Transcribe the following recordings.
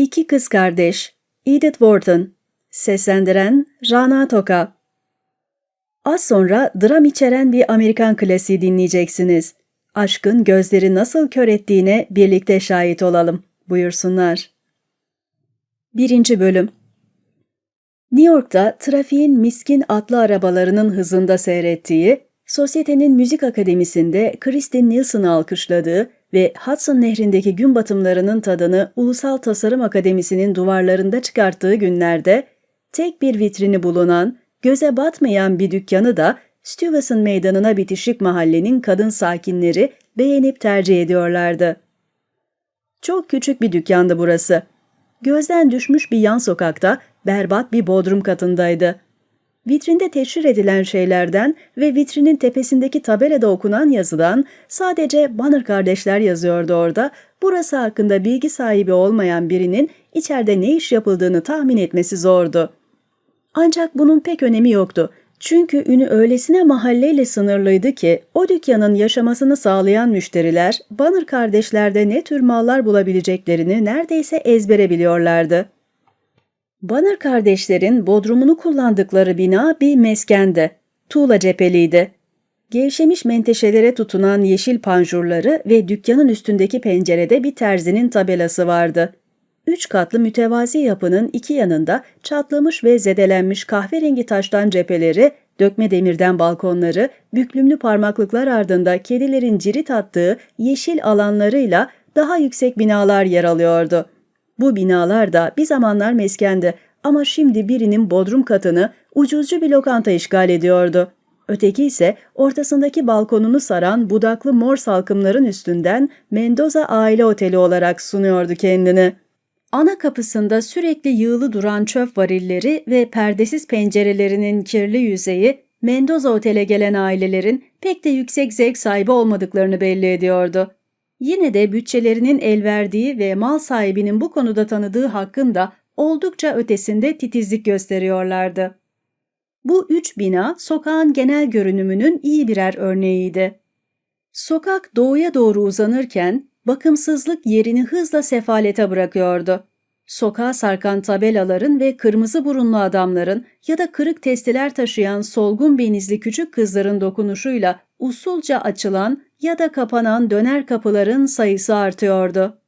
İki Kız Kardeş Edith Wharton Seslendiren Rana Toka Az sonra dram içeren bir Amerikan klasiği dinleyeceksiniz. Aşkın gözleri nasıl kör ettiğine birlikte şahit olalım. Buyursunlar. Birinci Bölüm New York'ta trafiğin miskin atlı arabalarının hızında seyrettiği, sosyetenin müzik akademisinde Kristin Nielsen'ı alkışladığı ve Hudson Nehri'ndeki gün batımlarının tadını Ulusal Tasarım Akademisi'nin duvarlarında çıkarttığı günlerde, tek bir vitrini bulunan, göze batmayan bir dükkanı da Stuyvesant Meydanı'na bitişik mahallenin kadın sakinleri beğenip tercih ediyorlardı. Çok küçük bir dükkandı burası. Gözden düşmüş bir yan sokakta berbat bir bodrum katındaydı. Vitrinde teşhir edilen şeylerden ve vitrinin tepesindeki tabelada okunan yazıdan sadece Banner kardeşler yazıyordu orada. Burası hakkında bilgi sahibi olmayan birinin içeride ne iş yapıldığını tahmin etmesi zordu. Ancak bunun pek önemi yoktu. Çünkü ünü öylesine mahalleyle sınırlıydı ki o dükkanın yaşamasını sağlayan müşteriler Banner kardeşlerde ne tür mallar bulabileceklerini neredeyse ezbere biliyorlardı. Banner kardeşlerin bodrumunu kullandıkları bina bir meskendi. Tuğla cepheliydi. Gevşemiş menteşelere tutunan yeşil panjurları ve dükkanın üstündeki pencerede bir terzinin tabelası vardı. Üç katlı mütevazi yapının iki yanında çatlamış ve zedelenmiş kahverengi taştan cepheleri, dökme demirden balkonları, büklümlü parmaklıklar ardında kedilerin cirit attığı yeşil alanlarıyla daha yüksek binalar yer alıyordu. Bu binalar da bir zamanlar meskendi ama şimdi birinin bodrum katını ucuzcu bir lokanta işgal ediyordu. Öteki ise ortasındaki balkonunu saran budaklı mor salkımların üstünden Mendoza Aile Oteli olarak sunuyordu kendini. Ana kapısında sürekli yığılı duran çöp varilleri ve perdesiz pencerelerinin kirli yüzeyi Mendoza Otel'e gelen ailelerin pek de yüksek zevk sahibi olmadıklarını belli ediyordu. Yine de bütçelerinin el verdiği ve mal sahibinin bu konuda tanıdığı hakkında oldukça ötesinde titizlik gösteriyorlardı. Bu üç bina sokağın genel görünümünün iyi birer örneğiydi. Sokak doğuya doğru uzanırken bakımsızlık yerini hızla sefalete bırakıyordu. Sokağa sarkan tabelaların ve kırmızı burunlu adamların ya da kırık testiler taşıyan solgun benizli küçük kızların dokunuşuyla usulca açılan ya da kapanan döner kapıların sayısı artıyordu.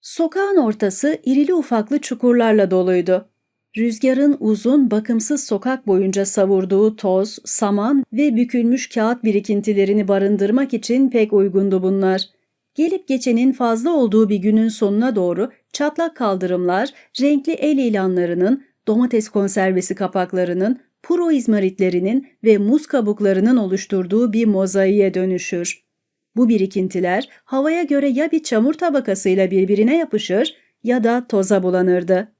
Sokağın ortası irili ufaklı çukurlarla doluydu. Rüzgarın uzun, bakımsız sokak boyunca savurduğu toz, saman ve bükülmüş kağıt birikintilerini barındırmak için pek uygundu bunlar. Gelip geçenin fazla olduğu bir günün sonuna doğru çatlak kaldırımlar, renkli el ilanlarının, domates konservesi kapaklarının, puro izmaritlerinin ve muz kabuklarının oluşturduğu bir mozaiğe dönüşür. Bu birikintiler havaya göre ya bir çamur tabakasıyla birbirine yapışır ya da toza bulanırdı.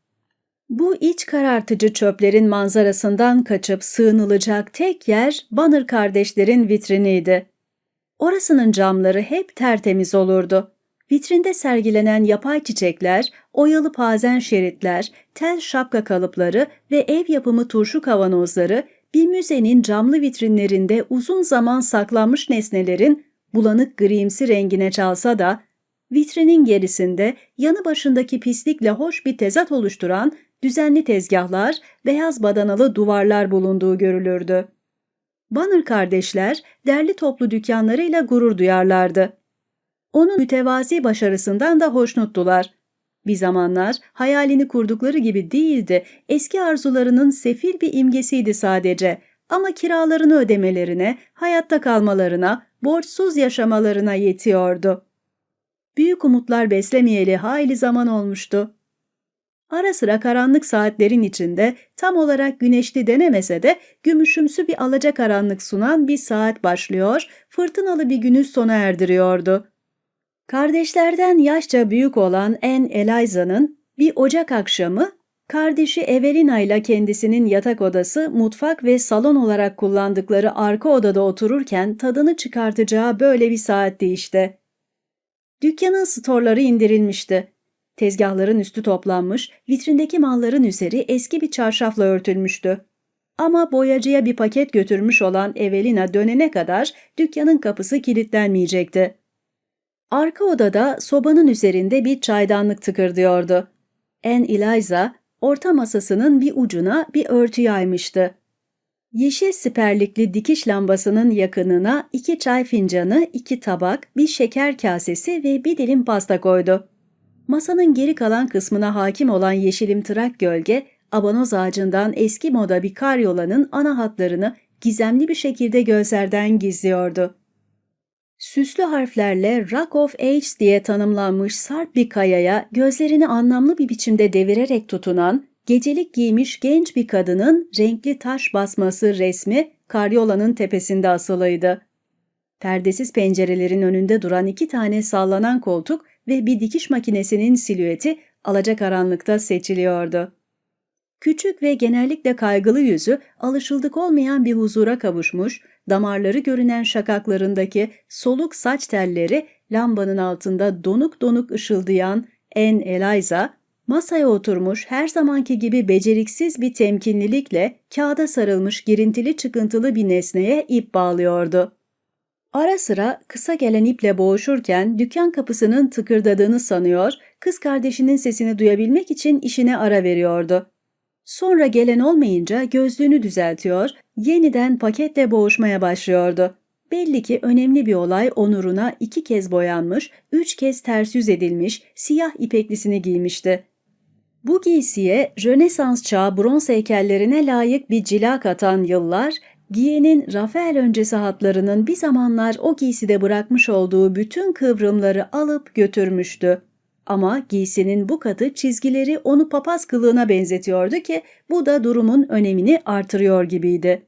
Bu iç karartıcı çöplerin manzarasından kaçıp sığınılacak tek yer Banner kardeşlerin vitriniydi. Orasının camları hep tertemiz olurdu. Vitrinde sergilenen yapay çiçekler, oyalı pazen şeritler, tel şapka kalıpları ve ev yapımı turşu kavanozları bir müzenin camlı vitrinlerinde uzun zaman saklanmış nesnelerin bulanık grimsi rengine çalsa da, vitrinin gerisinde yanı başındaki pislikle hoş bir tezat oluşturan düzenli tezgahlar, beyaz badanalı duvarlar bulunduğu görülürdü. Banner kardeşler derli toplu dükkanlarıyla gurur duyarlardı. Onun mütevazi başarısından da hoşnuttular. Bir zamanlar hayalini kurdukları gibi değildi, eski arzularının sefil bir imgesiydi sadece ama kiralarını ödemelerine, hayatta kalmalarına, borçsuz yaşamalarına yetiyordu. Büyük umutlar beslemeyeli hayli zaman olmuştu. Ara sıra karanlık saatlerin içinde tam olarak güneşli denemese de gümüşümsü bir alacakaranlık sunan bir saat başlıyor, fırtınalı bir günü sona erdiriyordu. Kardeşlerden yaşça büyük olan En Eliza'nın bir Ocak akşamı kardeşi Evelina ile kendisinin yatak odası, mutfak ve salon olarak kullandıkları arka odada otururken tadını çıkartacağı böyle bir saatti işte. Dükkanın storları indirilmişti. Tezgahların üstü toplanmış, vitrindeki malların üzeri eski bir çarşafla örtülmüştü. Ama boyacıya bir paket götürmüş olan Evelina dönene kadar dükkanın kapısı kilitlenmeyecekti. Arka odada sobanın üzerinde bir çaydanlık tıkırdıyordu. Anne Eliza, orta masasının bir ucuna bir örtü yaymıştı. Yeşil siperlikli dikiş lambasının yakınına iki çay fincanı, iki tabak, bir şeker kasesi ve bir dilim pasta koydu. Masanın geri kalan kısmına hakim olan yeşilimtırak gölge, abanoz ağacından eski moda bir karyolanın ana hatlarını gizemli bir şekilde gözlerden gizliyordu. Süslü harflerle Rock of Ages diye tanımlanmış sarp bir kayaya gözlerini anlamlı bir biçimde devirerek tutunan, gecelik giymiş genç bir kadının renkli taş basması resmi karyolanın tepesinde asılıydı. Perdesiz pencerelerin önünde duran iki tane sallanan koltuk ve bir dikiş makinesinin silüeti alacakaranlıkta seçiliyordu. Küçük ve genellikle kaygılı yüzü alışıldık olmayan bir huzura kavuşmuş, damarları görünen şakaklarındaki soluk saç telleri lambanın altında donuk donuk ışıldayan En Eliza, masaya oturmuş her zamanki gibi beceriksiz bir temkinlilikle kağıda sarılmış girintili çıkıntılı bir nesneye ip bağlıyordu. Ara sıra kısa gelen iple boğuşurken dükkan kapısının tıkırdadığını sanıyor, kız kardeşinin sesini duyabilmek için işine ara veriyordu. Sonra gelen olmayınca gözlüğünü düzeltiyor, yeniden paketle boğuşmaya başlıyordu. Belli ki önemli bir olay onuruna iki kez boyanmış, üç kez ters yüz edilmiş, siyah ipeklisini giymişti. Bu giysiye Rönesans çağı bronz heykellerine layık bir cila katan yıllar, giyenin Rafael öncesi hatlarının bir zamanlar o giyside bırakmış olduğu bütün kıvrımları alıp götürmüştü. Ama giysinin bu katı çizgileri onu papaz kılığına benzetiyordu ki bu da durumun önemini artırıyor gibiydi.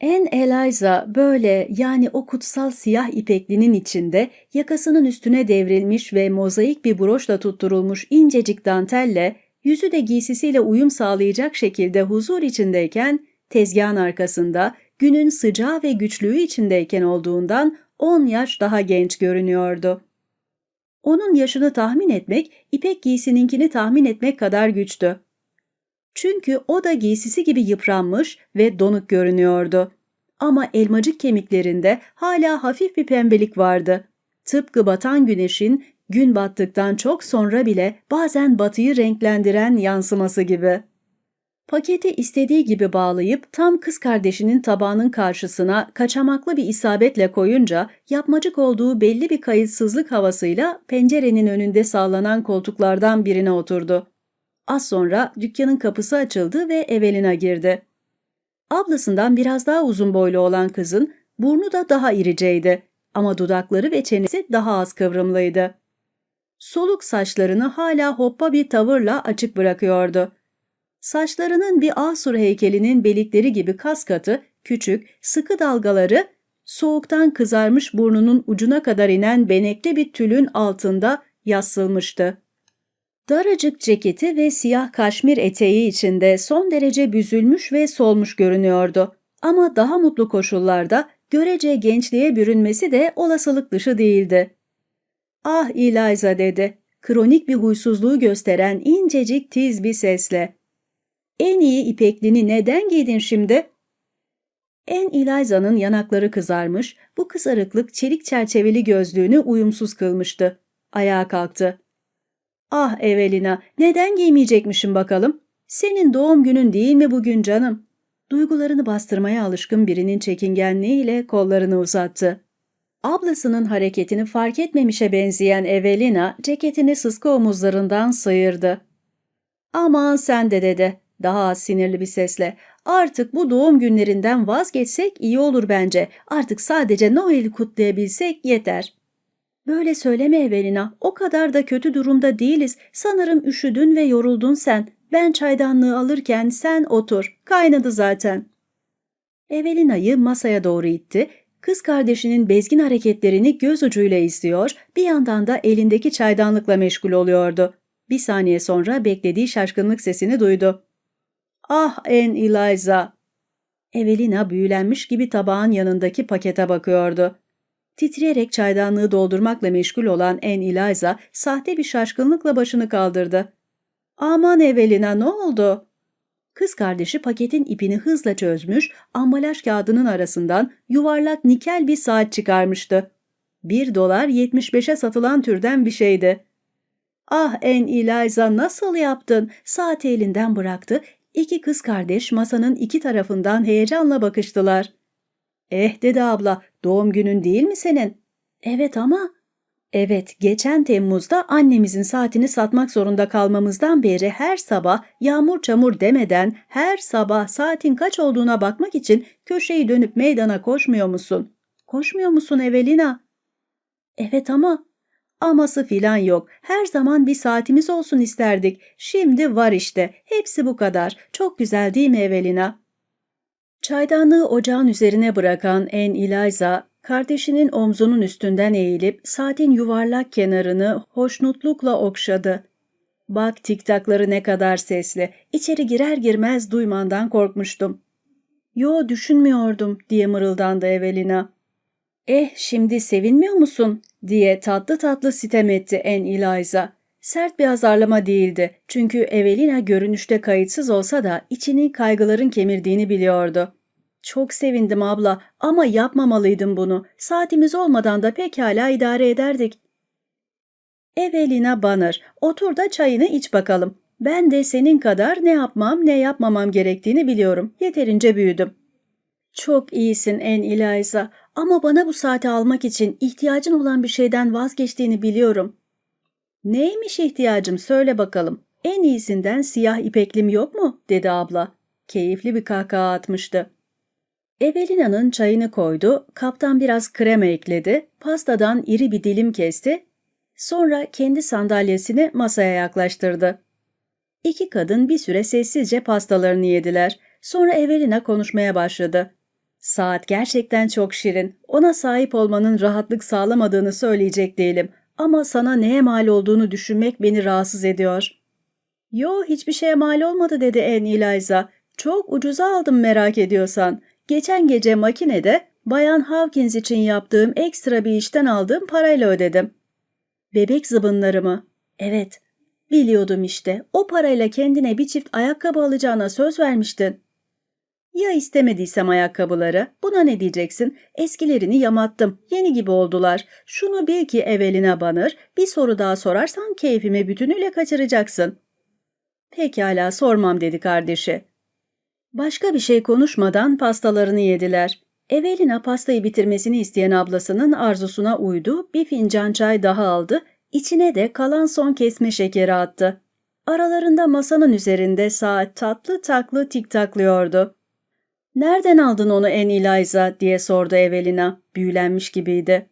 En Eliza böyle yani o kutsal siyah ipeklinin içinde yakasının üstüne devrilmiş ve mozaik bir broşla tutturulmuş incecik dantelle yüzü de giysisiyle uyum sağlayacak şekilde huzur içindeyken tezgahın arkasında günün sıcağı ve güçlüğü içindeyken olduğundan 10 yaş daha genç görünüyordu. Onun yaşını tahmin etmek, İpek giysininkini tahmin etmek kadar güçtü. Çünkü o da giysisi gibi yıpranmış ve donuk görünüyordu. Ama elmacık kemiklerinde hala hafif bir pembelik vardı. Tıpkı batan güneşin gün battıktan çok sonra bile bazen batıyı renklendiren yansıması gibi. Paketi istediği gibi bağlayıp tam kız kardeşinin tabağının karşısına kaçamaklı bir isabetle koyunca yapmacık olduğu belli bir kayıtsızlık havasıyla pencerenin önünde sallanan koltuklardan birine oturdu. Az sonra dükkanın kapısı açıldı ve Evelina girdi. Ablasından biraz daha uzun boylu olan kızın burnu da daha iriceydi ama dudakları ve çenesi daha az kıvrımlıydı. Soluk saçlarını hala hoppa bir tavırla açık bırakıyordu. Saçlarının bir asur heykelinin belikleri gibi kas katı, küçük, sıkı dalgaları soğuktan kızarmış burnunun ucuna kadar inen benekli bir tülün altında yassılmıştı. Daracık ceketi ve siyah kaşmir eteği içinde son derece büzülmüş ve solmuş görünüyordu. Ama daha mutlu koşullarda görece gençliğe bürünmesi de olasılık dışı değildi. Ah Eliza dedi, kronik bir huysuzluğu gösteren incecik tiz bir sesle. En iyi ipeklini neden giydin şimdi? En Eliza'nın yanakları kızarmış, bu kızarıklık çelik çerçeveli gözlüğünü uyumsuz kılmıştı. Ayağa kalktı. Ah Evelina, neden giymeyecekmişim bakalım? Senin doğum günün değil mi bugün canım? Duygularını bastırmaya alışkın birinin çekingenliğiyle kollarını uzattı. Ablasının hareketini fark etmemişe benzeyen Evelina ceketini sıska omuzlarından sıyırdı. Aman sen de dedi daha az sinirli bir sesle. Artık bu doğum günlerinden vazgeçsek iyi olur bence. Artık sadece Noel'i kutlayabilsek yeter. Böyle söyleme Evelina. O kadar da kötü durumda değiliz. Sanırım üşüdün ve yoruldun sen. Ben çaydanlığı alırken sen otur. Kaynadı zaten. Evelina'yı masaya doğru itti. Kız kardeşinin bezgin hareketlerini göz ucuyla izliyor, bir yandan da elindeki çaydanlıkla meşgul oluyordu. Bir saniye sonra beklediği şaşkınlık sesini duydu. Ah en Eliza! Evelina büyülenmiş gibi tabağın yanındaki pakete bakıyordu. Titreyerek çaydanlığı doldurmakla meşgul olan en Eliza sahte bir şaşkınlıkla başını kaldırdı. Aman Evelina ne oldu? Kız kardeşi paketin ipini hızla çözmüş, ambalaj kağıdının arasından yuvarlak nikel bir saat çıkarmıştı. Bir dolar 75'e satılan türden bir şeydi. Ah en Eliza nasıl yaptın? Saati elinden bıraktı. İki kız kardeş masanın iki tarafından heyecanla bakıştılar. Eh dedi abla, doğum günün değil mi senin? Evet ama... Evet, geçen Temmuz'da annemizin saatini satmak zorunda kalmamızdan beri her sabah yağmur çamur demeden her sabah saatin kaç olduğuna bakmak için köşeyi dönüp meydana koşmuyor musun? Koşmuyor musun Evelina? Evet ama aması filan yok. Her zaman bir saatimiz olsun isterdik. Şimdi var işte. Hepsi bu kadar. Çok güzel değil mi Evelina? Çaydanlığı ocağın üzerine bırakan En Eliza, kardeşinin omzunun üstünden eğilip saatin yuvarlak kenarını hoşnutlukla okşadı. Bak tiktakları ne kadar sesli. İçeri girer girmez duymandan korkmuştum. Yo düşünmüyordum diye mırıldandı Evelina. Eh şimdi sevinmiyor musun? diye tatlı tatlı sitem etti En Eliza. Sert bir azarlama değildi çünkü Evelina görünüşte kayıtsız olsa da içini kaygıların kemirdiğini biliyordu. Çok sevindim abla ama yapmamalıydım bunu. Saatimiz olmadan da pekala idare ederdik. Evelina Banner, otur da çayını iç bakalım. Ben de senin kadar ne yapmam ne yapmamam gerektiğini biliyorum. Yeterince büyüdüm. Çok iyisin En Eliza ama bana bu saati almak için ihtiyacın olan bir şeyden vazgeçtiğini biliyorum. Neymiş ihtiyacım söyle bakalım. En iyisinden siyah ipeklim yok mu? dedi abla. Keyifli bir kahkaha atmıştı. Evelina'nın çayını koydu, kaptan biraz krema ekledi, pastadan iri bir dilim kesti, sonra kendi sandalyesini masaya yaklaştırdı. İki kadın bir süre sessizce pastalarını yediler. Sonra Evelina konuşmaya başladı. Saat gerçekten çok şirin. Ona sahip olmanın rahatlık sağlamadığını söyleyecek değilim. Ama sana neye mal olduğunu düşünmek beni rahatsız ediyor. Yo hiçbir şeye mal olmadı dedi En Eliza. Çok ucuza aldım merak ediyorsan. Geçen gece makinede Bayan Hawkins için yaptığım ekstra bir işten aldığım parayla ödedim. Bebek zıbınları mı? Evet. Biliyordum işte. O parayla kendine bir çift ayakkabı alacağına söz vermiştin. Ya istemediysem ayakkabıları? Buna ne diyeceksin? Eskilerini yamattım. Yeni gibi oldular. Şunu bil ki Evelina Banır, bir soru daha sorarsan keyfimi bütünüyle kaçıracaksın. Pekala sormam dedi kardeşi. Başka bir şey konuşmadan pastalarını yediler. Evelina pastayı bitirmesini isteyen ablasının arzusuna uydu, bir fincan çay daha aldı, içine de kalan son kesme şekeri attı. Aralarında masanın üzerinde saat tatlı taklı tik taklıyordu. ''Nereden aldın onu en Eliza?'' diye sordu Evelina. Büyülenmiş gibiydi.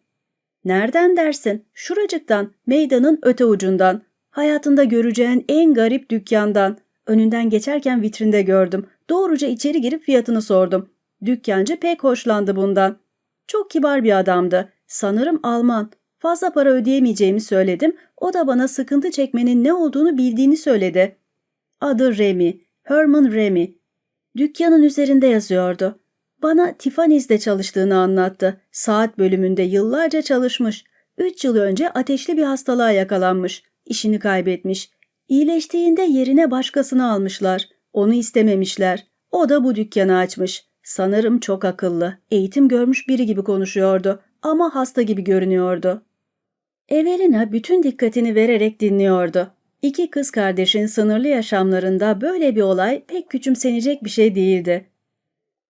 ''Nereden dersin? Şuracıktan, meydanın öte ucundan. Hayatında göreceğin en garip dükkandan. Önünden geçerken vitrinde gördüm. Doğruca içeri girip fiyatını sordum. Dükkancı pek hoşlandı bundan. Çok kibar bir adamdı. Sanırım Alman. Fazla para ödeyemeyeceğimi söyledim. O da bana sıkıntı çekmenin ne olduğunu bildiğini söyledi. Adı Remy. Herman Remy. Dükkanın üzerinde yazıyordu. Bana Tiffany's'de çalıştığını anlattı. Saat bölümünde yıllarca çalışmış. Üç yıl önce ateşli bir hastalığa yakalanmış. İşini kaybetmiş. İyileştiğinde yerine başkasını almışlar. Onu istememişler. O da bu dükkanı açmış. Sanırım çok akıllı. Eğitim görmüş biri gibi konuşuyordu. Ama hasta gibi görünüyordu. Evelina bütün dikkatini vererek dinliyordu. İki kız kardeşin sınırlı yaşamlarında böyle bir olay pek küçümsenecek bir şey değildi.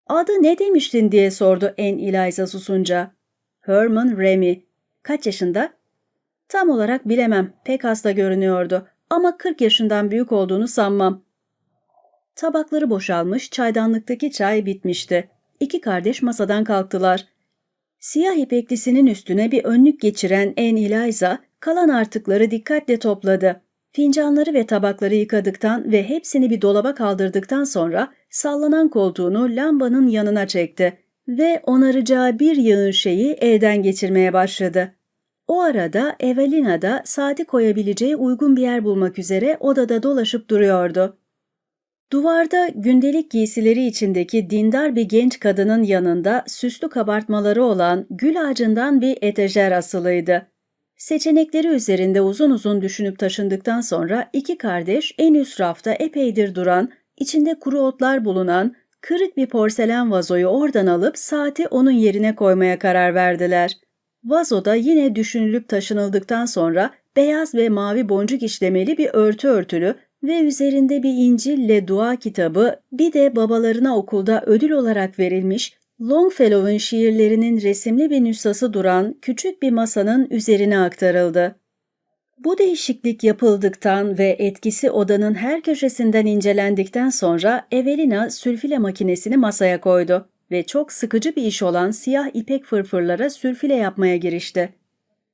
Adı ne demiştin diye sordu En Eliza susunca. Herman Remy. Kaç yaşında? Tam olarak bilemem. Pek hasta görünüyordu. Ama 40 yaşından büyük olduğunu sanmam. Tabakları boşalmış, çaydanlıktaki çay bitmişti. İki kardeş masadan kalktılar. Siyah ipeklisinin üstüne bir önlük geçiren En Eliza, kalan artıkları dikkatle topladı. Fincanları ve tabakları yıkadıktan ve hepsini bir dolaba kaldırdıktan sonra sallanan koltuğunu lambanın yanına çekti ve onaracağı bir yığın şeyi elden geçirmeye başladı. O arada Evelina da saati koyabileceği uygun bir yer bulmak üzere odada dolaşıp duruyordu. Duvarda gündelik giysileri içindeki dindar bir genç kadının yanında süslü kabartmaları olan gül ağacından bir etajer asılıydı. Seçenekleri üzerinde uzun uzun düşünüp taşındıktan sonra iki kardeş en üst rafta epeydir duran, içinde kuru otlar bulunan, kırık bir porselen vazoyu oradan alıp saati onun yerine koymaya karar verdiler. Vazoda yine düşünülüp taşınıldıktan sonra beyaz ve mavi boncuk işlemeli bir örtü örtülü ve üzerinde bir İncil'le dua kitabı, bir de babalarına okulda ödül olarak verilmiş Longfellow'un şiirlerinin resimli bir nüshası duran küçük bir masanın üzerine aktarıldı. Bu değişiklik yapıldıktan ve etkisi odanın her köşesinden incelendikten sonra Evelina sülfile makinesini masaya koydu ve çok sıkıcı bir iş olan siyah ipek fırfırlara sülfile yapmaya girişti.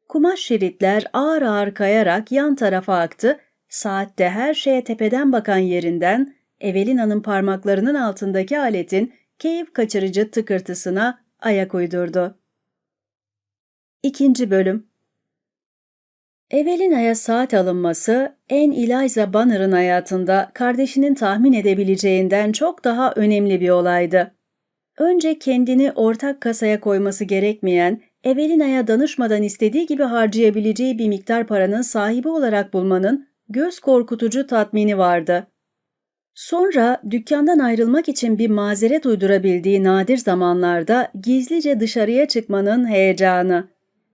Kumaş şeritler ağır ağır kayarak yan tarafa aktı, saatte her şeye tepeden bakan yerinden Evelina'nın parmaklarının altındaki aletin keyif kaçırıcı tıkırtısına ayak uydurdu. İkinci Bölüm Evelina'ya saat alınması, en Eliza Banner'ın hayatında kardeşinin tahmin edebileceğinden çok daha önemli bir olaydı. Önce kendini ortak kasaya koyması gerekmeyen, Evelina'ya danışmadan istediği gibi harcayabileceği bir miktar paranın sahibi olarak bulmanın göz korkutucu tatmini vardı. Sonra dükkandan ayrılmak için bir mazeret uydurabildiği nadir zamanlarda gizlice dışarıya çıkmanın heyecanı.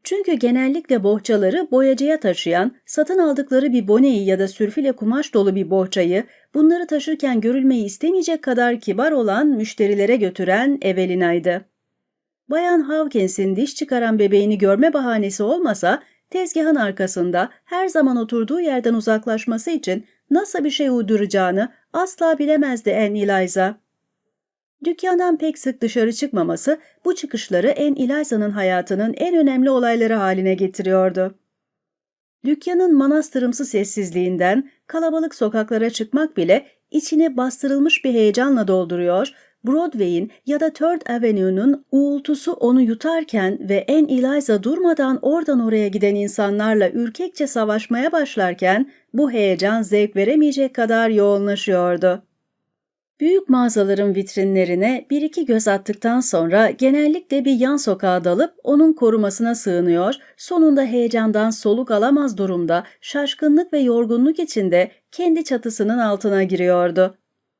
Çünkü genellikle bohçaları boyacıya taşıyan, satın aldıkları bir boneyi ya da sürfile kumaş dolu bir bohçayı, bunları taşırken görülmeyi istemeyecek kadar kibar olan müşterilere götüren Evelina'ydı. Bayan Hawkins'in diş çıkaran bebeğini görme bahanesi olmasa, tezgahın arkasında her zaman oturduğu yerden uzaklaşması için nasıl bir şey uyduracağını asla bilemezdi Anne Eliza. Dükkandan pek sık dışarı çıkmaması bu çıkışları Anne Eliza'nın hayatının en önemli olayları haline getiriyordu. Dükkanın manastırımsı sessizliğinden kalabalık sokaklara çıkmak bile içine bastırılmış bir heyecanla dolduruyor, Broadway'in ya da Third Avenue'nun uğultusu onu yutarken ve Anne Eliza durmadan oradan oraya giden insanlarla ürkekçe savaşmaya başlarken bu heyecan zevk veremeyecek kadar yoğunlaşıyordu. Büyük mağazaların vitrinlerine bir iki göz attıktan sonra genellikle bir yan sokağa dalıp onun korumasına sığınıyor, sonunda heyecandan soluk alamaz durumda, şaşkınlık ve yorgunluk içinde kendi çatısının altına giriyordu.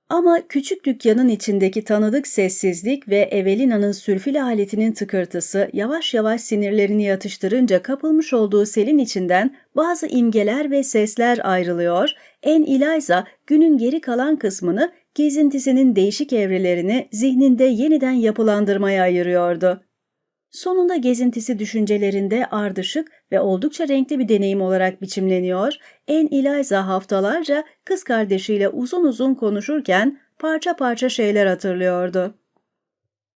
Ama küçük dükkanın içindeki tanıdık sessizlik ve Evelina'nın sülfil aletinin tıkırtısı yavaş yavaş sinirlerini yatıştırınca kapılmış olduğu selin içinden bazı imgeler ve sesler ayrılıyor, en Eliza günün geri kalan kısmını gezintisinin değişik evrelerini zihninde yeniden yapılandırmaya ayırıyordu. Sonunda gezintisi düşüncelerinde ardışık ve oldukça renkli bir deneyim olarak biçimleniyor, en Eliza haftalarca kız kardeşiyle uzun uzun konuşurken parça parça şeyler hatırlıyordu.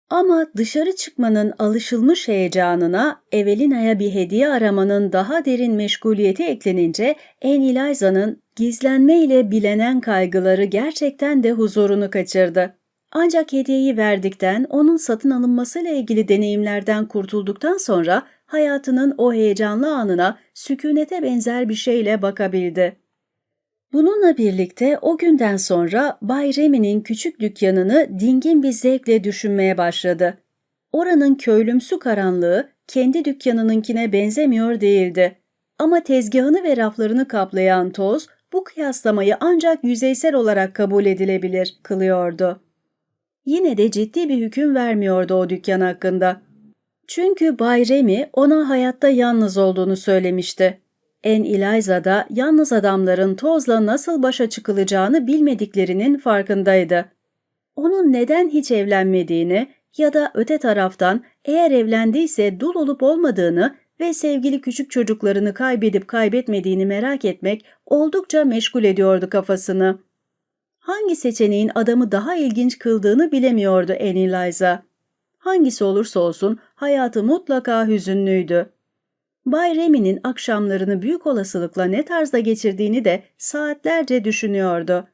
Ama dışarı çıkmanın alışılmış heyecanına Evelina'ya bir hediye aramanın daha derin meşguliyeti eklenince en Eliza'nın gizlenme ile bilenen kaygıları gerçekten de huzurunu kaçırdı. Ancak hediyeyi verdikten, onun satın alınmasıyla ilgili deneyimlerden kurtulduktan sonra hayatının o heyecanlı anına sükunete benzer bir şeyle bakabildi. Bununla birlikte o günden sonra Bay Remy'nin küçük dükkanını dingin bir zevkle düşünmeye başladı. Oranın köylümsü karanlığı kendi dükkanınınkine benzemiyor değildi. Ama tezgahını ve raflarını kaplayan toz bu kıyaslamayı ancak yüzeysel olarak kabul edilebilir kılıyordu. Yine de ciddi bir hüküm vermiyordu o dükkan hakkında. Çünkü Bay Remy ona hayatta yalnız olduğunu söylemişti. En Eliza da yalnız adamların tozla nasıl başa çıkılacağını bilmediklerinin farkındaydı. Onun neden hiç evlenmediğini ya da öte taraftan eğer evlendiyse dul olup olmadığını ve sevgili küçük çocuklarını kaybedip kaybetmediğini merak etmek oldukça meşgul ediyordu kafasını. Hangi seçeneğin adamı daha ilginç kıldığını bilemiyordu en Eliza. Hangisi olursa olsun hayatı mutlaka hüzünlüydü. Bay Remy'nin akşamlarını büyük olasılıkla ne tarzda geçirdiğini de saatlerce düşünüyordu.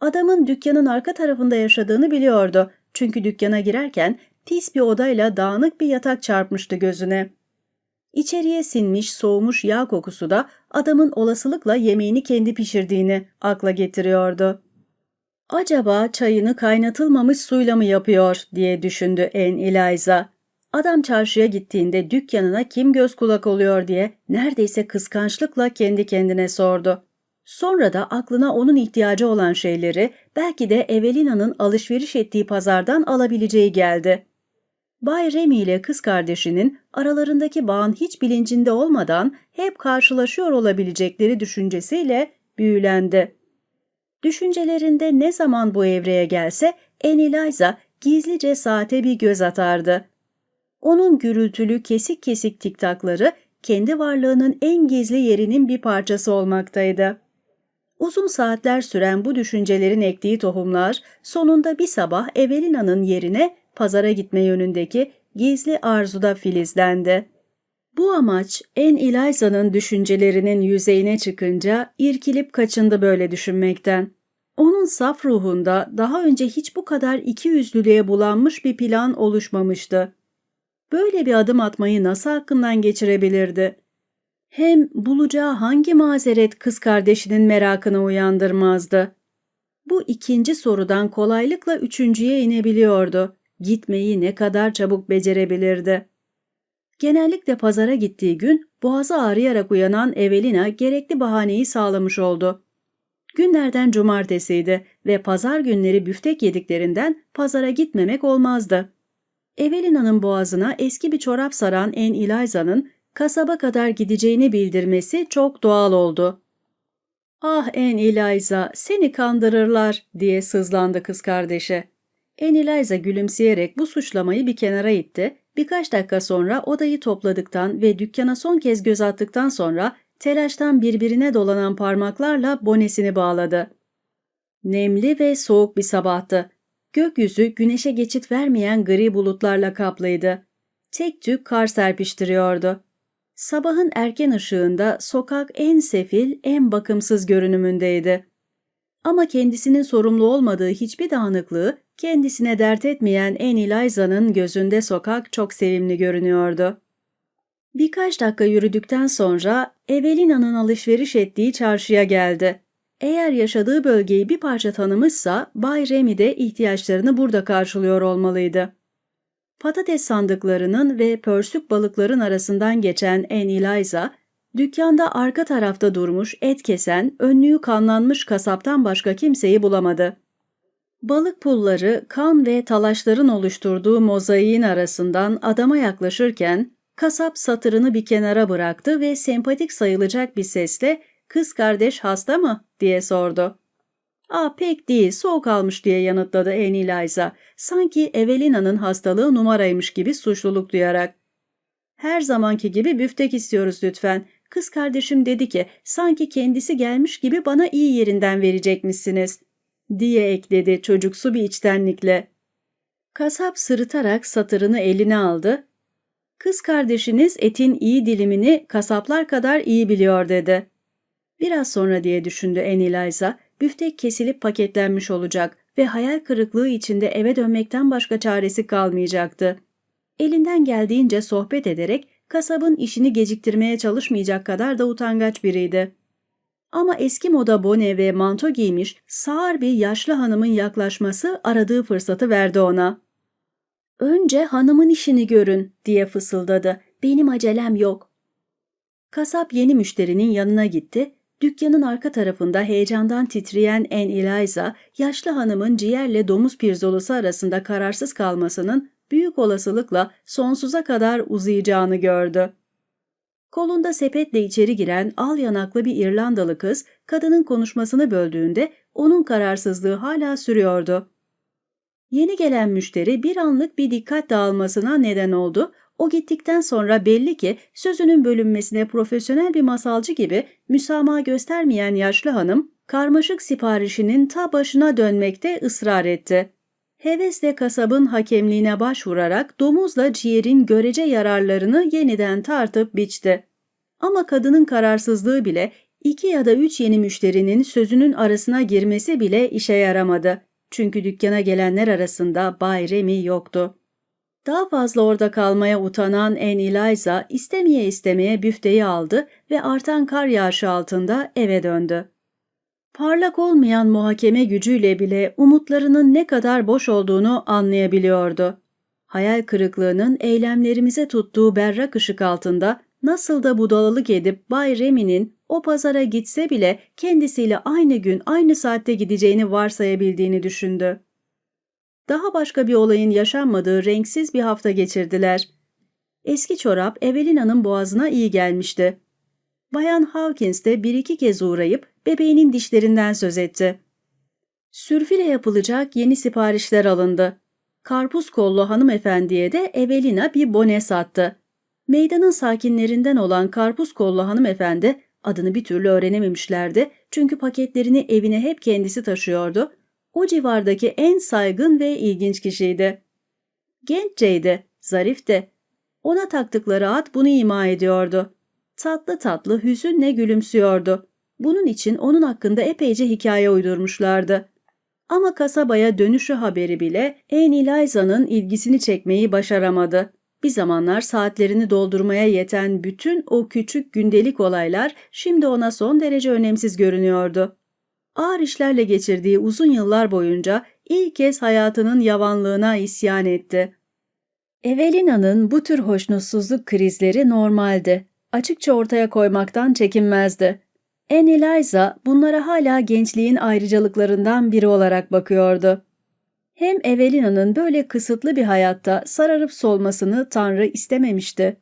Adamın dükkanın arka tarafında yaşadığını biliyordu çünkü dükkana girerken pis bir odayla dağınık bir yatak çarpmıştı gözüne. İçeriye sinmiş soğumuş yağ kokusu da adamın olasılıkla yemeğini kendi pişirdiğini akla getiriyordu. Acaba çayını kaynatılmamış suyla mı yapıyor diye düşündü en Eliza. Adam çarşıya gittiğinde dükkanına kim göz kulak oluyor diye neredeyse kıskançlıkla kendi kendine sordu. Sonra da aklına onun ihtiyacı olan şeyleri belki de Evelina'nın alışveriş ettiği pazardan alabileceği geldi. Bay Remy ile kız kardeşinin aralarındaki bağın hiç bilincinde olmadan hep karşılaşıyor olabilecekleri düşüncesiyle büyülendi. Düşüncelerinde ne zaman bu evreye gelse Eneliza gizlice saate bir göz atardı. Onun gürültülü kesik kesik tiktakları kendi varlığının en gizli yerinin bir parçası olmaktaydı. Uzun saatler süren bu düşüncelerin ektiği tohumlar sonunda bir sabah Evelina'nın yerine pazara gitme yönündeki gizli arzuda filizlendi. Bu amaç en Eliza'nın düşüncelerinin yüzeyine çıkınca irkilip kaçındı böyle düşünmekten. Onun saf ruhunda daha önce hiç bu kadar ikiyüzlülüğe bulanmış bir plan oluşmamıştı. Böyle bir adım atmayı nasıl hakkından geçirebilirdi? Hem bulacağı hangi mazeret kız kardeşinin merakını uyandırmazdı? Bu ikinci sorudan kolaylıkla üçüncüye inebiliyordu. Gitmeyi ne kadar çabuk becerebilirdi? Genellikle pazara gittiği gün boğazı ağrıyarak uyanan Evelina gerekli bahaneyi sağlamış oldu. Günlerden cumartesiydi ve pazar günleri büftek yediklerinden pazara gitmemek olmazdı. Evelina'nın boğazına eski bir çorap saran En Eliza'nın kasaba kadar gideceğini bildirmesi çok doğal oldu. Ah En Eliza, seni kandırırlar diye sızlandı kız kardeşi. En Eliza gülümseyerek bu suçlamayı bir kenara itti. Birkaç dakika sonra odayı topladıktan ve dükkana son kez göz attıktan sonra telaştan birbirine dolanan parmaklarla bonesini bağladı. Nemli ve soğuk bir sabahtı. Gökyüzü güneşe geçit vermeyen gri bulutlarla kaplıydı. Tek tük kar serpiştiriyordu. Sabahın erken ışığında sokak en sefil, en bakımsız görünümündeydi. Ama kendisinin sorumlu olmadığı hiçbir dağınıklığı kendisine dert etmeyen en Eliza'nın gözünde sokak çok sevimli görünüyordu. Birkaç dakika yürüdükten sonra Evelina'nın alışveriş ettiği çarşıya geldi. Eğer yaşadığı bölgeyi bir parça tanımışsa Bay Remy de ihtiyaçlarını burada karşılıyor olmalıydı. Patates sandıklarının ve pörsük balıkların arasından geçen En Eliza, dükkanda arka tarafta durmuş et kesen, önlüğü kanlanmış kasaptan başka kimseyi bulamadı. Balık pulları, kan ve talaşların oluşturduğu mozaiğin arasından adama yaklaşırken kasap satırını bir kenara bıraktı ve sempatik sayılacak bir sesle ''Kız kardeş hasta mı?'' diye sordu. ''Aa pek değil, soğuk almış.'' diye yanıtladı En Eliza. Sanki Evelina'nın hastalığı numaraymış gibi suçluluk duyarak. ''Her zamanki gibi büftek istiyoruz lütfen. Kız kardeşim dedi ki sanki kendisi gelmiş gibi bana iyi yerinden verecekmişsiniz.'' diye ekledi çocuksu bir içtenlikle. Kasap sırıtarak satırını eline aldı. Kız kardeşiniz etin iyi dilimini kasaplar kadar iyi biliyor dedi. Biraz sonra diye düşündü En Eliza, büftek kesilip paketlenmiş olacak ve hayal kırıklığı içinde eve dönmekten başka çaresi kalmayacaktı. Elinden geldiğince sohbet ederek kasabın işini geciktirmeye çalışmayacak kadar da utangaç biriydi. Ama eski moda bone ve manto giymiş sağır bir yaşlı hanımın yaklaşması aradığı fırsatı verdi ona. ''Önce hanımın işini görün.'' diye fısıldadı. ''Benim acelem yok.'' Kasap yeni müşterinin yanına gitti. Dükkanın arka tarafında heyecandan titreyen En Eliza, yaşlı hanımın ciğerle domuz pirzolası arasında kararsız kalmasının büyük olasılıkla sonsuza kadar uzayacağını gördü. Kolunda sepetle içeri giren al yanaklı bir İrlandalı kız kadının konuşmasını böldüğünde onun kararsızlığı hala sürüyordu. Yeni gelen müşteri bir anlık bir dikkat dağılmasına neden oldu. O gittikten sonra belli ki sözünün bölünmesine profesyonel bir masalcı gibi müsamaha göstermeyen yaşlı hanım karmaşık siparişinin ta başına dönmekte ısrar etti. Hevesle kasabın hakemliğine başvurarak domuzla ciğerin görece yararlarını yeniden tartıp biçti. Ama kadının kararsızlığı bile iki ya da üç yeni müşterinin sözünün arasına girmesi bile işe yaramadı. Çünkü dükkana gelenler arasında Bay Remy yoktu. Daha fazla orada kalmaya utanan En Eliza istemeye istemeye büfteyi aldı ve artan kar yağışı altında eve döndü. Parlak olmayan muhakeme gücüyle bile umutlarının ne kadar boş olduğunu anlayabiliyordu. Hayal kırıklığının eylemlerimize tuttuğu berrak ışık altında nasıl da budalalık edip Bay Remy'nin o pazara gitse bile kendisiyle aynı gün aynı saatte gideceğini varsayabildiğini düşündü. Daha başka bir olayın yaşanmadığı renksiz bir hafta geçirdiler. Eski çorap Evelina'nın boğazına iyi gelmişti. Bayan Hawkins de bir iki kez uğrayıp bebeğinin dişlerinden söz etti. Sürfile yapılacak yeni siparişler alındı. Karpuz kollu hanımefendiye de Evelina bir bone sattı. Meydanın sakinlerinden olan karpuz kollu hanımefendi adını bir türlü öğrenememişlerdi çünkü paketlerini evine hep kendisi taşıyordu. O civardaki en saygın ve ilginç kişiydi. Gençceydi, zarifti. Ona taktıkları at bunu ima ediyordu. Tatlı tatlı hüzünle gülümsüyordu. Bunun için onun hakkında epeyce hikaye uydurmuşlardı. Ama kasabaya dönüşü haberi bile en Eliza'nın ilgisini çekmeyi başaramadı. Bir zamanlar saatlerini doldurmaya yeten bütün o küçük gündelik olaylar şimdi ona son derece önemsiz görünüyordu. Ağır işlerle geçirdiği uzun yıllar boyunca ilk kez hayatının yavanlığına isyan etti. Evelina'nın bu tür hoşnutsuzluk krizleri normaldi. Açıkça ortaya koymaktan çekinmezdi. En Eliza bunlara hala gençliğin ayrıcalıklarından biri olarak bakıyordu. Hem Evelina'nın böyle kısıtlı bir hayatta sararıp solmasını Tanrı istememişti.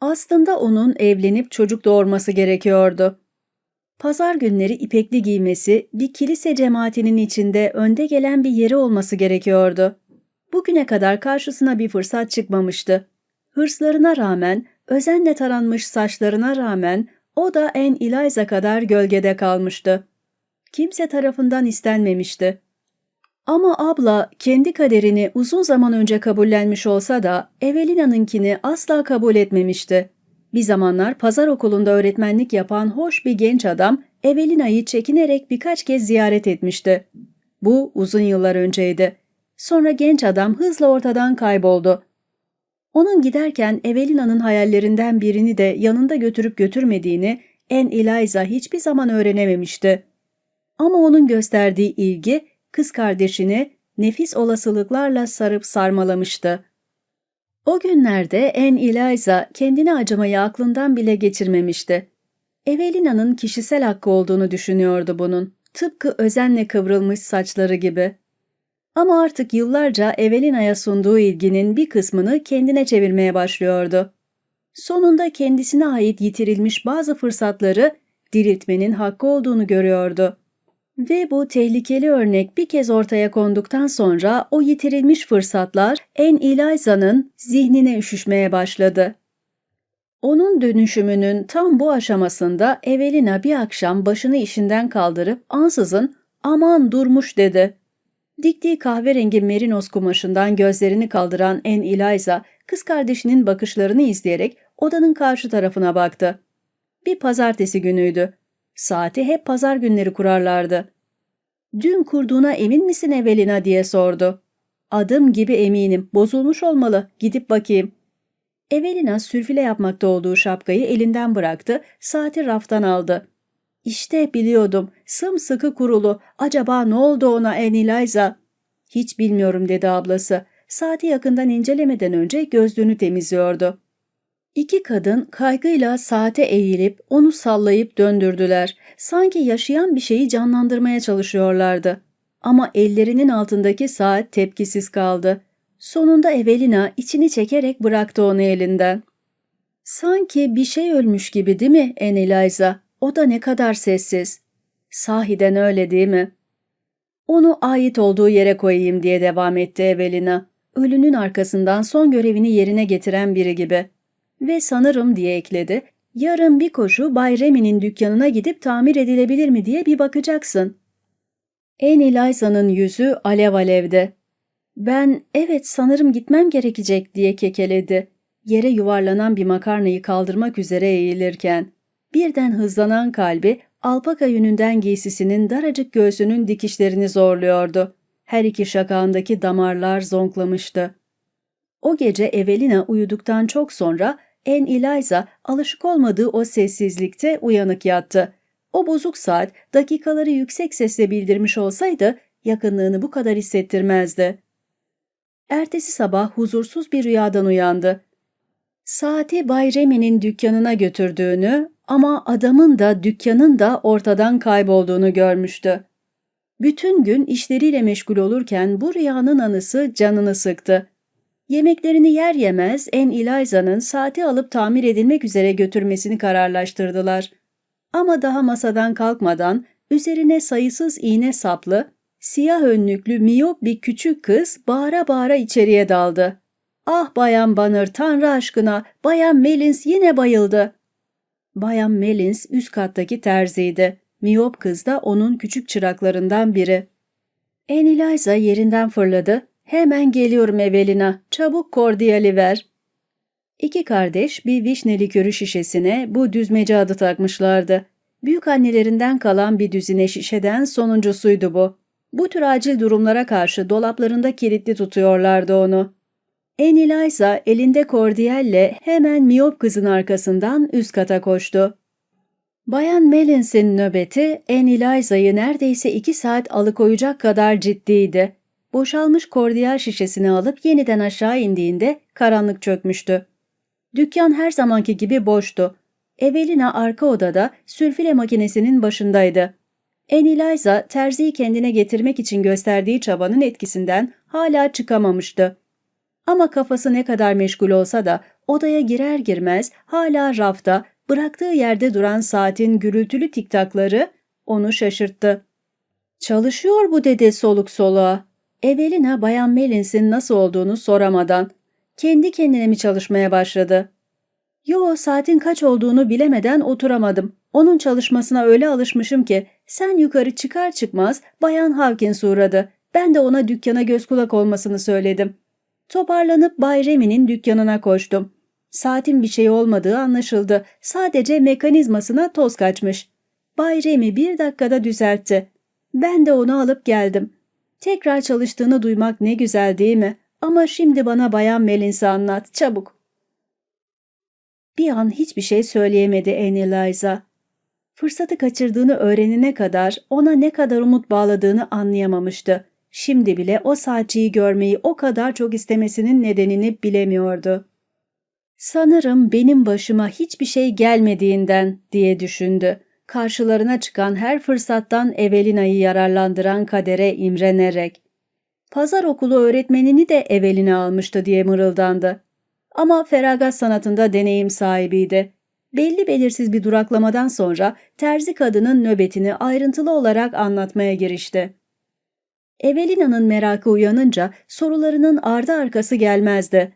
Aslında onun evlenip çocuk doğurması gerekiyordu. Pazar günleri ipekli giymesi, bir kilise cemaatinin içinde önde gelen bir yeri olması gerekiyordu. Bugüne kadar karşısına bir fırsat çıkmamıştı. Hırslarına rağmen, özenle taranmış saçlarına rağmen o da en Eliza kadar gölgede kalmıştı. Kimse tarafından istenmemişti. Ama abla kendi kaderini uzun zaman önce kabullenmiş olsa da Evelina'nınkini asla kabul etmemişti. Bir zamanlar pazar okulunda öğretmenlik yapan hoş bir genç adam Evelina'yı çekinerek birkaç kez ziyaret etmişti. Bu uzun yıllar önceydi. Sonra genç adam hızla ortadan kayboldu. Onun giderken Evelina'nın hayallerinden birini de yanında götürüp götürmediğini en Eliza hiçbir zaman öğrenememişti. Ama onun gösterdiği ilgi kız kardeşini nefis olasılıklarla sarıp sarmalamıştı. O günlerde en Eliza kendini acımayı aklından bile geçirmemişti. Evelina'nın kişisel hakkı olduğunu düşünüyordu bunun. Tıpkı özenle kıvrılmış saçları gibi. Ama artık yıllarca Evelina'ya sunduğu ilginin bir kısmını kendine çevirmeye başlıyordu. Sonunda kendisine ait yitirilmiş bazı fırsatları diriltmenin hakkı olduğunu görüyordu. Ve bu tehlikeli örnek bir kez ortaya konduktan sonra o yitirilmiş fırsatlar en Eliza'nın zihnine üşüşmeye başladı. Onun dönüşümünün tam bu aşamasında Evelina bir akşam başını işinden kaldırıp ansızın aman durmuş dedi. Diktiği kahverengi merinos kumaşından gözlerini kaldıran en Eliza kız kardeşinin bakışlarını izleyerek odanın karşı tarafına baktı. Bir pazartesi günüydü. Saati hep pazar günleri kurarlardı. Dün kurduğuna emin misin Evelina diye sordu. Adım gibi eminim. Bozulmuş olmalı. Gidip bakayım. Evelina sürfile yapmakta olduğu şapkayı elinden bıraktı, saati raftan aldı. İşte biliyordum. Sımsıkı kurulu. Acaba ne oldu ona en Eliza? Hiç bilmiyorum dedi ablası. Saati yakından incelemeden önce gözlüğünü temizliyordu. İki kadın kaygıyla saate eğilip onu sallayıp döndürdüler. Sanki yaşayan bir şeyi canlandırmaya çalışıyorlardı. Ama ellerinin altındaki saat tepkisiz kaldı. Sonunda Evelina içini çekerek bıraktı onu elinden. Sanki bir şey ölmüş gibi değil mi en Eliza? O da ne kadar sessiz. Sahiden öyle değil mi? Onu ait olduğu yere koyayım diye devam etti Evelina. Ölünün arkasından son görevini yerine getiren biri gibi. Ve sanırım diye ekledi, yarın bir koşu Bay Remy'nin dükkanına gidip tamir edilebilir mi diye bir bakacaksın. En Eliza'nın yüzü alev alevdi. Ben evet sanırım gitmem gerekecek diye kekeledi. Yere yuvarlanan bir makarnayı kaldırmak üzere eğilirken. Birden hızlanan kalbi alpaka yününden giysisinin daracık göğsünün dikişlerini zorluyordu. Her iki şakağındaki damarlar zonklamıştı. O gece Evelina uyuduktan çok sonra en Eliza alışık olmadığı o sessizlikte uyanık yattı. O bozuk saat dakikaları yüksek sesle bildirmiş olsaydı yakınlığını bu kadar hissettirmezdi. Ertesi sabah huzursuz bir rüyadan uyandı. Saati Bay Remy'nin dükkanına götürdüğünü ama adamın da dükkanın da ortadan kaybolduğunu görmüştü. Bütün gün işleriyle meşgul olurken bu rüyanın anısı canını sıktı. Yemeklerini yer yemez en Eliza'nın saati alıp tamir edilmek üzere götürmesini kararlaştırdılar. Ama daha masadan kalkmadan üzerine sayısız iğne saplı, siyah önlüklü miyop bir küçük kız bağıra bağıra içeriye daldı. Ah Bayan Banner Tanrı aşkına Bayan Melins yine bayıldı. Bayan Melins üst kattaki terziydi. Miyop kız da onun küçük çıraklarından biri. En Eliza yerinden fırladı. Hemen geliyorum Evelina. Çabuk kordiyali ver. İki kardeş bir vişne likörü şişesine bu düzmece adı takmışlardı. Büyük annelerinden kalan bir düzine şişeden sonuncusuydu bu. Bu tür acil durumlara karşı dolaplarında kilitli tutuyorlardı onu. Eliza elinde kordiyelle hemen miyop kızın arkasından üst kata koştu. Bayan Mellins'in nöbeti Eliza'yı neredeyse iki saat alıkoyacak kadar ciddiydi. Boşalmış kordiyal şişesini alıp yeniden aşağı indiğinde karanlık çökmüştü. Dükkan her zamanki gibi boştu. Evelina arka odada sülfile makinesinin başındaydı. Eliza terziyi kendine getirmek için gösterdiği çabanın etkisinden hala çıkamamıştı. Ama kafası ne kadar meşgul olsa da odaya girer girmez hala rafta bıraktığı yerde duran saatin gürültülü tiktakları onu şaşırttı. Çalışıyor bu dede soluk soluğa. Evelina Bayan Mellins'in nasıl olduğunu soramadan kendi kendine mi çalışmaya başladı? Yo saatin kaç olduğunu bilemeden oturamadım. Onun çalışmasına öyle alışmışım ki sen yukarı çıkar çıkmaz Bayan Hawkins uğradı. Ben de ona dükkana göz kulak olmasını söyledim. Toparlanıp Bay Remy'nin dükkanına koştum. Saatin bir şey olmadığı anlaşıldı. Sadece mekanizmasına toz kaçmış. Bay Remy bir dakikada düzeltti. Ben de onu alıp geldim. Tekrar çalıştığını duymak ne güzel değil mi? Ama şimdi bana Bayan Melins'i anlat, çabuk. Bir an hiçbir şey söyleyemedi en Eliza. Fırsatı kaçırdığını öğrenene kadar ona ne kadar umut bağladığını anlayamamıştı. Şimdi bile o saatçiyi görmeyi o kadar çok istemesinin nedenini bilemiyordu. Sanırım benim başıma hiçbir şey gelmediğinden diye düşündü. Karşılarına çıkan her fırsattan Evelina'yı yararlandıran kadere imrenerek. Pazar okulu öğretmenini de Evelina almıştı diye mırıldandı. Ama feragat sanatında deneyim sahibiydi. Belli belirsiz bir duraklamadan sonra terzi kadının nöbetini ayrıntılı olarak anlatmaya girişti. Evelina'nın merakı uyanınca sorularının ardı arkası gelmezdi.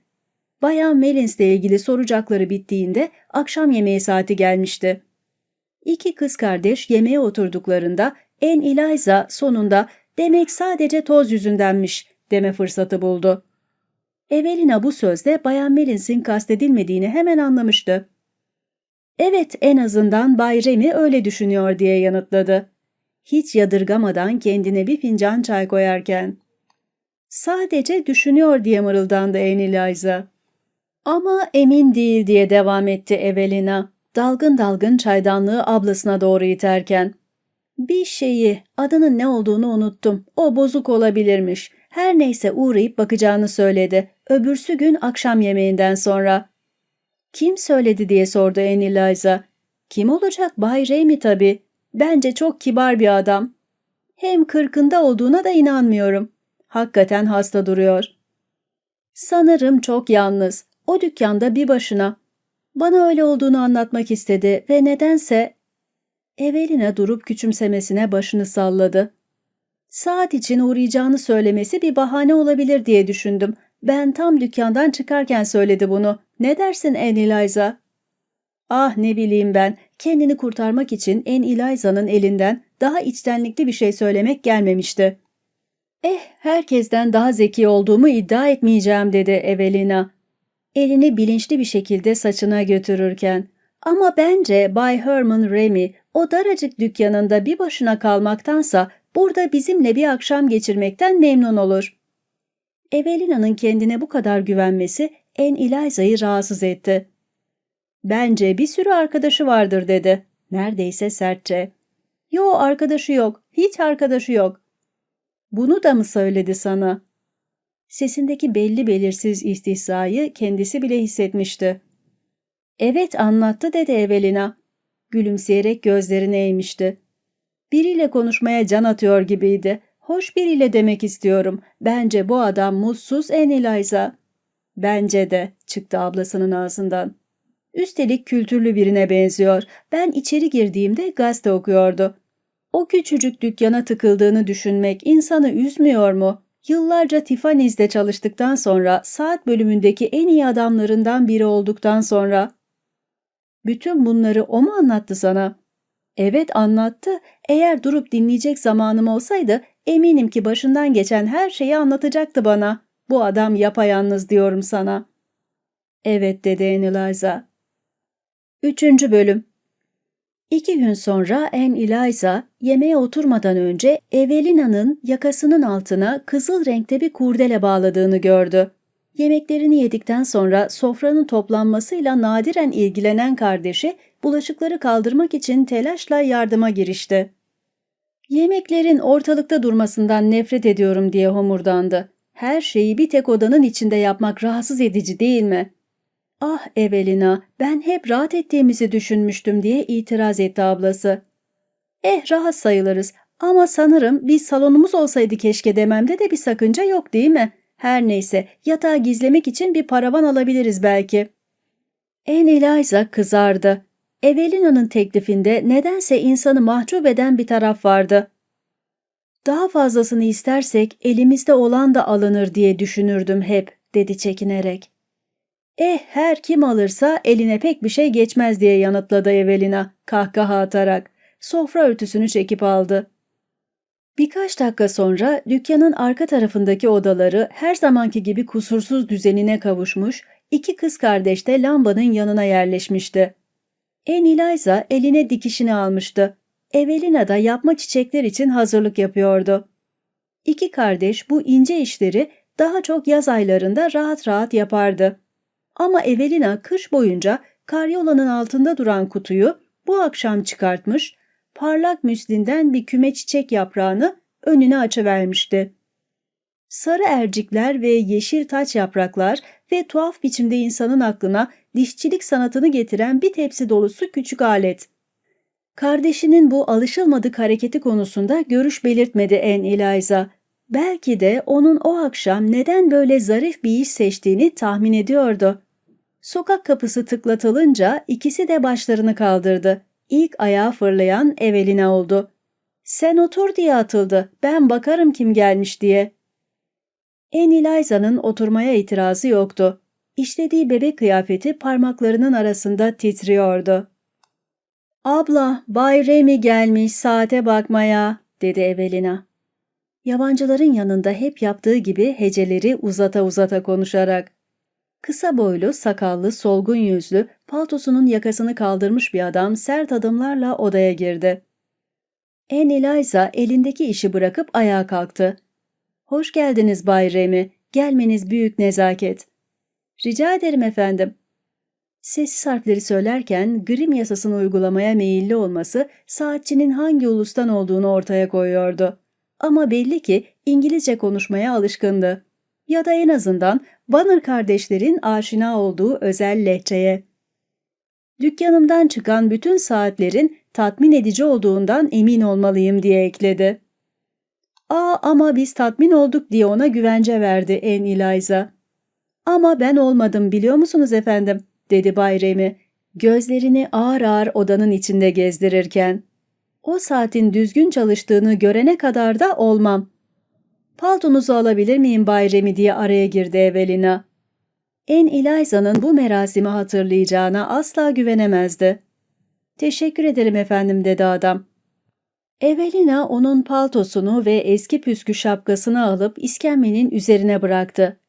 Bayan Mellins'le ilgili soracakları bittiğinde akşam yemeği saati gelmişti. İki kız kardeş yemeğe oturduklarında en Eliza sonunda demek sadece toz yüzündenmiş deme fırsatı buldu. Evelina bu sözle Bayan Mellins'in kastedilmediğini hemen anlamıştı. Evet en azından Bay Remy öyle düşünüyor diye yanıtladı. Hiç yadırgamadan kendine bir fincan çay koyarken. Sadece düşünüyor diye mırıldandı en Eliza. Ama emin değil diye devam etti Evelina, dalgın dalgın çaydanlığı ablasına doğru iterken. Bir şeyi, adının ne olduğunu unuttum. O bozuk olabilirmiş. Her neyse uğrayıp bakacağını söyledi. Öbürsü gün akşam yemeğinden sonra. Kim söyledi diye sordu en Eliza. Kim olacak? Bay Remy tabii. Bence çok kibar bir adam. Hem kırkında olduğuna da inanmıyorum. Hakikaten hasta duruyor. Sanırım çok yalnız. O dükkanda bir başına. Bana öyle olduğunu anlatmak istedi ve nedense... Evelina durup küçümsemesine başını salladı. Saat için uğrayacağını söylemesi bir bahane olabilir diye düşündüm. Ben tam dükkandan çıkarken söyledi bunu. Ne dersin Eliza? Ah ne bileyim ben. Kendini kurtarmak için En Eliza'nın elinden daha içtenlikli bir şey söylemek gelmemişti. Eh, herkesten daha zeki olduğumu iddia etmeyeceğim dedi Evelina elini bilinçli bir şekilde saçına götürürken. Ama bence Bay Herman Remy o daracık dükkanında bir başına kalmaktansa burada bizimle bir akşam geçirmekten memnun olur. Evelina'nın kendine bu kadar güvenmesi en Eliza'yı rahatsız etti. Bence bir sürü arkadaşı vardır dedi. Neredeyse sertçe. Yo arkadaşı yok. Hiç arkadaşı yok. Bunu da mı söyledi sana? Sesindeki belli belirsiz istihzayı kendisi bile hissetmişti. Evet anlattı dedi Evelina. Gülümseyerek gözlerini eğmişti. Biriyle konuşmaya can atıyor gibiydi. Hoş biriyle demek istiyorum. Bence bu adam mutsuz en Eliza. Bence de çıktı ablasının ağzından. Üstelik kültürlü birine benziyor. Ben içeri girdiğimde gazete okuyordu. O küçücük dükkana tıkıldığını düşünmek insanı üzmüyor mu? Yıllarca Tiffany's'de çalıştıktan sonra, saat bölümündeki en iyi adamlarından biri olduktan sonra... Bütün bunları o mu anlattı sana? Evet anlattı. Eğer durup dinleyecek zamanım olsaydı eminim ki başından geçen her şeyi anlatacaktı bana. Bu adam yapayalnız diyorum sana. Evet dedi Eneliza. 3. Bölüm İki gün sonra Anne Eliza yemeğe oturmadan önce Evelina'nın yakasının altına kızıl renkte bir kurdele bağladığını gördü. Yemeklerini yedikten sonra sofranın toplanmasıyla nadiren ilgilenen kardeşi bulaşıkları kaldırmak için telaşla yardıma girişti. Yemeklerin ortalıkta durmasından nefret ediyorum diye homurdandı. Her şeyi bir tek odanın içinde yapmak rahatsız edici değil mi? Ah Evelina, ben hep rahat ettiğimizi düşünmüştüm diye itiraz etti ablası. Eh rahat sayılırız ama sanırım bir salonumuz olsaydı keşke dememde de bir sakınca yok değil mi? Her neyse yatağı gizlemek için bir paravan alabiliriz belki. En Eliza kızardı. Evelina'nın teklifinde nedense insanı mahcup eden bir taraf vardı. Daha fazlasını istersek elimizde olan da alınır diye düşünürdüm hep, dedi çekinerek. Eh her kim alırsa eline pek bir şey geçmez diye yanıtladı Evelina kahkaha atarak. Sofra örtüsünü çekip aldı. Birkaç dakika sonra dükkanın arka tarafındaki odaları her zamanki gibi kusursuz düzenine kavuşmuş, iki kız kardeş de lambanın yanına yerleşmişti. En Eliza eline dikişini almıştı. Evelina da yapma çiçekler için hazırlık yapıyordu. İki kardeş bu ince işleri daha çok yaz aylarında rahat rahat yapardı. Ama Evelina kış boyunca karyolanın altında duran kutuyu bu akşam çıkartmış, parlak müslinden bir küme çiçek yaprağını önüne açıvermişti. Sarı ercikler ve yeşil taç yapraklar ve tuhaf biçimde insanın aklına dişçilik sanatını getiren bir tepsi dolusu küçük alet. Kardeşinin bu alışılmadık hareketi konusunda görüş belirtmedi en Eliza. Belki de onun o akşam neden böyle zarif bir iş seçtiğini tahmin ediyordu. Sokak kapısı tıklatılınca ikisi de başlarını kaldırdı. İlk ayağa fırlayan Evelina oldu. Sen otur diye atıldı. Ben bakarım kim gelmiş diye. En Eliza'nın oturmaya itirazı yoktu. İşlediği bebek kıyafeti parmaklarının arasında titriyordu. Abla, Bay Remy gelmiş saate bakmaya, dedi Evelina. Yabancıların yanında hep yaptığı gibi heceleri uzata uzata konuşarak. Kısa boylu, sakallı, solgun yüzlü, paltosunun yakasını kaldırmış bir adam sert adımlarla odaya girdi. En Eliza elindeki işi bırakıp ayağa kalktı. Hoş geldiniz Bay Remy. Gelmeniz büyük nezaket. Rica ederim efendim. Sessiz harfleri söylerken grim yasasını uygulamaya meyilli olması saatçinin hangi ulustan olduğunu ortaya koyuyordu. Ama belli ki İngilizce konuşmaya alışkındı. Ya da en azından Banner kardeşlerin aşina olduğu özel lehçeye. Dükkanımdan çıkan bütün saatlerin tatmin edici olduğundan emin olmalıyım diye ekledi. Aa ama biz tatmin olduk diye ona güvence verdi en Eliza. Ama ben olmadım biliyor musunuz efendim, dedi Bay Remy, gözlerini ağır ağır odanın içinde gezdirirken. O saatin düzgün çalıştığını görene kadar da olmam. Paltonuzu alabilir miyim Bay Remy diye araya girdi Evelina. En Eliza'nın bu merasimi hatırlayacağına asla güvenemezdi. Teşekkür ederim efendim dedi adam. Evelina onun paltosunu ve eski püskü şapkasını alıp iskemlenin üzerine bıraktı.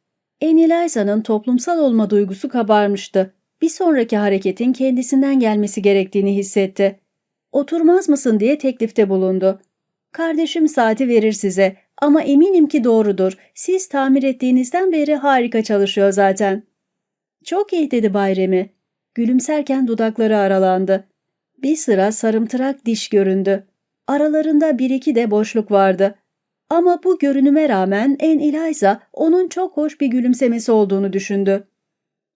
En Eliza'nın toplumsal olma duygusu kabarmıştı. Bir sonraki hareketin kendisinden gelmesi gerektiğini hissetti. Oturmaz mısın diye teklifte bulundu. Kardeşim saati verir size ama eminim ki doğrudur. Siz tamir ettiğinizden beri harika çalışıyor zaten. Çok iyi dedi Bayremi. Gülümserken dudakları aralandı. Bir sıra sarımtırak diş göründü. Aralarında bir iki de boşluk vardı. Ama bu görünüme rağmen en Eliza onun çok hoş bir gülümsemesi olduğunu düşündü.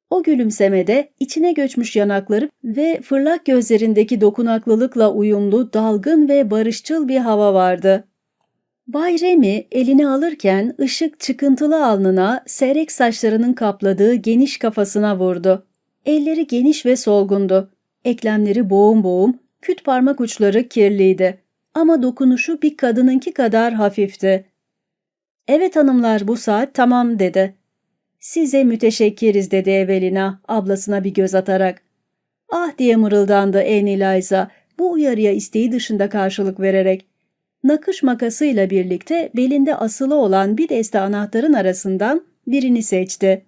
O gülümsemede içine göçmüş yanakları ve fırlak gözlerindeki dokunaklılıkla uyumlu, dalgın ve barışçıl bir hava vardı. Bay Remy elini alırken ışık çıkıntılı alnına, seyrek saçlarının kapladığı geniş kafasına vurdu. Elleri geniş ve solgundu. Eklemleri boğum boğum, küt parmak uçları kirliydi. Ama dokunuşu bir kadınınki kadar hafifti. Evet hanımlar bu saat tamam dedi. Size müteşekkiriz dedi Evelina ablasına bir göz atarak. Ah diye mırıldandı Annie Liza bu uyarıya isteği dışında karşılık vererek. Nakış makasıyla birlikte belinde asılı olan bir deste anahtarın arasından birini seçti.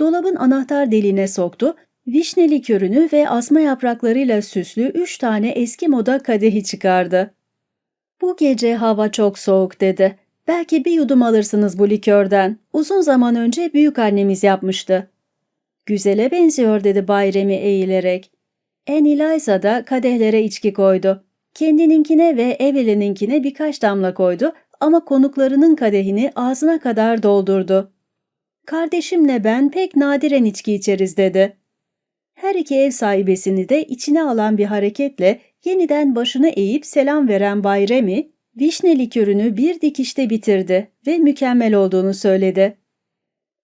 Dolabın anahtar deliğine soktu, vişne likörünü ve asma yapraklarıyla süslü üç tane eski moda kadehi çıkardı. Bu gece hava çok soğuk dedi. Belki bir yudum alırsınız bu likörden. Uzun zaman önce büyük annemiz yapmıştı. Güzele benziyor dedi Bay Remy eğilerek. En Eliza da kadehlere içki koydu. Kendininkine ve Evelyn'inkine birkaç damla koydu ama konuklarının kadehini ağzına kadar doldurdu. Kardeşimle ben pek nadiren içki içeriz dedi. Her iki ev sahibesini de içine alan bir hareketle yeniden başını eğip selam veren Bay Remy, vişne likörünü bir dikişte bitirdi ve mükemmel olduğunu söyledi.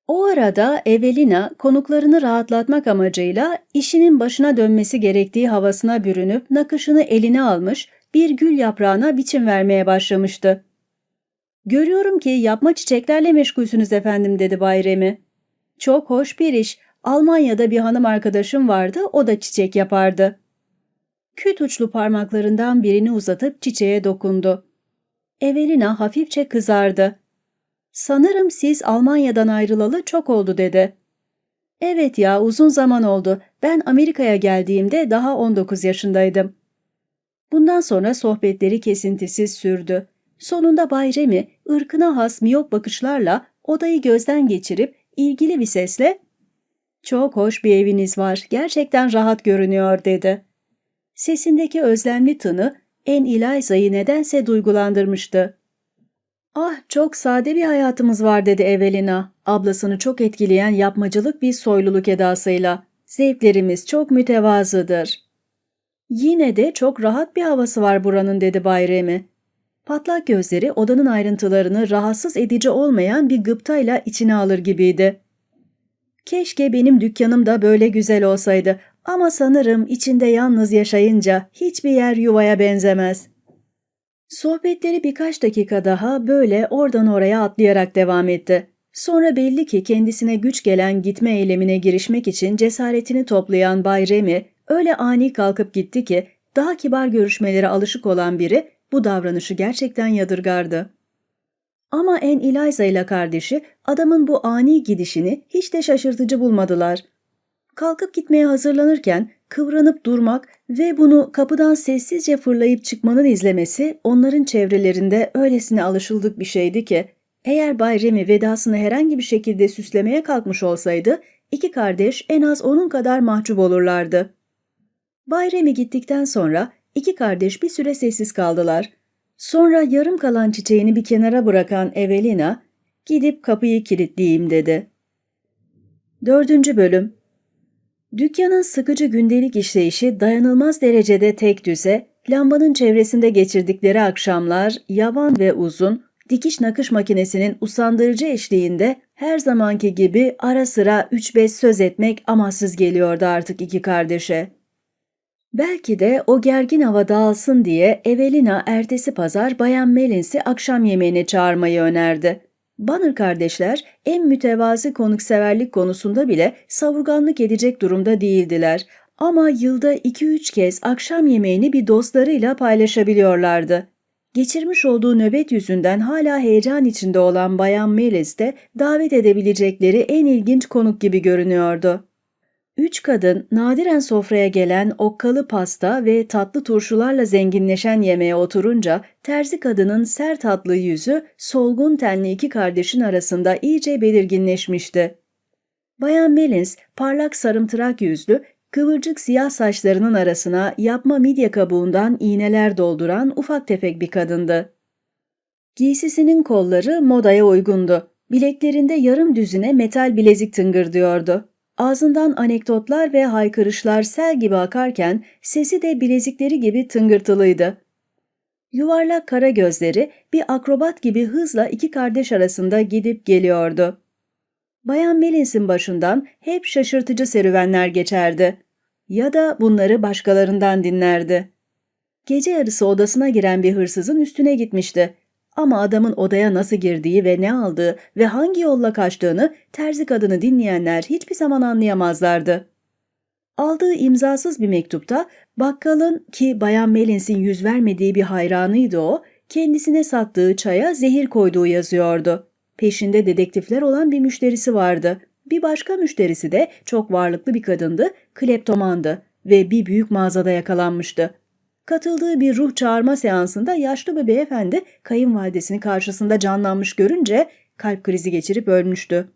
O arada Evelina konuklarını rahatlatmak amacıyla işinin başına dönmesi gerektiği havasına bürünüp nakışını eline almış bir gül yaprağına biçim vermeye başlamıştı. Görüyorum ki yapma çiçeklerle meşgulsünüz efendim dedi Bay Remy. Çok hoş bir iş. Almanya'da bir hanım arkadaşım vardı, o da çiçek yapardı. Küt uçlu parmaklarından birini uzatıp çiçeğe dokundu. Evelina hafifçe kızardı. Sanırım siz Almanya'dan ayrılalı çok oldu dedi. Evet ya uzun zaman oldu. Ben Amerika'ya geldiğimde daha 19 yaşındaydım. Bundan sonra sohbetleri kesintisiz sürdü. Sonunda Bay Remy ırkına has miyop bakışlarla odayı gözden geçirip ilgili bir sesle ''Çok hoş bir eviniz var, gerçekten rahat görünüyor.'' dedi. Sesindeki özlemli tını en Eliza'yı nedense duygulandırmıştı. ''Ah çok sade bir hayatımız var.'' dedi Evelina, ablasını çok etkileyen yapmacılık bir soyluluk edasıyla. ''Zevklerimiz çok mütevazıdır.'' ''Yine de çok rahat bir havası var buranın.'' dedi Bay Remy. Patlak gözleri odanın ayrıntılarını rahatsız edici olmayan bir gıptayla içine alır gibiydi. Keşke benim dükkanım da böyle güzel olsaydı ama sanırım içinde yalnız yaşayınca hiçbir yer yuvaya benzemez. Sohbetleri birkaç dakika daha böyle oradan oraya atlayarak devam etti. Sonra belli ki kendisine güç gelen gitme eylemine girişmek için cesaretini toplayan Bay Remy öyle ani kalkıp gitti ki daha kibar görüşmelere alışık olan biri bu davranışı gerçekten yadırgardı. Ama en Eliza ile kardeşi adamın bu ani gidişini hiç de şaşırtıcı bulmadılar. Kalkıp gitmeye hazırlanırken kıvranıp durmak ve bunu kapıdan sessizce fırlayıp çıkmanın izlemesi onların çevrelerinde öylesine alışıldık bir şeydi ki eğer Bay Remy vedasını herhangi bir şekilde süslemeye kalkmış olsaydı iki kardeş en az onun kadar mahcup olurlardı. Bay Remy gittikten sonra İki kardeş bir süre sessiz kaldılar. Sonra yarım kalan çiçeğini bir kenara bırakan Evelina, gidip kapıyı kilitleyeyim dedi. Dördüncü bölüm Dükkanın sıkıcı gündelik işleyişi dayanılmaz derecede tek düze, lambanın çevresinde geçirdikleri akşamlar yavan ve uzun, dikiş nakış makinesinin usandırıcı eşliğinde her zamanki gibi ara sıra üç beş söz etmek amaçsız geliyordu artık iki kardeşe. Belki de o gergin hava dağılsın diye Evelina ertesi pazar Bayan Melins'i akşam yemeğine çağırmayı önerdi. Banner kardeşler en mütevazi konukseverlik konusunda bile savurganlık edecek durumda değildiler ama yılda 2-3 kez akşam yemeğini bir dostlarıyla paylaşabiliyorlardı. Geçirmiş olduğu nöbet yüzünden hala heyecan içinde olan Bayan Melis de davet edebilecekleri en ilginç konuk gibi görünüyordu. Üç kadın nadiren sofraya gelen okkalı pasta ve tatlı turşularla zenginleşen yemeğe oturunca terzi kadının sert tatlı yüzü solgun tenli iki kardeşin arasında iyice belirginleşmişti. Bayan Melins parlak sarımtırak yüzlü, kıvırcık siyah saçlarının arasına yapma midye kabuğundan iğneler dolduran ufak tefek bir kadındı. Giysisinin kolları modaya uygundu. Bileklerinde yarım düzine metal bilezik tıngırdıyordu. Ağzından anekdotlar ve haykırışlar sel gibi akarken sesi de bilezikleri gibi tıngırtılıydı. Yuvarlak kara gözleri bir akrobat gibi hızla iki kardeş arasında gidip geliyordu. Bayan Melins'in başından hep şaşırtıcı serüvenler geçerdi. Ya da bunları başkalarından dinlerdi. Gece yarısı odasına giren bir hırsızın üstüne gitmişti. Ama adamın odaya nasıl girdiği ve ne aldığı ve hangi yolla kaçtığını terzi kadını dinleyenler hiçbir zaman anlayamazlardı. Aldığı imzasız bir mektupta bakkalın ki Bayan Melins'in yüz vermediği bir hayranıydı o, kendisine sattığı çaya zehir koyduğu yazıyordu. Peşinde dedektifler olan bir müşterisi vardı. Bir başka müşterisi de çok varlıklı bir kadındı, kleptomandı ve bir büyük mağazada yakalanmıştı. Katıldığı bir ruh çağırma seansında yaşlı bir beyefendi kayınvalidesini karşısında canlanmış görünce kalp krizi geçirip ölmüştü.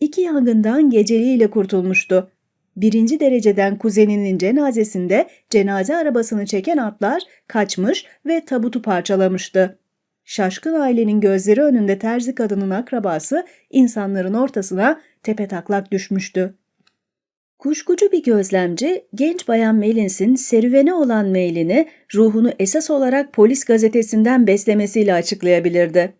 İki yangından geceliğiyle kurtulmuştu. Birinci dereceden kuzeninin cenazesinde cenaze arabasını çeken atlar kaçmış ve tabutu parçalamıştı. Şaşkın ailenin gözleri önünde terzi kadının akrabası insanların ortasına tepetaklak düşmüştü. Kuşkucu bir gözlemci, genç bayan Melins'in serüvene olan meylini ruhunu esas olarak polis gazetesinden beslemesiyle açıklayabilirdi.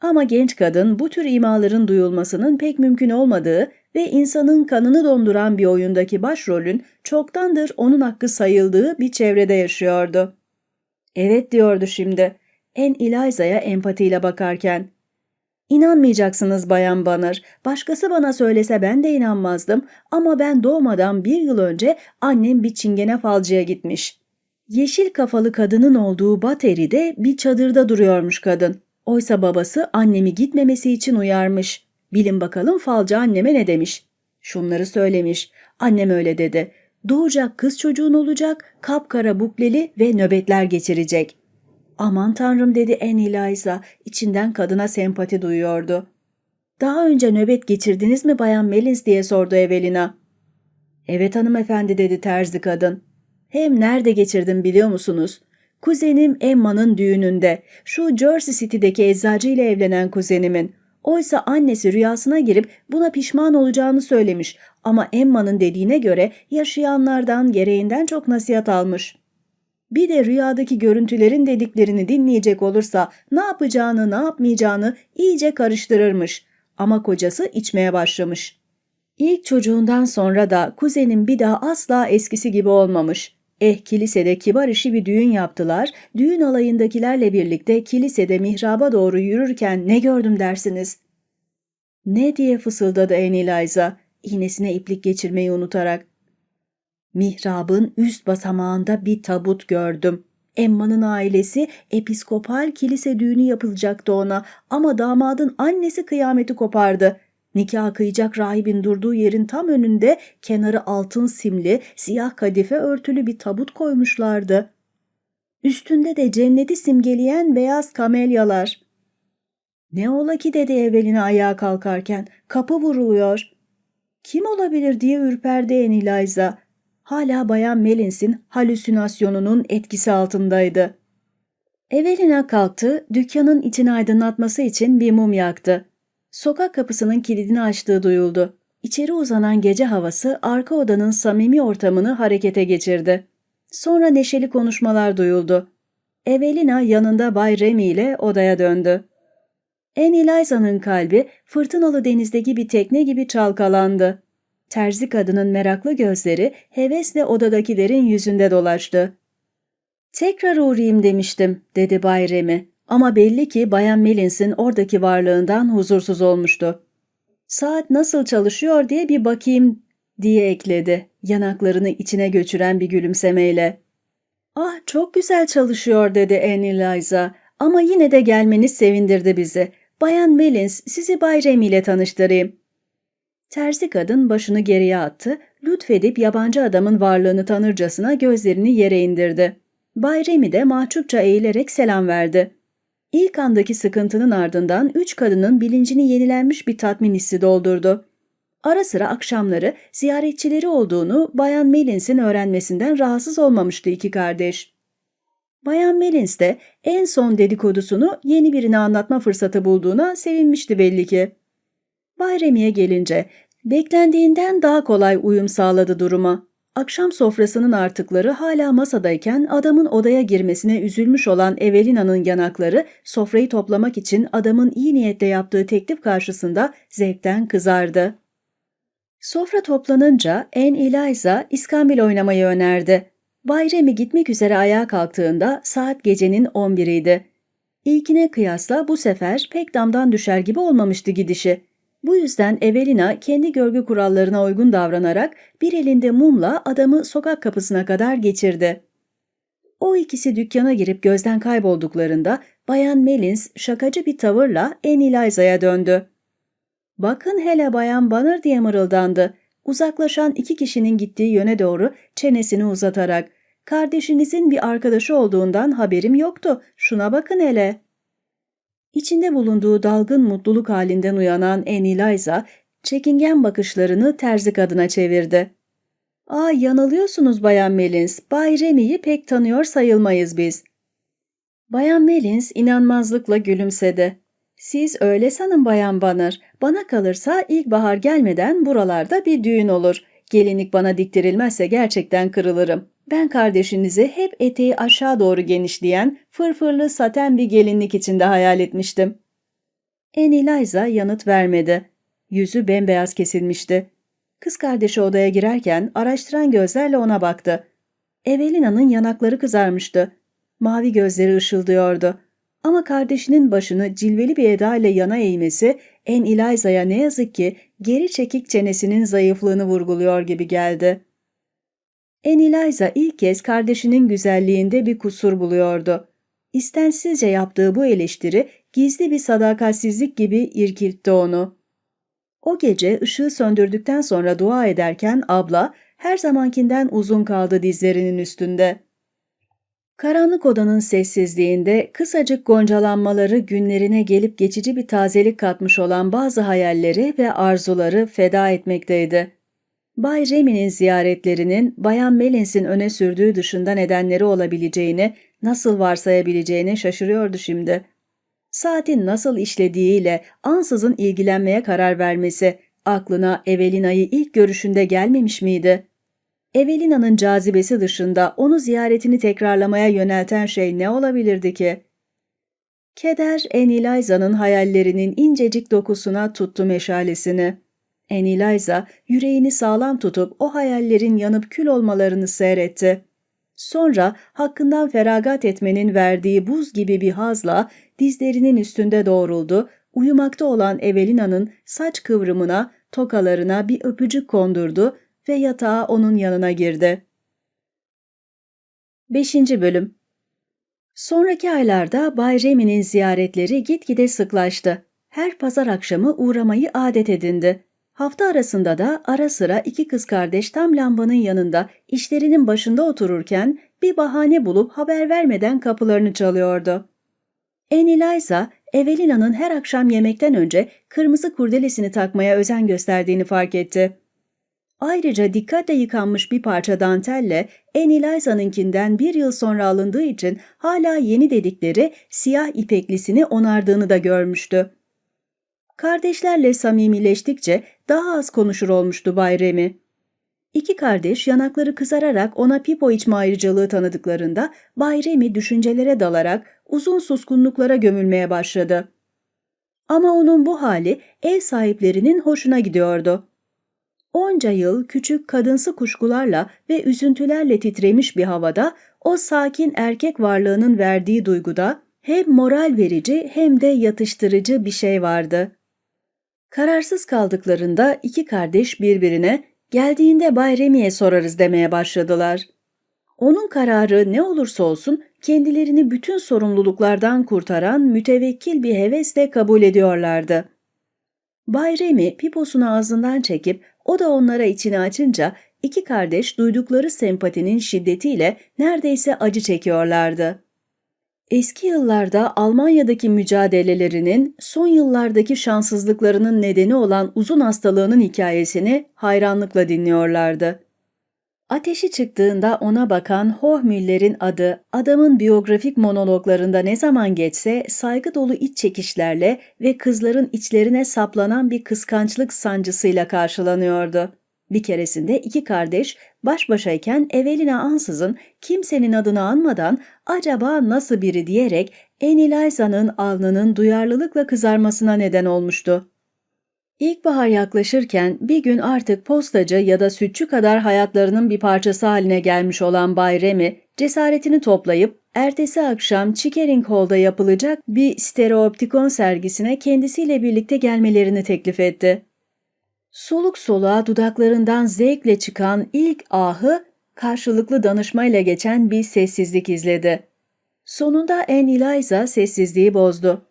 Ama genç kadın bu tür imaların duyulmasının pek mümkün olmadığı ve insanın kanını donduran bir oyundaki başrolün çoktandır onun hakkı sayıldığı bir çevrede yaşıyordu. Evet diyordu şimdi. En Eliza'ya empatiyle bakarken. İnanmayacaksınız Bayan Banner. Başkası bana söylese ben de inanmazdım ama ben doğmadan bir yıl önce annem bir çingene falcıya gitmiş. Yeşil kafalı kadının olduğu Bateri'de bir çadırda duruyormuş kadın. Oysa babası annemi gitmemesi için uyarmış. Bilin bakalım falcı anneme ne demiş. Şunları söylemiş. Annem öyle dedi. Doğacak kız çocuğun olacak, kapkara bukleli ve nöbetler geçirecek. Aman tanrım dedi en Eliza, içinden kadına sempati duyuyordu. Daha önce nöbet geçirdiniz mi Bayan Melins diye sordu Evelina. Evet hanımefendi dedi terzi kadın. Hem nerede geçirdim biliyor musunuz? Kuzenim Emma'nın düğününde, şu Jersey City'deki eczacı ile evlenen kuzenimin. Oysa annesi rüyasına girip buna pişman olacağını söylemiş ama Emma'nın dediğine göre yaşayanlardan gereğinden çok nasihat almış. Bir de rüyadaki görüntülerin dediklerini dinleyecek olursa ne yapacağını ne yapmayacağını iyice karıştırırmış. Ama kocası içmeye başlamış. İlk çocuğundan sonra da kuzenim bir daha asla eskisi gibi olmamış. Eh kilisede kibar işi bir düğün yaptılar. Düğün alayındakilerle birlikte kilisede mihraba doğru yürürken ne gördüm dersiniz? Ne diye fısıldadı Eniliza, iğnesine iplik geçirmeyi unutarak. Mihrabın üst basamağında bir tabut gördüm. Emma'nın ailesi episkopal kilise düğünü yapılacaktı ona ama damadın annesi kıyameti kopardı. Nikah kıyacak rahibin durduğu yerin tam önünde kenarı altın simli, siyah kadife örtülü bir tabut koymuşlardı. Üstünde de cenneti simgeleyen beyaz kamelyalar. Ne ola ki dedi Evelina ayağa kalkarken. Kapı vuruluyor. Kim olabilir diye ürperdi Eniliza. Hala Bayan Melins'in halüsinasyonunun etkisi altındaydı. Evelina kalktı, dükkanın içini aydınlatması için bir mum yaktı. Sokak kapısının kilidini açtığı duyuldu. İçeri uzanan gece havası arka odanın samimi ortamını harekete geçirdi. Sonra neşeli konuşmalar duyuldu. Evelina yanında Bay Remy ile odaya döndü. En Eliza'nın kalbi fırtınalı denizdeki bir tekne gibi çalkalandı. Terzi kadının meraklı gözleri hevesle odadakilerin yüzünde dolaştı. Tekrar uğrayayım demiştim, dedi Bay Remy. Ama belli ki Bayan Melins'in oradaki varlığından huzursuz olmuştu. Saat nasıl çalışıyor diye bir bakayım diye ekledi, yanaklarını içine göçüren bir gülümsemeyle. Ah çok güzel çalışıyor dedi Annie ama yine de gelmeniz sevindirdi bizi. Bayan Melins sizi Bay Remy ile tanıştırayım. Terzi kadın başını geriye attı, lütfedip yabancı adamın varlığını tanırcasına gözlerini yere indirdi. Bay Remy de mahcupça eğilerek selam verdi. İlk andaki sıkıntının ardından üç kadının bilincini yenilenmiş bir tatmin hissi doldurdu. Ara sıra akşamları ziyaretçileri olduğunu Bayan Melins'in öğrenmesinden rahatsız olmamıştı iki kardeş. Bayan Melins de en son dedikodusunu yeni birine anlatma fırsatı bulduğuna sevinmişti belli ki. Bay Remy'e gelince Beklendiğinden daha kolay uyum sağladı duruma. Akşam sofrasının artıkları hala masadayken adamın odaya girmesine üzülmüş olan Evelina'nın yanakları sofrayı toplamak için adamın iyi niyetle yaptığı teklif karşısında zevkten kızardı. Sofra toplanınca Anne Eliza iskambil oynamayı önerdi. Bay Remy gitmek üzere ayağa kalktığında saat gecenin 11'iydi. İlkine kıyasla bu sefer pek damdan düşer gibi olmamıştı gidişi. Bu yüzden Evelina kendi görgü kurallarına uygun davranarak bir elinde mumla adamı sokak kapısına kadar geçirdi. O ikisi dükkana girip gözden kaybolduklarında Bayan Melins şakacı bir tavırla Anne Eliza'ya döndü. Bakın hele Bayan Banner diye mırıldandı. Uzaklaşan iki kişinin gittiği yöne doğru çenesini uzatarak. Kardeşinizin bir arkadaşı olduğundan haberim yoktu. Şuna bakın hele. İçinde bulunduğu dalgın mutluluk halinden uyanan Annie Liza, çekingen bakışlarını terzi kadına çevirdi. ''Aa yanılıyorsunuz Bayan Melins, Bay Remy'yi pek tanıyor sayılmayız biz.'' Bayan Melins inanmazlıkla gülümsedi. ''Siz öyle sanın Bayan Banner. Bana kalırsa ilkbahar gelmeden buralarda bir düğün olur. Gelinlik bana diktirilmezse gerçekten kırılırım. Ben kardeşinizi hep eteği aşağı doğru genişleyen fırfırlı saten bir gelinlik içinde hayal etmiştim. Annie Liza yanıt vermedi. Yüzü bembeyaz kesilmişti. Kız kardeşi odaya girerken araştıran gözlerle ona baktı. Evelina'nın yanakları kızarmıştı. Mavi gözleri ışıldıyordu. Ama kardeşinin başını cilveli bir eda ile yana eğmesi en Eliza'ya ne yazık ki geri çekik çenesinin zayıflığını vurguluyor gibi geldi. En Eliza ilk kez kardeşinin güzelliğinde bir kusur buluyordu. İstensizce yaptığı bu eleştiri gizli bir sadakatsizlik gibi irkiltti onu. O gece ışığı söndürdükten sonra dua ederken abla her zamankinden uzun kaldı dizlerinin üstünde. Karanlık odanın sessizliğinde kısacık goncalanmaları günlerine gelip geçici bir tazelik katmış olan bazı hayalleri ve arzuları feda etmekteydi. Bay Remy'nin ziyaretlerinin Bayan Melins'in öne sürdüğü dışında nedenleri olabileceğini, nasıl varsayabileceğini şaşırıyordu şimdi. Saatin nasıl işlediğiyle ansızın ilgilenmeye karar vermesi aklına Evelina'yı ilk görüşünde gelmemiş miydi? Evelina'nın cazibesi dışında onu ziyaretini tekrarlamaya yönelten şey ne olabilirdi ki? Keder Eniliza'nın hayallerinin incecik dokusuna tuttu meşalesini. Eniliza yüreğini sağlam tutup o hayallerin yanıp kül olmalarını seyretti. Sonra hakkından feragat etmenin verdiği buz gibi bir hazla dizlerinin üstünde doğruldu, uyumakta olan Evelina'nın saç kıvrımına, tokalarına bir öpücük kondurdu ve yatağa onun yanına girdi. 5. Bölüm Sonraki aylarda Bay Remy'nin ziyaretleri gitgide sıklaştı. Her pazar akşamı uğramayı adet edindi. Hafta arasında da ara sıra iki kız kardeş tam lambanın yanında işlerinin başında otururken bir bahane bulup haber vermeden kapılarını çalıyordu. Anne Evelina'nın her akşam yemekten önce kırmızı kurdelesini takmaya özen gösterdiğini fark etti. Ayrıca dikkatle yıkanmış bir parça dantelle Anne bir yıl sonra alındığı için hala yeni dedikleri siyah ipeklisini onardığını da görmüştü. Kardeşlerle samimileştikçe daha az konuşur olmuştu Bay Remy. İki kardeş yanakları kızararak ona pipo içme ayrıcalığı tanıdıklarında Bay Remy düşüncelere dalarak uzun suskunluklara gömülmeye başladı. Ama onun bu hali ev sahiplerinin hoşuna gidiyordu. Onca yıl küçük kadınsı kuşkularla ve üzüntülerle titremiş bir havada o sakin erkek varlığının verdiği duyguda hem moral verici hem de yatıştırıcı bir şey vardı. Kararsız kaldıklarında iki kardeş birbirine geldiğinde Bay Remy'e sorarız demeye başladılar. Onun kararı ne olursa olsun kendilerini bütün sorumluluklardan kurtaran mütevekkil bir hevesle kabul ediyorlardı. Bay Remy piposunu ağzından çekip o da onlara içini açınca iki kardeş duydukları sempatinin şiddetiyle neredeyse acı çekiyorlardı. Eski yıllarda Almanya'daki mücadelelerinin son yıllardaki şanssızlıklarının nedeni olan uzun hastalığının hikayesini hayranlıkla dinliyorlardı. Ateşi çıktığında ona bakan Hohmüller'in adı, adamın biyografik monologlarında ne zaman geçse saygı dolu iç çekişlerle ve kızların içlerine saplanan bir kıskançlık sancısıyla karşılanıyordu. Bir keresinde iki kardeş baş başayken Evelina ansızın kimsenin adını anmadan acaba nasıl biri diyerek Eniliza'nın alnının duyarlılıkla kızarmasına neden olmuştu. İlkbahar yaklaşırken bir gün artık postacı ya da sütçü kadar hayatlarının bir parçası haline gelmiş olan Bay Remy, cesaretini toplayıp ertesi akşam Chickering Hall'da yapılacak bir stereoptikon sergisine kendisiyle birlikte gelmelerini teklif etti. Soluk soluğa dudaklarından zevkle çıkan ilk ahı karşılıklı danışmayla geçen bir sessizlik izledi. Sonunda En Eliza sessizliği bozdu.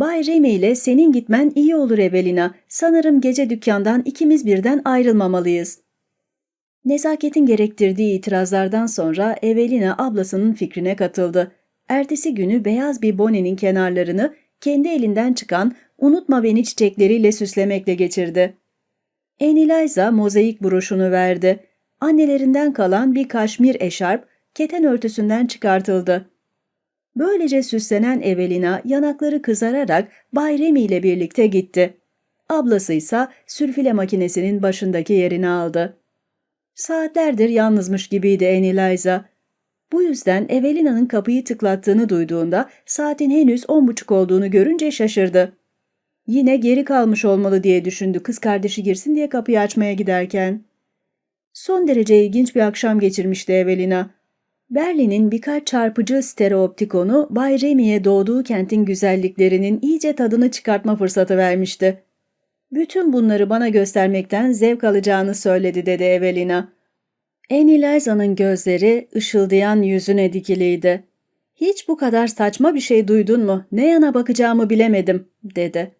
Bay Remy ile senin gitmen iyi olur Evelina. Sanırım gece dükkandan ikimiz birden ayrılmamalıyız. Nezaketin gerektirdiği itirazlardan sonra Evelina ablasının fikrine katıldı. Ertesi günü beyaz bir bonenin kenarlarını kendi elinden çıkan unutma beni çiçekleriyle süslemekle geçirdi. Eniliza mozaik broşunu verdi. Annelerinden kalan bir kaşmir eşarp keten örtüsünden çıkartıldı. Böylece süslenen Evelina yanakları kızararak Bay Remy ile birlikte gitti. Ablası ise sülfile makinesinin başındaki yerini aldı. Saatlerdir yalnızmış gibiydi Eniliza. Bu yüzden Evelina'nın kapıyı tıklattığını duyduğunda saatin henüz on buçuk olduğunu görünce şaşırdı. Yine geri kalmış olmalı diye düşündü kız kardeşi girsin diye kapıyı açmaya giderken. Son derece ilginç bir akşam geçirmişti Evelina. Berlin'in birkaç çarpıcı stereoptikonu Bay Remy'e doğduğu kentin güzelliklerinin iyice tadını çıkartma fırsatı vermişti. Bütün bunları bana göstermekten zevk alacağını söyledi dedi Evelina. Eniliza'nın gözleri ışıldayan yüzüne dikiliydi. Hiç bu kadar saçma bir şey duydun mu? Ne yana bakacağımı bilemedim, dedi.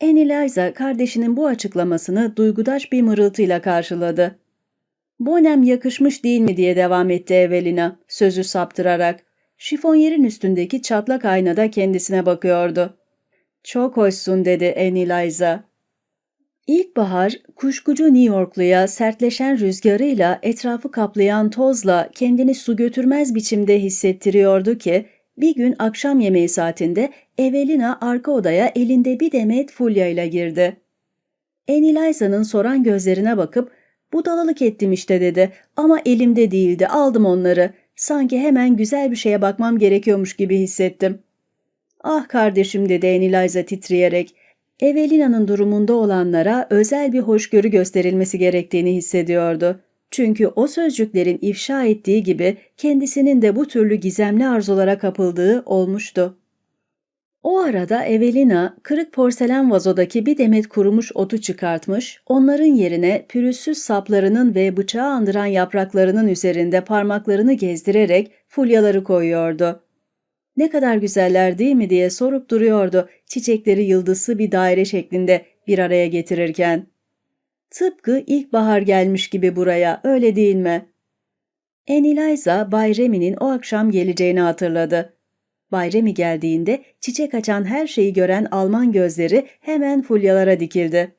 Eniliza kardeşinin bu açıklamasını duygudaş bir mırıltıyla karşıladı. Bonem yakışmış değil mi diye devam etti Evelina, sözü saptırarak. Şifonyerin üstündeki çatlak aynada kendisine bakıyordu. Çok hoşsun dedi Eniliza. İlkbahar, kuşkucu New Yorkluya sertleşen rüzgarıyla etrafı kaplayan tozla kendini su götürmez biçimde hissettiriyordu ki, bir gün akşam yemeği saatinde Evelina arka odaya elinde bir demet fulya ile girdi. Eniliza'nın soran gözlerine bakıp budalalık ettim işte dedi ama elimde değildi aldım onları. Sanki hemen güzel bir şeye bakmam gerekiyormuş gibi hissettim. Ah kardeşim dedi Eniliza titreyerek. Evelina'nın durumunda olanlara özel bir hoşgörü gösterilmesi gerektiğini hissediyordu. Çünkü o sözcüklerin ifşa ettiği gibi kendisinin de bu türlü gizemli arzulara kapıldığı olmuştu. O arada Evelina kırık porselen vazodaki bir demet kurumuş otu çıkartmış, onların yerine pürüzsüz saplarının ve bıçağı andıran yapraklarının üzerinde parmaklarını gezdirerek fulyaları koyuyordu. Ne kadar güzeller değil mi diye sorup duruyordu çiçekleri yıldızlı bir daire şeklinde bir araya getirirken. Tıpkı ilkbahar gelmiş gibi buraya, öyle değil mi? Eniliza, Bay Remy'nin o akşam geleceğini hatırladı. Bay Remy geldiğinde çiçek açan her şeyi gören Alman gözleri hemen fulyalara dikildi.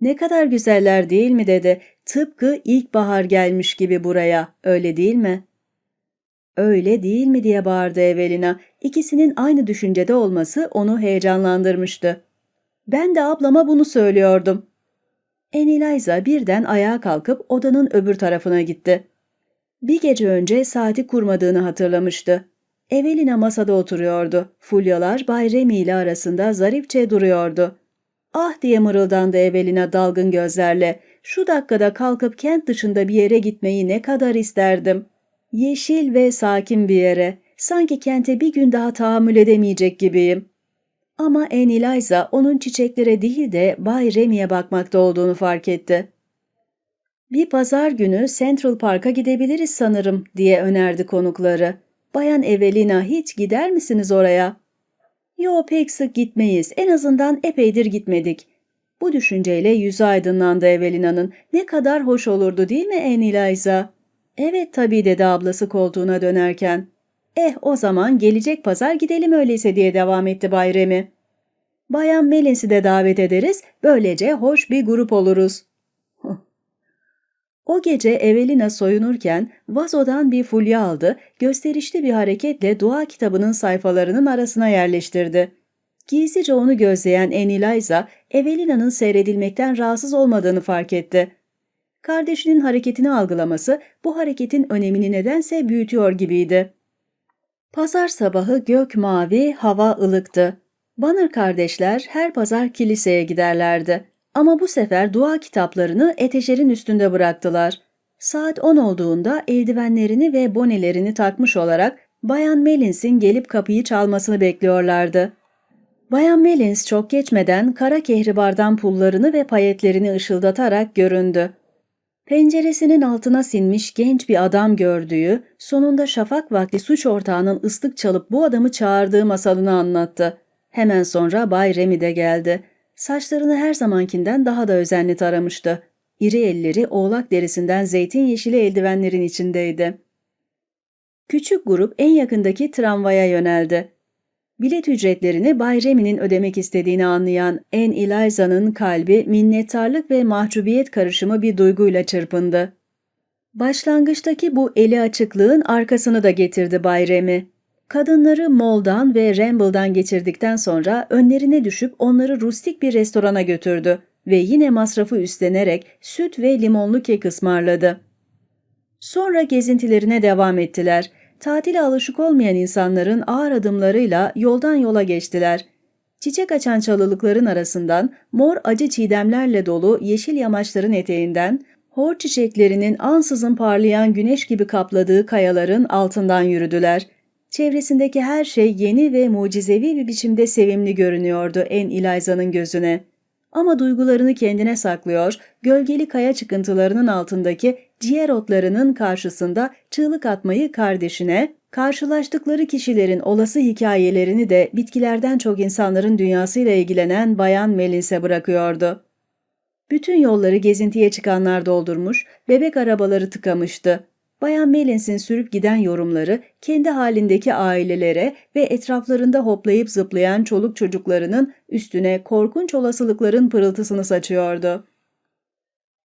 Ne kadar güzeller değil mi dedi. Tıpkı ilkbahar gelmiş gibi buraya, öyle değil mi? Öyle değil mi diye bağırdı Evelina. İkisinin aynı düşüncede olması onu heyecanlandırmıştı. Ben de ablama bunu söylüyordum. Eniliza birden ayağa kalkıp odanın öbür tarafına gitti. Bir gece önce saati kurmadığını hatırlamıştı. Evelina masada oturuyordu. Fulyalar Bay Remy ile arasında zarifçe duruyordu. Ah diye mırıldandı Evelina dalgın gözlerle. Şu dakikada kalkıp kent dışında bir yere gitmeyi ne kadar isterdim. Yeşil ve sakin bir yere. Sanki kente bir gün daha tahammül edemeyecek gibiyim. Ama Eniliza onun çiçeklere değil de Bay Remy'e bakmakta olduğunu fark etti. Bir pazar günü Central Park'a gidebiliriz sanırım diye önerdi konukları. Bayan Evelina hiç gider misiniz oraya? Yo pek sık gitmeyiz. En azından epeydir gitmedik. Bu düşünceyle yüzü aydınlandı Evelina'nın. Ne kadar hoş olurdu değil mi Eniliza? Evet tabii dedi ablası koltuğuna dönerken. Eh o zaman gelecek pazar gidelim öyleyse diye devam etti Bay Remy. Bayan Melins'i de davet ederiz, böylece hoş bir grup oluruz. O gece Evelina soyunurken vazodan bir fulya aldı, gösterişli bir hareketle dua kitabının sayfalarının arasına yerleştirdi. Gizlice onu gözleyen Eniliza, Evelina'nın seyredilmekten rahatsız olmadığını fark etti. Kardeşinin hareketini algılaması bu hareketin önemini nedense büyütüyor gibiydi. Pazar sabahı gök mavi, hava ılıktı. Banner kardeşler her pazar kiliseye giderlerdi. Ama bu sefer dua kitaplarını eteşerin üstünde bıraktılar. Saat 10 olduğunda eldivenlerini ve bonelerini takmış olarak Bayan Melins'in gelip kapıyı çalmasını bekliyorlardı. Bayan Melins çok geçmeden kara kehribardan pullarını ve payetlerini ışıldatarak göründü. Penceresinin altına sinmiş genç bir adam gördüğü, sonunda şafak vakti suç ortağının ıslık çalıp bu adamı çağırdığı masalını anlattı. Hemen sonra Bay Remy de geldi. Saçlarını her zamankinden daha da özenli taramıştı. İri elleri oğlak derisinden zeytin yeşili eldivenlerin içindeydi. Küçük grup en yakındaki tramvaya yöneldi. Bilet ücretlerini Bay Remy'nin ödemek istediğini anlayan En Eliza'nın kalbi minnettarlık ve mahcubiyet karışımı bir duyguyla çırpındı. Başlangıçtaki bu eli açıklığın arkasını da getirdi Bay Remy. Kadınları Mol'dan ve Ramble'dan geçirdikten sonra önlerine düşüp onları rustik bir restorana götürdü ve yine masrafı üstlenerek süt ve limonlu kek ısmarladı. Sonra gezintilerine devam ettiler. Tatile alışık olmayan insanların ağır adımlarıyla yoldan yola geçtiler. Çiçek açan çalılıkların arasından mor acı çiğdemlerle dolu yeşil yamaçların eteğinden, hor çiçeklerinin ansızın parlayan güneş gibi kapladığı kayaların altından yürüdüler. Çevresindeki her şey yeni ve mucizevi bir biçimde sevimli görünüyordu en Eliza'nın gözüne. Ama duygularını kendine saklıyor, gölgeli kaya çıkıntılarının altındaki ciğer otlarının karşısında çığlık atmayı kardeşine, karşılaştıkları kişilerin olası hikayelerini de bitkilerden çok insanların dünyasıyla ilgilenen Bayan Melinse bırakıyordu. Bütün yolları gezintiye çıkanlar doldurmuş, bebek arabaları tıkamıştı. Bayan Melins'in sürüp giden yorumları kendi halindeki ailelere ve etraflarında hoplayıp zıplayan çoluk çocuklarının üstüne korkunç olasılıkların pırıltısını saçıyordu.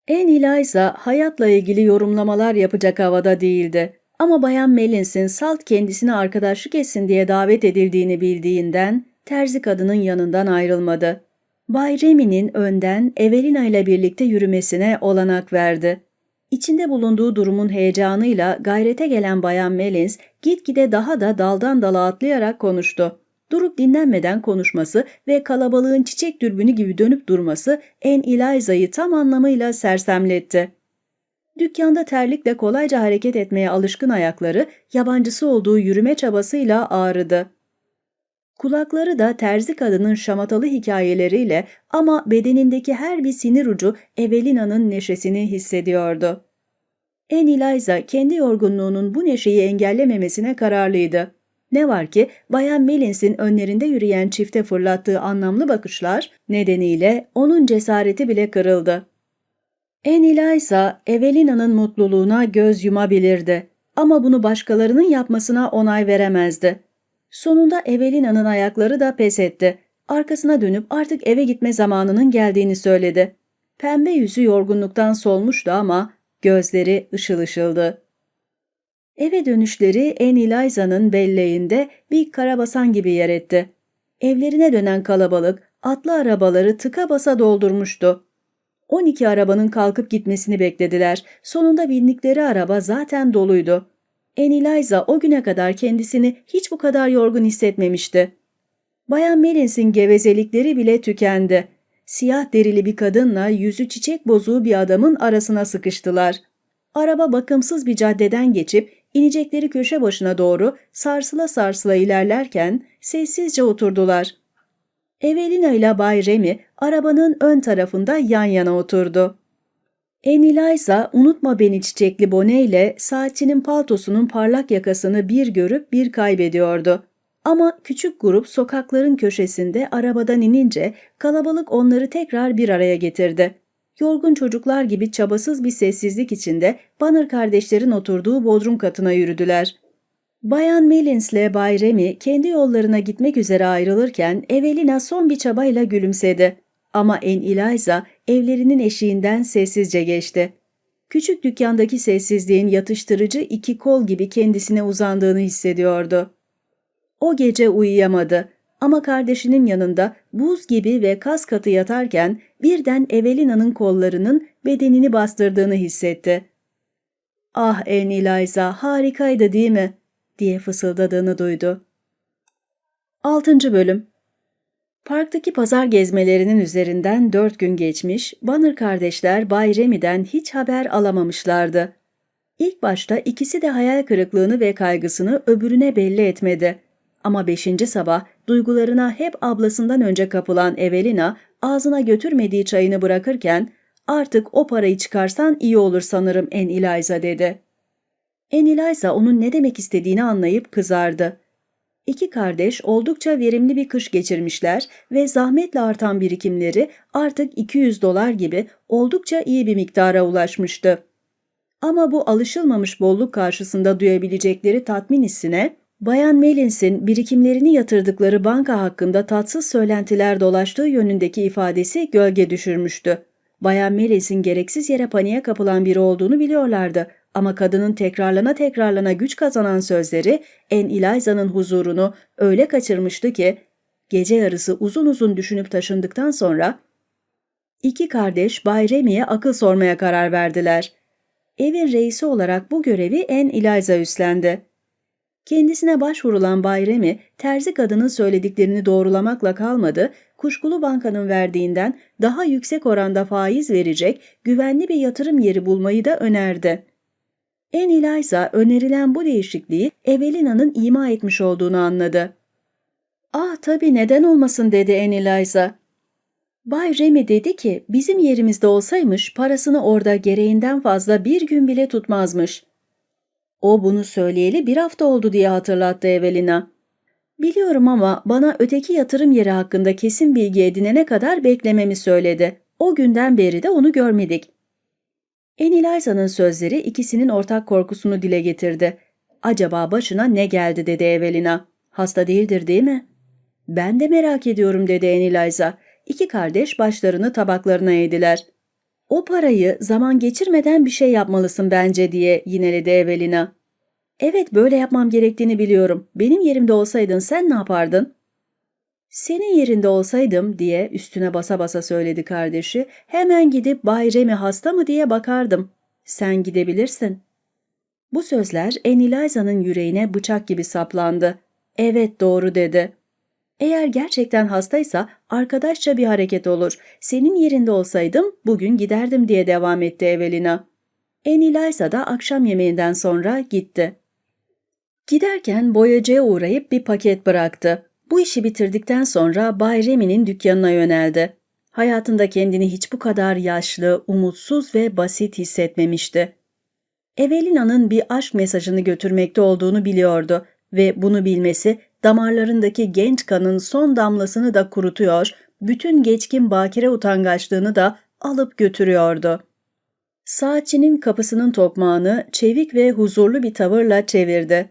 En Eliza hayatla ilgili yorumlamalar yapacak havada değildi. Ama Bayan Melins'in salt kendisine arkadaşlık etsin diye davet edildiğini bildiğinden terzi kadının yanından ayrılmadı. Bay Remy'nin önden Evelina ile birlikte yürümesine olanak verdi. İçinde bulunduğu durumun heyecanıyla gayrete gelen Bayan Melins gitgide daha da daldan dala atlayarak konuştu. Durup dinlenmeden konuşması ve kalabalığın çiçek dürbünü gibi dönüp durması En Eliza'yı tam anlamıyla sersemletti. Dükkanda terlikle kolayca hareket etmeye alışkın ayakları yabancısı olduğu yürüme çabasıyla ağrıdı. Kulakları da terzi kadının şamatalı hikayeleriyle ama bedenindeki her bir sinir ucu Evelina'nın neşesini hissediyordu. En Eliza kendi yorgunluğunun bu neşeyi engellememesine kararlıydı. Ne var ki Bayan Melins'in önlerinde yürüyen çifte fırlattığı anlamlı bakışlar nedeniyle onun cesareti bile kırıldı. En Eliza, Evelina'nın mutluluğuna göz yumabilirdi ama bunu başkalarının yapmasına onay veremezdi. Sonunda Evelina'nın ayakları da pes etti. Arkasına dönüp artık eve gitme zamanının geldiğini söyledi. Pembe yüzü yorgunluktan solmuştu ama gözleri ışıl ışıldı. Eve dönüşleri Eliza'nın belleğinde bir karabasan gibi yer etti. Evlerine dönen kalabalık atlı arabaları tıka basa doldurmuştu. 12 arabanın kalkıp gitmesini beklediler. Sonunda bindikleri araba zaten doluydu. En Eliza o güne kadar kendisini hiç bu kadar yorgun hissetmemişti. Bayan Melins'in gevezelikleri bile tükendi. Siyah derili bir kadınla yüzü çiçek bozuğu bir adamın arasına sıkıştılar. Araba bakımsız bir caddeden geçip inecekleri köşe başına doğru sarsıla sarsıla ilerlerken sessizce oturdular. Evelina ile Bay Remy arabanın ön tarafında yan yana oturdu. Eniliza unutma beni çiçekli boneyle saatçinin paltosunun parlak yakasını bir görüp bir kaybediyordu. Ama küçük grup sokakların köşesinde arabadan inince kalabalık onları tekrar bir araya getirdi. Yorgun çocuklar gibi çabasız bir sessizlik içinde Banner kardeşlerin oturduğu bodrum katına yürüdüler. Bayan Melins ile Bay Remy kendi yollarına gitmek üzere ayrılırken Evelina son bir çabayla gülümsedi. Ama En Eliza evlerinin eşiğinden sessizce geçti. Küçük dükkandaki sessizliğin yatıştırıcı iki kol gibi kendisine uzandığını hissediyordu. O gece uyuyamadı ama kardeşinin yanında buz gibi ve kas katı yatarken birden Evelina'nın kollarının bedenini bastırdığını hissetti. ''Ah en Eliza harikaydı değil mi?'' diye fısıldadığını duydu. 6. Bölüm Parktaki pazar gezmelerinin üzerinden dört gün geçmiş, Banner kardeşler Bay Remy'den hiç haber alamamışlardı. İlk başta ikisi de hayal kırıklığını ve kaygısını öbürüne belli etmedi. Ama beşinci sabah duygularına hep ablasından önce kapılan Evelina ağzına götürmediği çayını bırakırken artık o parayı çıkarsan iyi olur sanırım En Eliza dedi. En Eliza onun ne demek istediğini anlayıp kızardı. İki kardeş oldukça verimli bir kış geçirmişler ve zahmetle artan birikimleri artık 200 dolar gibi oldukça iyi bir miktara ulaşmıştı. Ama bu alışılmamış bolluk karşısında duyabilecekleri tatmin hissine Bayan Mellins'in birikimlerini yatırdıkları banka hakkında tatsız söylentiler dolaştığı yönündeki ifadesi gölge düşürmüştü. Bayan Mellins'in gereksiz yere paniğe kapılan biri olduğunu biliyorlardı ama kadının tekrarlana tekrarlana güç kazanan sözleri En Eliza'nın huzurunu öyle kaçırmıştı ki gece yarısı uzun uzun düşünüp taşındıktan sonra iki kardeş Bay Remy'e akıl sormaya karar verdiler. Evin reisi olarak bu görevi En Eliza üstlendi. Kendisine başvurulan Bay Remy, terzi kadının söylediklerini doğrulamakla kalmadı, kuşkulu bankanın verdiğinden daha yüksek oranda faiz verecek güvenli bir yatırım yeri bulmayı da önerdi. En Eliza önerilen bu değişikliği Evelina'nın ima etmiş olduğunu anladı. ''Ah tabii neden olmasın'' dedi En Eliza. Bay Remy dedi ki bizim yerimizde olsaymış parasını orada gereğinden fazla bir gün bile tutmazmış. O bunu söyleyeli bir hafta oldu diye hatırlattı Evelina. Biliyorum ama bana öteki yatırım yeri hakkında kesin bilgi edinene kadar beklememi söyledi. O günden beri de onu görmedik. Eniliza'nın sözleri ikisinin ortak korkusunu dile getirdi. Acaba başına ne geldi dedi Evelina. Hasta değildir değil mi? Ben de merak ediyorum dedi Eniliza. İki kardeş başlarını tabaklarına eğdiler. O parayı zaman geçirmeden bir şey yapmalısın bence diye yineledi Evelina. Evet böyle yapmam gerektiğini biliyorum. Benim yerimde olsaydın sen ne yapardın? Senin yerinde olsaydım diye üstüne basa basa söyledi kardeşi. Hemen gidip Bay Remy hasta mı diye bakardım. Sen gidebilirsin. Bu sözler Eniliza'nın yüreğine bıçak gibi saplandı. Evet doğru dedi. Eğer gerçekten hastaysa arkadaşça bir hareket olur. Senin yerinde olsaydım bugün giderdim diye devam etti Evelina. Eniliza da akşam yemeğinden sonra gitti. Giderken boyacıya uğrayıp bir paket bıraktı. Bu işi bitirdikten sonra Bay Remy'nin dükkanına yöneldi. Hayatında kendini hiç bu kadar yaşlı, umutsuz ve basit hissetmemişti. Evelina'nın bir aşk mesajını götürmekte olduğunu biliyordu ve bunu bilmesi damarlarındaki genç kanın son damlasını da kurutuyor, bütün geçkin bakire utangaçlığını da alıp götürüyordu. Saatçinin kapısının tokmağını çevik ve huzurlu bir tavırla çevirdi.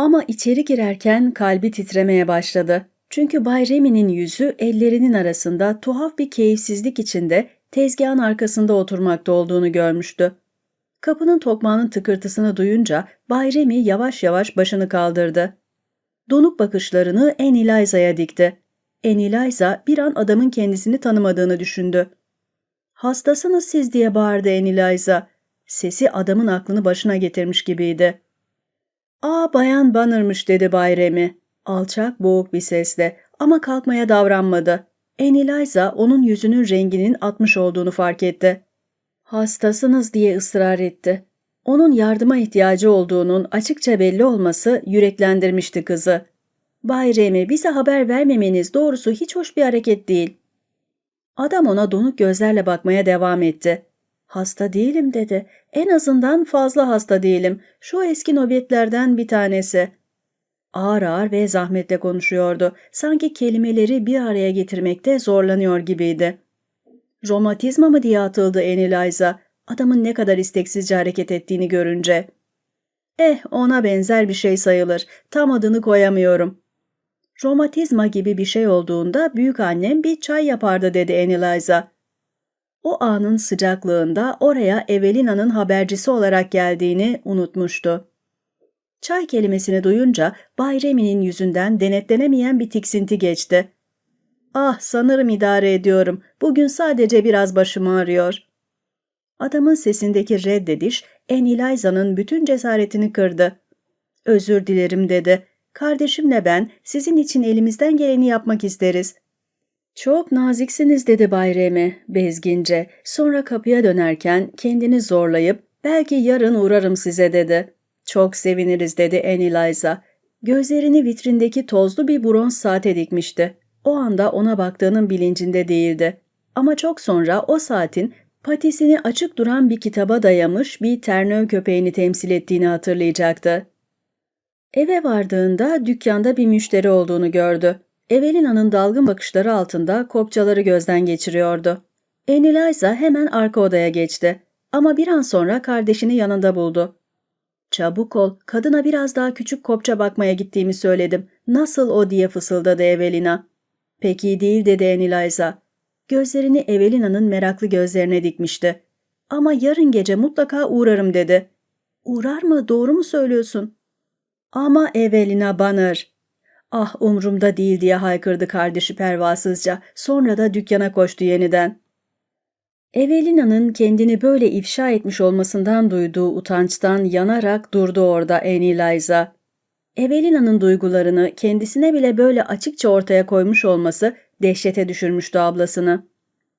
Ama içeri girerken kalbi titremeye başladı. Çünkü Bay Remy'nin yüzü ellerinin arasında tuhaf bir keyifsizlik içinde tezgahın arkasında oturmakta olduğunu görmüştü. Kapının tokmağının tıkırtısını duyunca Bay Remy yavaş yavaş başını kaldırdı. Donuk bakışlarını En Eliza'ya dikti. En Eliza bir an adamın kendisini tanımadığını düşündü. ''Hastasınız siz'' diye bağırdı En Eliza. Sesi adamın aklını başına getirmiş gibiydi. ''Aa bayan Banner'mış'' dedi Bay Remy. Alçak, boğuk bir sesle ama kalkmaya davranmadı. En Eliza onun yüzünün renginin atmış olduğunu fark etti. ''Hastasınız'' diye ısrar etti. Onun yardıma ihtiyacı olduğunun açıkça belli olması yüreklendirmişti kızı. Bay Remy bize haber vermemeniz doğrusu hiç hoş bir hareket değil. Adam ona donuk gözlerle bakmaya devam etti. Hasta değilim dedi. En azından fazla hasta değilim. Şu eski nöbetlerden bir tanesi. Ağır ağır ve zahmetle konuşuyordu. Sanki kelimeleri bir araya getirmekte zorlanıyor gibiydi. Romatizma mı diye atıldı Eneliza adamın ne kadar isteksizce hareket ettiğini görünce. Eh ona benzer bir şey sayılır. Tam adını koyamıyorum. Romatizma gibi bir şey olduğunda büyük annem bir çay yapardı dedi Eneliza. O anın sıcaklığında oraya Evelina'nın habercisi olarak geldiğini unutmuştu. Çay kelimesini duyunca Bay Remy'nin yüzünden denetlenemeyen bir tiksinti geçti. Ah sanırım idare ediyorum. Bugün sadece biraz başım ağrıyor. Adamın sesindeki reddediş Annie Eliza'nın bütün cesaretini kırdı. Özür dilerim dedi. Kardeşimle ben sizin için elimizden geleni yapmak isteriz. Çok naziksiniz dedi Bay Remy bezgince. Sonra kapıya dönerken kendini zorlayıp belki yarın uğrarım size dedi. Çok seviniriz dedi Eliza. Gözlerini vitrindeki tozlu bir bronz saate dikmişti. O anda ona baktığının bilincinde değildi. Ama çok sonra o saatin patisini açık duran bir kitaba dayamış bir ternöv köpeğini temsil ettiğini hatırlayacaktı. Eve vardığında dükkanda bir müşteri olduğunu gördü. Evelina'nın dalgın bakışları altında kopçaları gözden geçiriyordu. Eniliza hemen arka odaya geçti. Ama bir an sonra kardeşini yanında buldu. Çabuk ol, kadına biraz daha küçük kopça bakmaya gittiğimi söyledim. Nasıl o diye fısıldadı Evelina. Pek iyi değil dedi Eniliza. Gözlerini Evelina'nın meraklı gözlerine dikmişti. Ama yarın gece mutlaka uğrarım dedi. Uğrar mı? Doğru mu söylüyorsun? Ama Evelina Banner. Ah umrumda değil diye haykırdı kardeşi pervasızca. Sonra da dükkana koştu yeniden. Evelina'nın kendini böyle ifşa etmiş olmasından duyduğu utançtan yanarak durdu orada Annie Liza. Evelina'nın duygularını kendisine bile böyle açıkça ortaya koymuş olması dehşete düşürmüştü ablasını.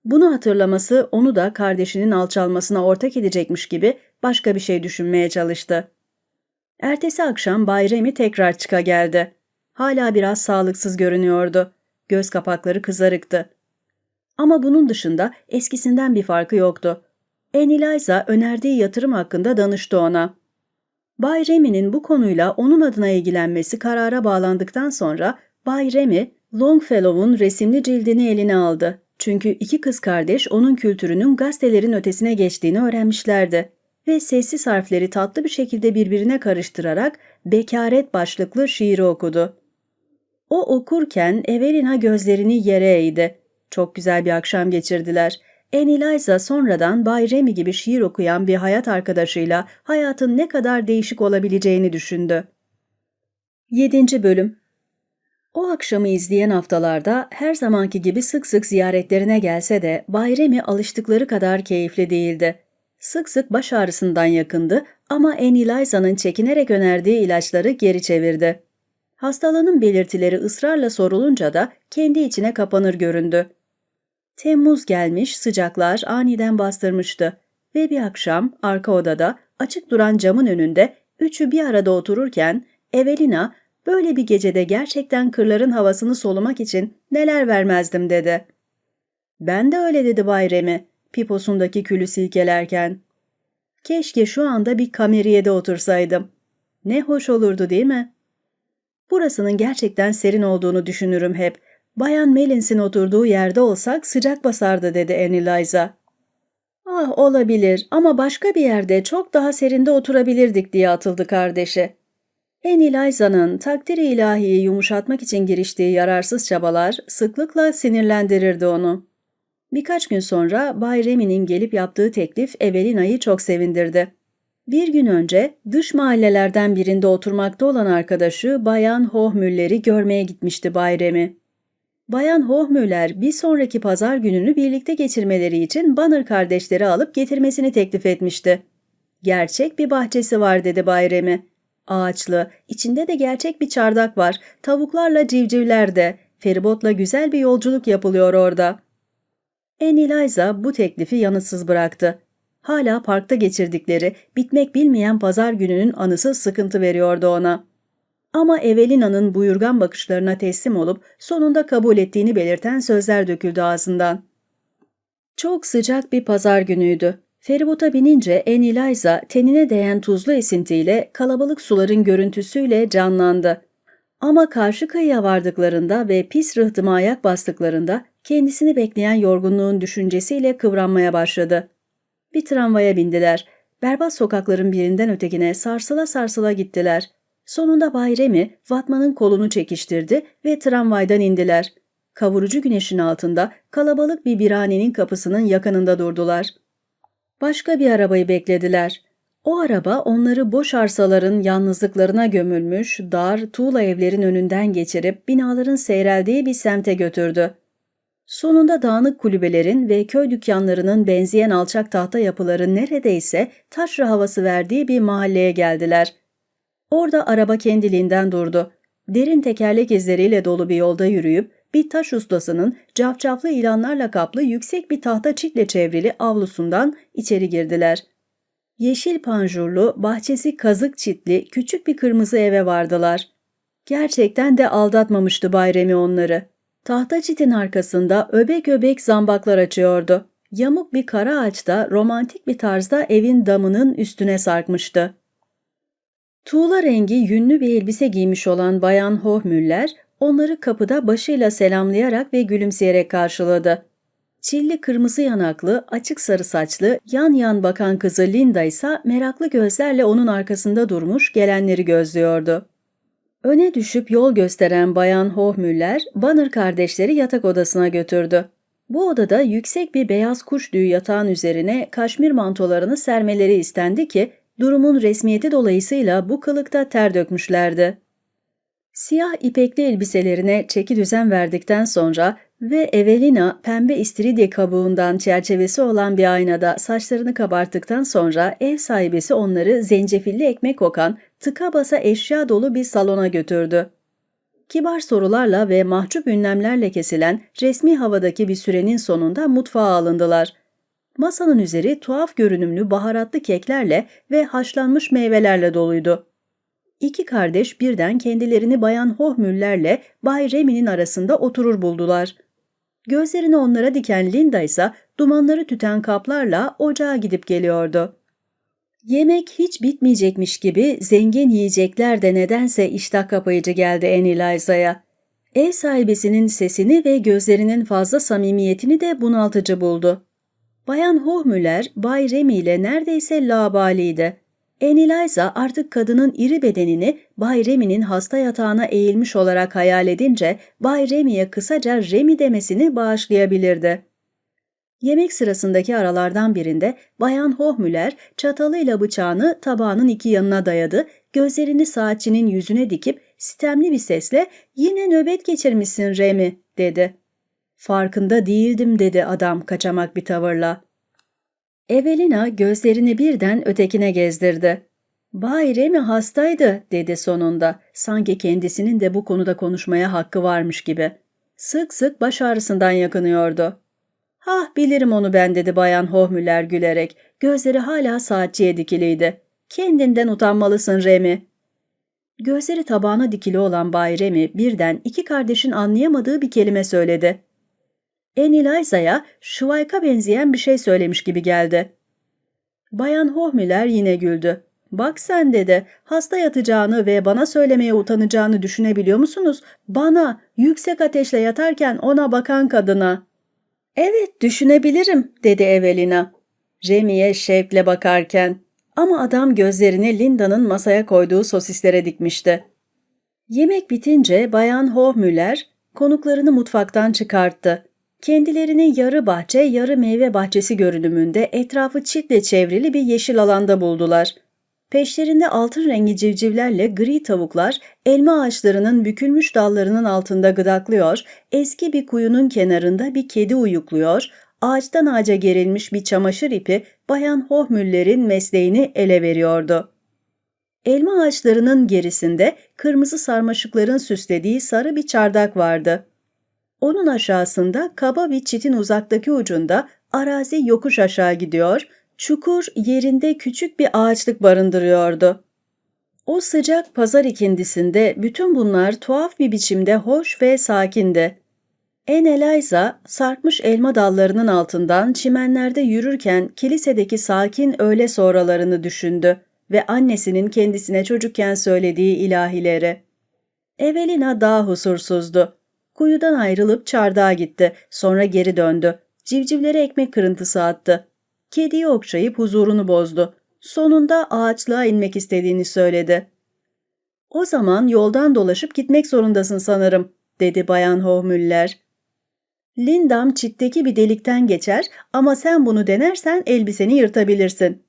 Bunu hatırlaması onu da kardeşinin alçalmasına ortak edecekmiş gibi başka bir şey düşünmeye çalıştı. Ertesi akşam Bay Remy tekrar çıka geldi. Hala biraz sağlıksız görünüyordu. Göz kapakları kızarıktı. Ama bunun dışında eskisinden bir farkı yoktu. Eniliza önerdiği yatırım hakkında danıştı ona. Bay Remy'nin bu konuyla onun adına ilgilenmesi karara bağlandıktan sonra Bay Remy, Longfellow'un resimli cildini eline aldı. Çünkü iki kız kardeş onun kültürünün gazetelerin ötesine geçtiğini öğrenmişlerdi ve sessiz harfleri tatlı bir şekilde birbirine karıştırarak bekaret başlıklı şiiri okudu. O okurken Evelina gözlerini yere eğdi. Çok güzel bir akşam geçirdiler. Anne sonradan Bay Remy gibi şiir okuyan bir hayat arkadaşıyla hayatın ne kadar değişik olabileceğini düşündü. 7. Bölüm O akşamı izleyen haftalarda her zamanki gibi sık sık ziyaretlerine gelse de Bay Remy alıştıkları kadar keyifli değildi. Sık sık baş ağrısından yakındı ama Annie çekinerek önerdiği ilaçları geri çevirdi. Hastalığının belirtileri ısrarla sorulunca da kendi içine kapanır göründü. Temmuz gelmiş, sıcaklar aniden bastırmıştı ve bir akşam arka odada açık duran camın önünde üçü bir arada otururken Evelina böyle bir gecede gerçekten kırların havasını solumak için neler vermezdim dedi. Ben de öyle dedi Bay Remy, piposundaki külü silkelerken. Keşke şu anda bir kameriyede otursaydım. Ne hoş olurdu değil mi? Burasının gerçekten serin olduğunu düşünürüm hep. Bayan Melins'in oturduğu yerde olsak sıcak basardı dedi Annie Ah olabilir ama başka bir yerde çok daha serinde oturabilirdik diye atıldı kardeşi. Annie takdiri ilahiyi yumuşatmak için giriştiği yararsız çabalar sıklıkla sinirlendirirdi onu. Birkaç gün sonra Bay Remy'nin gelip yaptığı teklif Evelina'yı çok sevindirdi. Bir gün önce dış mahallelerden birinde oturmakta olan arkadaşı Bayan Hohmüller'i görmeye gitmişti Bay Remy. Bayan Hohmüller bir sonraki pazar gününü birlikte geçirmeleri için Banner kardeşleri alıp getirmesini teklif etmişti. Gerçek bir bahçesi var dedi Bay Remy. Ağaçlı, içinde de gerçek bir çardak var, tavuklarla civcivler de, feribotla güzel bir yolculuk yapılıyor orada. Annie bu teklifi yanıtsız bıraktı. Hala parkta geçirdikleri, bitmek bilmeyen pazar gününün anısı sıkıntı veriyordu ona. Ama Evelina'nın buyurgan bakışlarına teslim olup sonunda kabul ettiğini belirten sözler döküldü ağzından. Çok sıcak bir pazar günüydü. Feribota binince Annie tenine değen tuzlu esintiyle kalabalık suların görüntüsüyle canlandı. Ama karşı kıyıya vardıklarında ve pis rıhtıma ayak bastıklarında kendisini bekleyen yorgunluğun düşüncesiyle kıvranmaya başladı. Bir tramvaya bindiler. Berbat sokakların birinden ötekine sarsıla sarsıla gittiler. Sonunda Bay Remy, Fatma'nın kolunu çekiştirdi ve tramvaydan indiler. Kavurucu güneşin altında kalabalık bir biranenin kapısının yakınında durdular. Başka bir arabayı beklediler. O araba onları boş arsaların yalnızlıklarına gömülmüş, dar, tuğla evlerin önünden geçirip binaların seyreldiği bir semte götürdü. Sonunda dağınık kulübelerin ve köy dükkanlarının benzeyen alçak tahta yapıların neredeyse taşra havası verdiği bir mahalleye geldiler. Orada araba kendiliğinden durdu. Derin tekerlek izleriyle dolu bir yolda yürüyüp bir taş ustasının cafcaflı ilanlarla kaplı yüksek bir tahta çitle çevrili avlusundan içeri girdiler. Yeşil panjurlu, bahçesi kazık çitli küçük bir kırmızı eve vardılar. Gerçekten de aldatmamıştı Bayremi onları. Tahta çitin arkasında öbek öbek zambaklar açıyordu. Yamuk bir kara ağaçta romantik bir tarzda evin damının üstüne sarkmıştı. Tuğla rengi yünlü bir elbise giymiş olan Bayan Hohmüller onları kapıda başıyla selamlayarak ve gülümseyerek karşıladı. Çilli kırmızı yanaklı, açık sarı saçlı, yan yan bakan kızı Linda ise meraklı gözlerle onun arkasında durmuş gelenleri gözlüyordu. Öne düşüp yol gösteren Bayan Hohmüller, Banner kardeşleri yatak odasına götürdü. Bu odada yüksek bir beyaz kuş tüyü yatağın üzerine kaşmir mantolarını sermeleri istendi ki durumun resmiyeti dolayısıyla bu kılıkta ter dökmüşlerdi. Siyah ipekli elbiselerine çeki düzen verdikten sonra ve Evelina pembe istiridye kabuğundan çerçevesi olan bir aynada saçlarını kabarttıktan sonra ev sahibesi onları zencefilli ekmek kokan tıka basa eşya dolu bir salona götürdü. Kibar sorularla ve mahcup ünlemlerle kesilen resmi havadaki bir sürenin sonunda mutfağa alındılar. Masanın üzeri tuhaf görünümlü baharatlı keklerle ve haşlanmış meyvelerle doluydu. İki kardeş birden kendilerini Bayan Hohmüllerle Bay Remi'nin arasında oturur buldular. Gözlerini onlara diken Linda ise dumanları tüten kaplarla ocağa gidip geliyordu. Yemek hiç bitmeyecekmiş gibi zengin yiyecekler de nedense iştah kapayıcı geldi en Eliza'ya. Ev sahibesinin sesini ve gözlerinin fazla samimiyetini de bunaltıcı buldu. Bayan Hohmüller, Bay Remy ile neredeyse labaliydi. Eniliza artık kadının iri bedenini Bay Remy'nin hasta yatağına eğilmiş olarak hayal edince Bay Remy'ye kısaca Remy demesini bağışlayabilirdi. Yemek sırasındaki aralardan birinde Bayan Hohmüller çatalıyla bıçağını tabağının iki yanına dayadı, gözlerini saatçinin yüzüne dikip sitemli bir sesle ''Yine nöbet geçirmişsin Remy'' dedi. ''Farkında değildim'' dedi adam kaçamak bir tavırla. Evelina gözlerini birden ötekine gezdirdi. ''Bay Remy hastaydı'' dedi sonunda. Sanki kendisinin de bu konuda konuşmaya hakkı varmış gibi. Sık sık baş ağrısından yakınıyordu. ''Hah bilirim onu ben'' dedi Bayan Hohmüller gülerek. Gözleri hala saatçiye dikiliydi. ''Kendinden utanmalısın Remy.'' Gözleri tabağına dikili olan Bay Remy birden iki kardeşin anlayamadığı bir kelime söyledi. En Eliza'ya Şuvayka benzeyen bir şey söylemiş gibi geldi. Bayan Hohmüller yine güldü. Bak sen dedi, hasta yatacağını ve bana söylemeye utanacağını düşünebiliyor musunuz? Bana, yüksek ateşle yatarken ona bakan kadına. Evet, düşünebilirim, dedi Evelina. Remy'e şevkle bakarken. Ama adam gözlerini Linda'nın masaya koyduğu sosislere dikmişti. Yemek bitince Bayan Hohmüller konuklarını mutfaktan çıkarttı. Kendilerini yarı bahçe, yarı meyve bahçesi görünümünde etrafı çitle çevrili bir yeşil alanda buldular. Peşlerinde altın rengi civcivlerle gri tavuklar elma ağaçlarının bükülmüş dallarının altında gıdaklıyor, eski bir kuyunun kenarında bir kedi uyukluyor, ağaçtan ağaca gerilmiş bir çamaşır ipi Bayan Hohmüller'in mesleğini ele veriyordu. Elma ağaçlarının gerisinde kırmızı sarmaşıkların süslediği sarı bir çardak vardı. Onun aşağısında kaba bir çitin uzaktaki ucunda arazi yokuş aşağı gidiyor, çukur yerinde küçük bir ağaçlık barındırıyordu. O sıcak pazar ikindisinde bütün bunlar tuhaf bir biçimde hoş ve sakindi. En Eliza sarkmış elma dallarının altından çimenlerde yürürken kilisedeki sakin öğle sonralarını düşündü ve annesinin kendisine çocukken söylediği ilahileri. Evelina daha husursuzdu. Kuyudan ayrılıp çardağa gitti. Sonra geri döndü. Civcivlere ekmek kırıntısı attı. Kediyi okşayıp huzurunu bozdu. Sonunda ağaçlığa inmek istediğini söyledi. O zaman yoldan dolaşıp gitmek zorundasın sanırım, dedi Bayan Hohmüller. Lindam çitteki bir delikten geçer ama sen bunu denersen elbiseni yırtabilirsin.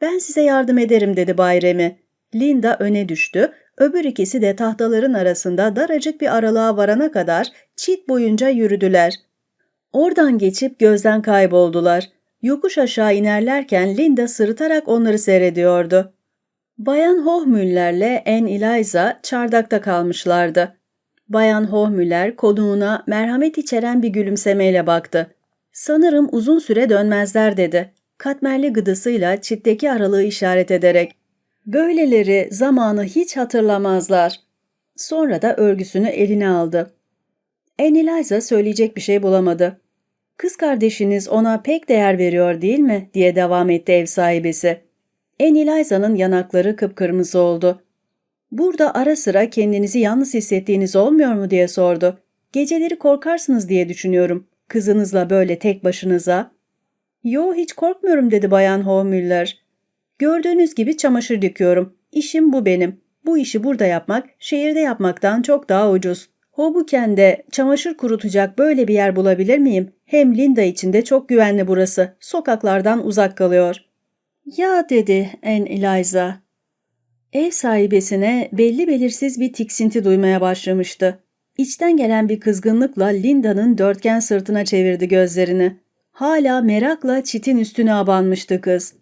Ben size yardım ederim dedi Bay Remi. Linda öne düştü, öbür ikisi de tahtaların arasında daracık bir aralığa varana kadar çit boyunca yürüdüler. Oradan geçip gözden kayboldular. Yokuş aşağı inerlerken Linda sırıtarak onları seyrediyordu. Bayan Hohmüller'le En Eliza çardakta kalmışlardı. Bayan Hohmüller konuğuna merhamet içeren bir gülümsemeyle baktı. Sanırım uzun süre dönmezler dedi. Katmerli gıdısıyla çitteki aralığı işaret ederek. Böyleleri zamanı hiç hatırlamazlar. Sonra da örgüsünü eline aldı. En Eliza söyleyecek bir şey bulamadı. Kız kardeşiniz ona pek değer veriyor değil mi? diye devam etti ev sahibesi. En Eliza'nın yanakları kıpkırmızı oldu. Burada ara sıra kendinizi yalnız hissettiğiniz olmuyor mu diye sordu. Geceleri korkarsınız diye düşünüyorum. Kızınızla böyle tek başınıza. Yo hiç korkmuyorum dedi Bayan Hohmüller. Gördüğünüz gibi çamaşır dikiyorum. İşim bu benim. Bu işi burada yapmak şehirde yapmaktan çok daha ucuz. Hobuken'de çamaşır kurutacak böyle bir yer bulabilir miyim? Hem Linda için de çok güvenli burası. Sokaklardan uzak kalıyor. Ya dedi En Eliza. Ev sahibesine belli belirsiz bir tiksinti duymaya başlamıştı. İçten gelen bir kızgınlıkla Linda'nın dörtgen sırtına çevirdi gözlerini. Hala merakla çitin üstüne abanmıştı kız.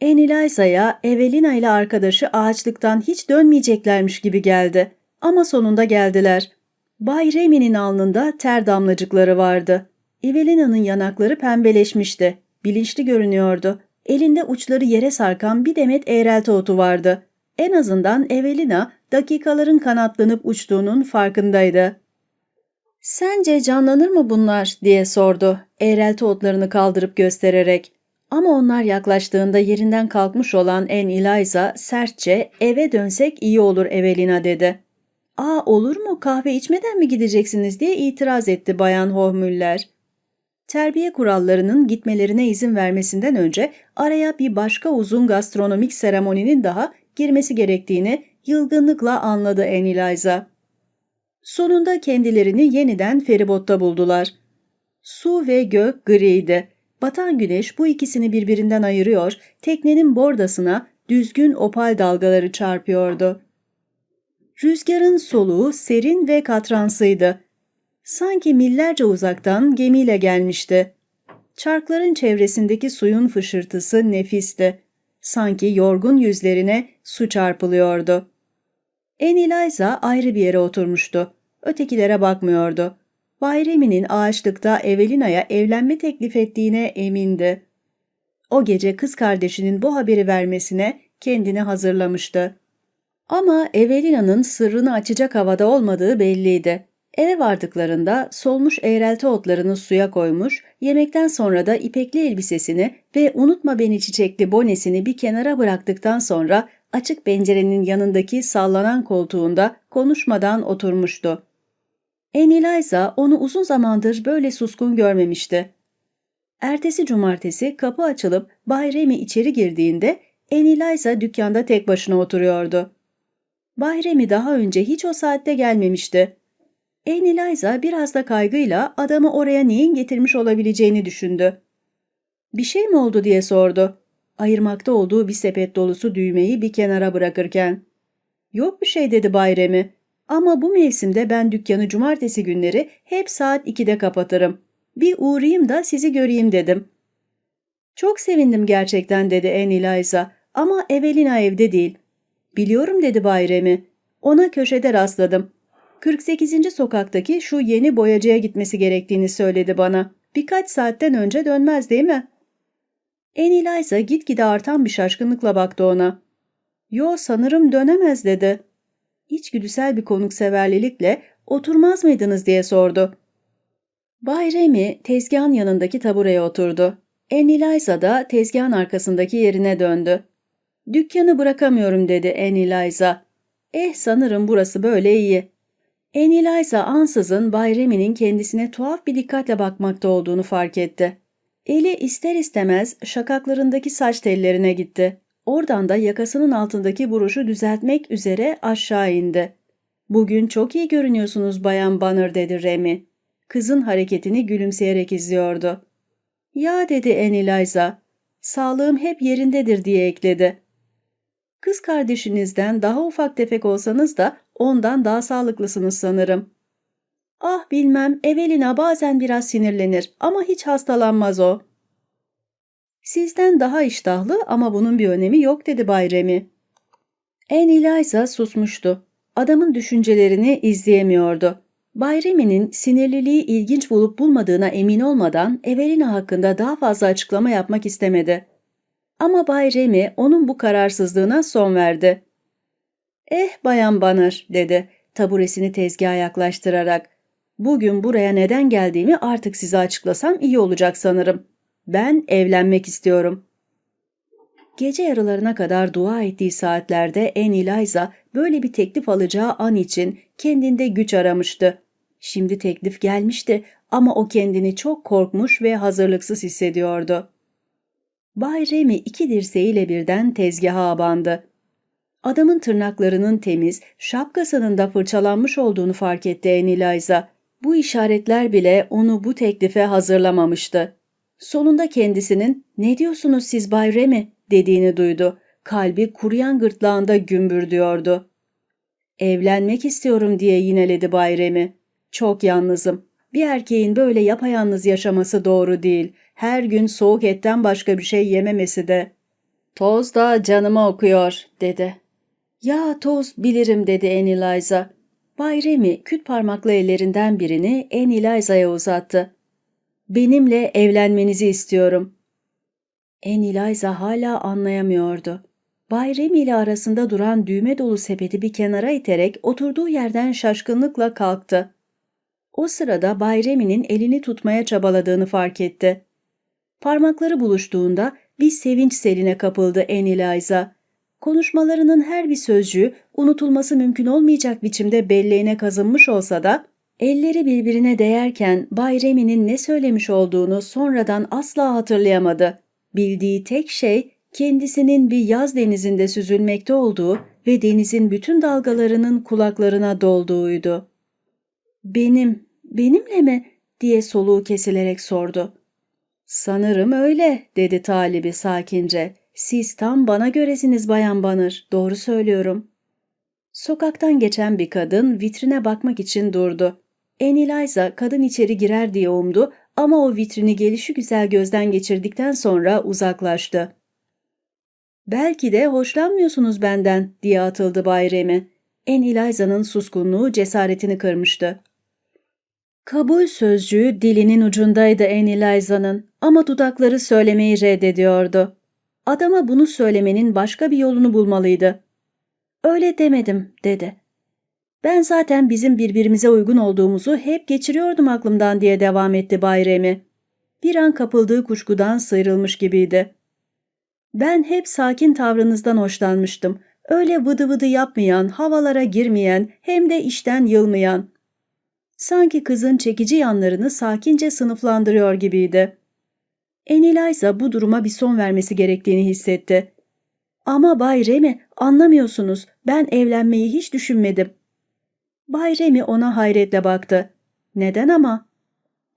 En Eliza'ya Evelina ile arkadaşı ağaçlıktan hiç dönmeyeceklermiş gibi geldi. Ama sonunda geldiler. Bay Remy'nin alnında ter damlacıkları vardı. Evelina'nın yanakları pembeleşmişti. Bilinçli görünüyordu. Elinde uçları yere sarkan bir demet eğrelti otu vardı. En azından Evelina dakikaların kanatlanıp uçtuğunun farkındaydı. ''Sence canlanır mı bunlar?'' diye sordu, eğrelti otlarını kaldırıp göstererek. Ama onlar yaklaştığında yerinden kalkmış olan En Eliza sertçe ''Eve dönsek iyi olur Evelina'' dedi. ''Aa olur mu kahve içmeden mi gideceksiniz?'' diye itiraz etti Bayan Hohmüller. Terbiye kurallarının gitmelerine izin vermesinden önce araya bir başka uzun gastronomik seremoninin daha girmesi gerektiğini yılgınlıkla anladı En Eliza. Sonunda kendilerini yeniden feribotta buldular. Su ve gök griydi. Batan güneş bu ikisini birbirinden ayırıyor, teknenin bordasına düzgün opal dalgaları çarpıyordu. Rüzgarın soluğu serin ve katransıydı. Sanki millerce uzaktan gemiyle gelmişti. Çarkların çevresindeki suyun fışırtısı nefisti. Sanki yorgun yüzlerine su çarpılıyordu. Eliza ayrı bir yere oturmuştu. Ötekilere bakmıyordu. Bay Remi'nin ağaçlıkta Evelina'ya evlenme teklif ettiğine emindi. O gece kız kardeşinin bu haberi vermesine kendini hazırlamıştı. Ama Evelina'nın sırrını açacak havada olmadığı belliydi. Eve vardıklarında solmuş eğrelti otlarını suya koymuş, yemekten sonra da ipekli elbisesini ve unutma beni çiçekli bonesini bir kenara bıraktıktan sonra açık pencerenin yanındaki sallanan koltuğunda konuşmadan oturmuştu. En Eliza onu uzun zamandır böyle suskun görmemişti. Ertesi cumartesi kapı açılıp Bay Remy içeri girdiğinde En Eliza dükkanda tek başına oturuyordu. Bay Remy daha önce hiç o saatte gelmemişti. En Eliza biraz da kaygıyla adamı oraya neyin getirmiş olabileceğini düşündü. Bir şey mi oldu diye sordu. Ayırmakta olduğu bir sepet dolusu düğmeyi bir kenara bırakırken. Yok bir şey dedi Bay Remy. Ama bu mevsimde ben dükkanı cumartesi günleri hep saat 2'de kapatırım. Bir uğrayayım da sizi göreyim dedim. Çok sevindim gerçekten dedi En Eliza ama Evelina evde değil. Biliyorum dedi Bay Remy. Ona köşede rastladım. 48. sokaktaki şu yeni boyacıya gitmesi gerektiğini söyledi bana. Birkaç saatten önce dönmez değil mi? En Eliza gitgide artan bir şaşkınlıkla baktı ona. Yo sanırım dönemez dedi. İçgüdüsel bir konukseverlilikle oturmaz mıydınız diye sordu. Bay Remy tezgahın yanındaki tabureye oturdu. En Eliza da tezgahın arkasındaki yerine döndü. Dükkanı bırakamıyorum dedi En Eliza. Eh sanırım burası böyle iyi. En Eliza ansızın Bay Remy'nin kendisine tuhaf bir dikkatle bakmakta olduğunu fark etti. Eli ister istemez şakaklarındaki saç tellerine gitti. Oradan da yakasının altındaki buruşu düzeltmek üzere aşağı indi. ''Bugün çok iyi görünüyorsunuz Bayan Banner'' dedi Remy. Kızın hareketini gülümseyerek izliyordu. Ya dedi Eniliza, sağlığım hep yerindedir diye ekledi. Kız kardeşinizden daha ufak tefek olsanız da ondan daha sağlıklısınız sanırım. Ah bilmem, Evelina bazen biraz sinirlenir ama hiç hastalanmaz o. Sizden daha iştahlı ama bunun bir önemi yok dedi Bay Remy. En Eliza susmuştu. Adamın düşüncelerini izleyemiyordu. Bay Remy'nin sinirliliği ilginç bulup bulmadığına emin olmadan Evelina hakkında daha fazla açıklama yapmak istemedi. Ama Bay Remy onun bu kararsızlığına son verdi. Eh Bayan Banner dedi taburesini tezgaha yaklaştırarak. Bugün buraya neden geldiğimi artık size açıklasam iyi olacak sanırım. Ben evlenmek istiyorum. Gece yarılarına kadar dua ettiği saatlerde En Eliza böyle bir teklif alacağı an için kendinde güç aramıştı. Şimdi teklif gelmişti ama o kendini çok korkmuş ve hazırlıksız hissediyordu. Bay Remy iki dirseğiyle birden tezgaha abandı. Adamın tırnaklarının temiz, şapkasının da fırçalanmış olduğunu fark etti En Eliza. Bu işaretler bile onu bu teklife hazırlamamıştı. Sonunda kendisinin ''Ne diyorsunuz siz Bay Remy?'' dediğini duydu. Kalbi kuruyan gırtlağında gümbürdüyordu. ''Evlenmek istiyorum'' diye yineledi Bay Remy. ''Çok yalnızım. Bir erkeğin böyle yapayalnız yaşaması doğru değil. Her gün soğuk etten başka bir şey yememesi de.'' ''Toz da canıma okuyor'' dedi. ''Ya toz bilirim'' dedi Eniliza. Bay Remy küt parmaklı ellerinden birini Eniliza'ya uzattı. Benimle evlenmenizi istiyorum. Eniliza hala anlayamıyordu. Bay Remy ile arasında duran düğme dolu sepeti bir kenara iterek oturduğu yerden şaşkınlıkla kalktı. O sırada Bay Remy'nin elini tutmaya çabaladığını fark etti. Parmakları buluştuğunda bir sevinç seline kapıldı Eniliza. Konuşmalarının her bir sözcüğü unutulması mümkün olmayacak biçimde belleğine kazınmış olsa da elleri birbirine değerken Bay Remy'nin ne söylemiş olduğunu sonradan asla hatırlayamadı. Bildiği tek şey kendisinin bir yaz denizinde süzülmekte olduğu ve denizin bütün dalgalarının kulaklarına dolduğuydu. ''Benim, benimle mi?'' diye soluğu kesilerek sordu. ''Sanırım öyle.'' dedi talibi sakince. ''Siz tam bana göresiniz Bayan Banır, doğru söylüyorum.'' Sokaktan geçen bir kadın vitrine bakmak için durdu. Eniliza kadın içeri girer diye umdu ama o vitrini gelişi güzel gözden geçirdikten sonra uzaklaştı. ''Belki de hoşlanmıyorsunuz benden.'' diye atıldı Bay Remy. Eniliza'nın suskunluğu cesaretini kırmıştı. Kabul sözcüğü dilinin ucundaydı Eniliza'nın ama dudakları söylemeyi reddediyordu. Adama bunu söylemenin başka bir yolunu bulmalıydı. Öyle demedim, dedi. Ben zaten bizim birbirimize uygun olduğumuzu hep geçiriyordum aklımdan diye devam etti Bay Remy. Bir an kapıldığı kuşkudan sıyrılmış gibiydi. Ben hep sakin tavrınızdan hoşlanmıştım. Öyle vıdı vıdı yapmayan, havalara girmeyen, hem de işten yılmayan. Sanki kızın çekici yanlarını sakince sınıflandırıyor gibiydi. Eniliza bu duruma bir son vermesi gerektiğini hissetti. Ama Bay Remy anlamıyorsunuz ben evlenmeyi hiç düşünmedim. Bay Remy ona hayretle baktı. Neden ama?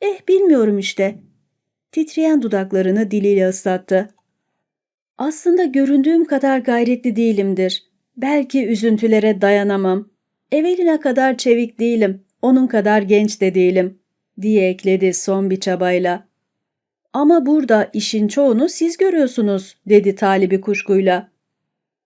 Eh bilmiyorum işte. Titreyen dudaklarını diliyle ıslattı. Aslında göründüğüm kadar gayretli değilimdir. Belki üzüntülere dayanamam. Evelina kadar çevik değilim, onun kadar genç de değilim, diye ekledi son bir çabayla. Ama burada işin çoğunu siz görüyorsunuz, dedi talibi kuşkuyla.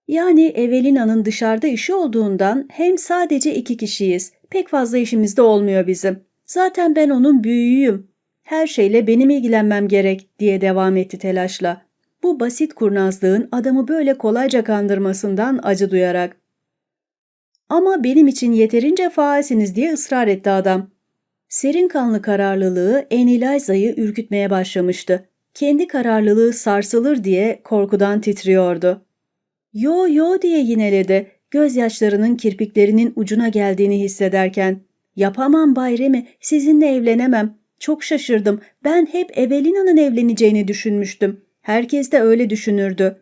Yani Evelina'nın dışarıda işi olduğundan hem sadece iki kişiyiz. Pek fazla işimiz de olmuyor bizim. Zaten ben onun büyüğüyüm. Her şeyle benim ilgilenmem gerek diye devam etti telaşla. Bu basit kurnazlığın adamı böyle kolayca kandırmasından acı duyarak. Ama benim için yeterince faalsiniz diye ısrar etti adam. Serin kanlı kararlılığı Eniliza'yı ürkütmeye başlamıştı. Kendi kararlılığı sarsılır diye korkudan titriyordu. Yo yo diye yineledi. Gözyaşlarının kirpiklerinin ucuna geldiğini hissederken. Yapamam Bayremi, sizinle evlenemem. Çok şaşırdım. Ben hep Evelina'nın evleneceğini düşünmüştüm. Herkes de öyle düşünürdü.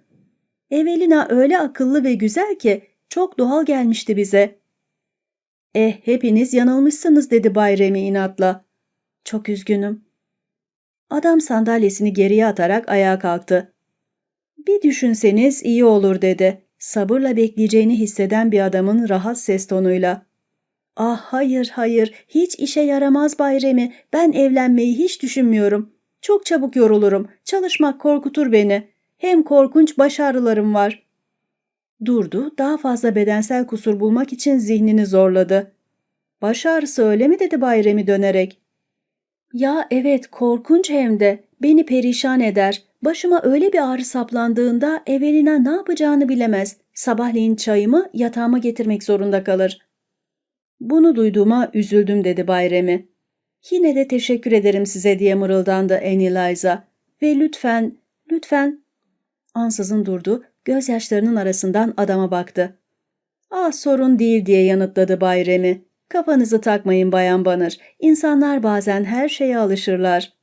Evelina öyle akıllı ve güzel ki çok doğal gelmişti bize. Eh hepiniz yanılmışsınız dedi Bayremi inatla. Çok üzgünüm. Adam sandalyesini geriye atarak ayağa kalktı. Bir düşünseniz iyi olur dedi. Sabırla bekleyeceğini hisseden bir adamın rahat ses tonuyla. Ah hayır hayır hiç işe yaramaz Bayremi. Ben evlenmeyi hiç düşünmüyorum. Çok çabuk yorulurum. Çalışmak korkutur beni. Hem korkunç baş ağrılarım var. Durdu, daha fazla bedensel kusur bulmak için zihnini zorladı. Baş ağrısı öyle mi dedi Bayremi dönerek. Ya evet korkunç hem de. Beni perişan eder. Başıma öyle bir ağrı saplandığında Evelina ne yapacağını bilemez. Sabahleyin çayımı yatağıma getirmek zorunda kalır. Bunu duyduğuma üzüldüm dedi Bayremi. Yine de teşekkür ederim size diye mırıldandı Annie Liza. Ve lütfen, lütfen... Ansızın durdu, gözyaşlarının arasından adama baktı. Ah sorun değil diye yanıtladı Bayremi. Kafanızı takmayın Bayan Banır. İnsanlar bazen her şeye alışırlar.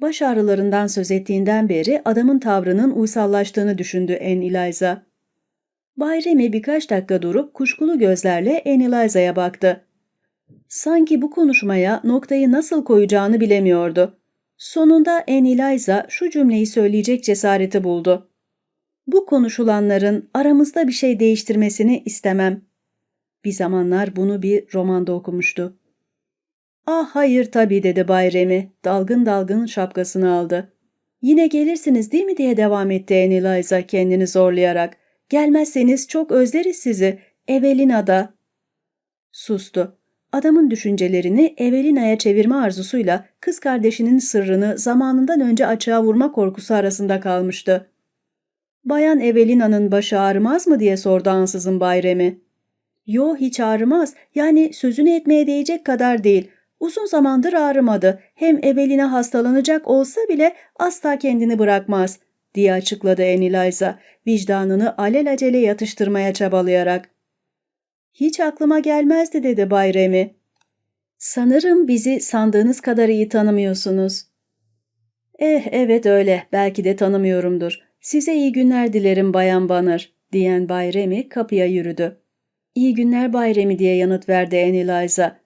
Baş ağrılarından söz ettiğinden beri adamın tavrının uysallaştığını düşündü En Eliza. Bayremi birkaç dakika durup kuşkulu gözlerle En Eliza'ya baktı. Sanki bu konuşmaya noktayı nasıl koyacağını bilemiyordu. Sonunda En Eliza şu cümleyi söyleyecek cesareti buldu. Bu konuşulanların aramızda bir şey değiştirmesini istemem. Bir zamanlar bunu bir romanda okumuştu. Ah hayır tabii dedi Bay Remi. Dalgın dalgın şapkasını aldı. Yine gelirsiniz değil mi diye devam etti Annie kendini zorlayarak. Gelmezseniz çok özleriz sizi. Evelina'da. Sustu. Adamın düşüncelerini Evelina'ya çevirme arzusuyla kız kardeşinin sırrını zamanından önce açığa vurma korkusu arasında kalmıştı. Bayan Evelina'nın başı ağrımaz mı diye sordu ansızın Bayremi. Yo hiç ağrımaz. Yani sözünü etmeye değecek kadar değil. Uzun zamandır ağrımadı. Hem Evelina hastalanacak olsa bile asla kendini bırakmaz diye açıkladı Eniliza, vicdanını alelacele yatıştırmaya çabalayarak. Hiç aklıma gelmezdi dedi Bay Remi. Sanırım bizi sandığınız kadar iyi tanımıyorsunuz. Eh evet öyle, belki de tanımıyorumdur. Size iyi günler dilerim Bayan Banner, diyen Bay Remi kapıya yürüdü. İyi günler Bay Remi diye yanıt verdi Eniliza.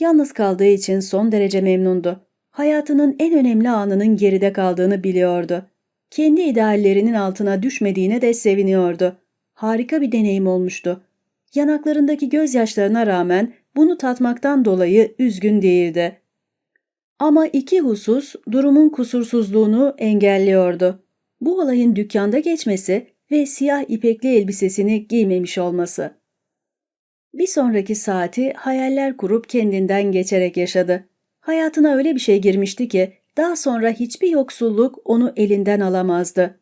Yalnız kaldığı için son derece memnundu. Hayatının en önemli anının geride kaldığını biliyordu. Kendi ideallerinin altına düşmediğine de seviniyordu. Harika bir deneyim olmuştu. Yanaklarındaki gözyaşlarına rağmen bunu tatmaktan dolayı üzgün değildi. Ama iki husus durumun kusursuzluğunu engelliyordu. Bu olayın dükkanda geçmesi ve siyah ipekli elbisesini giymemiş olması. Bir sonraki saati hayaller kurup kendinden geçerek yaşadı. Hayatına öyle bir şey girmişti ki daha sonra hiçbir yoksulluk onu elinden alamazdı.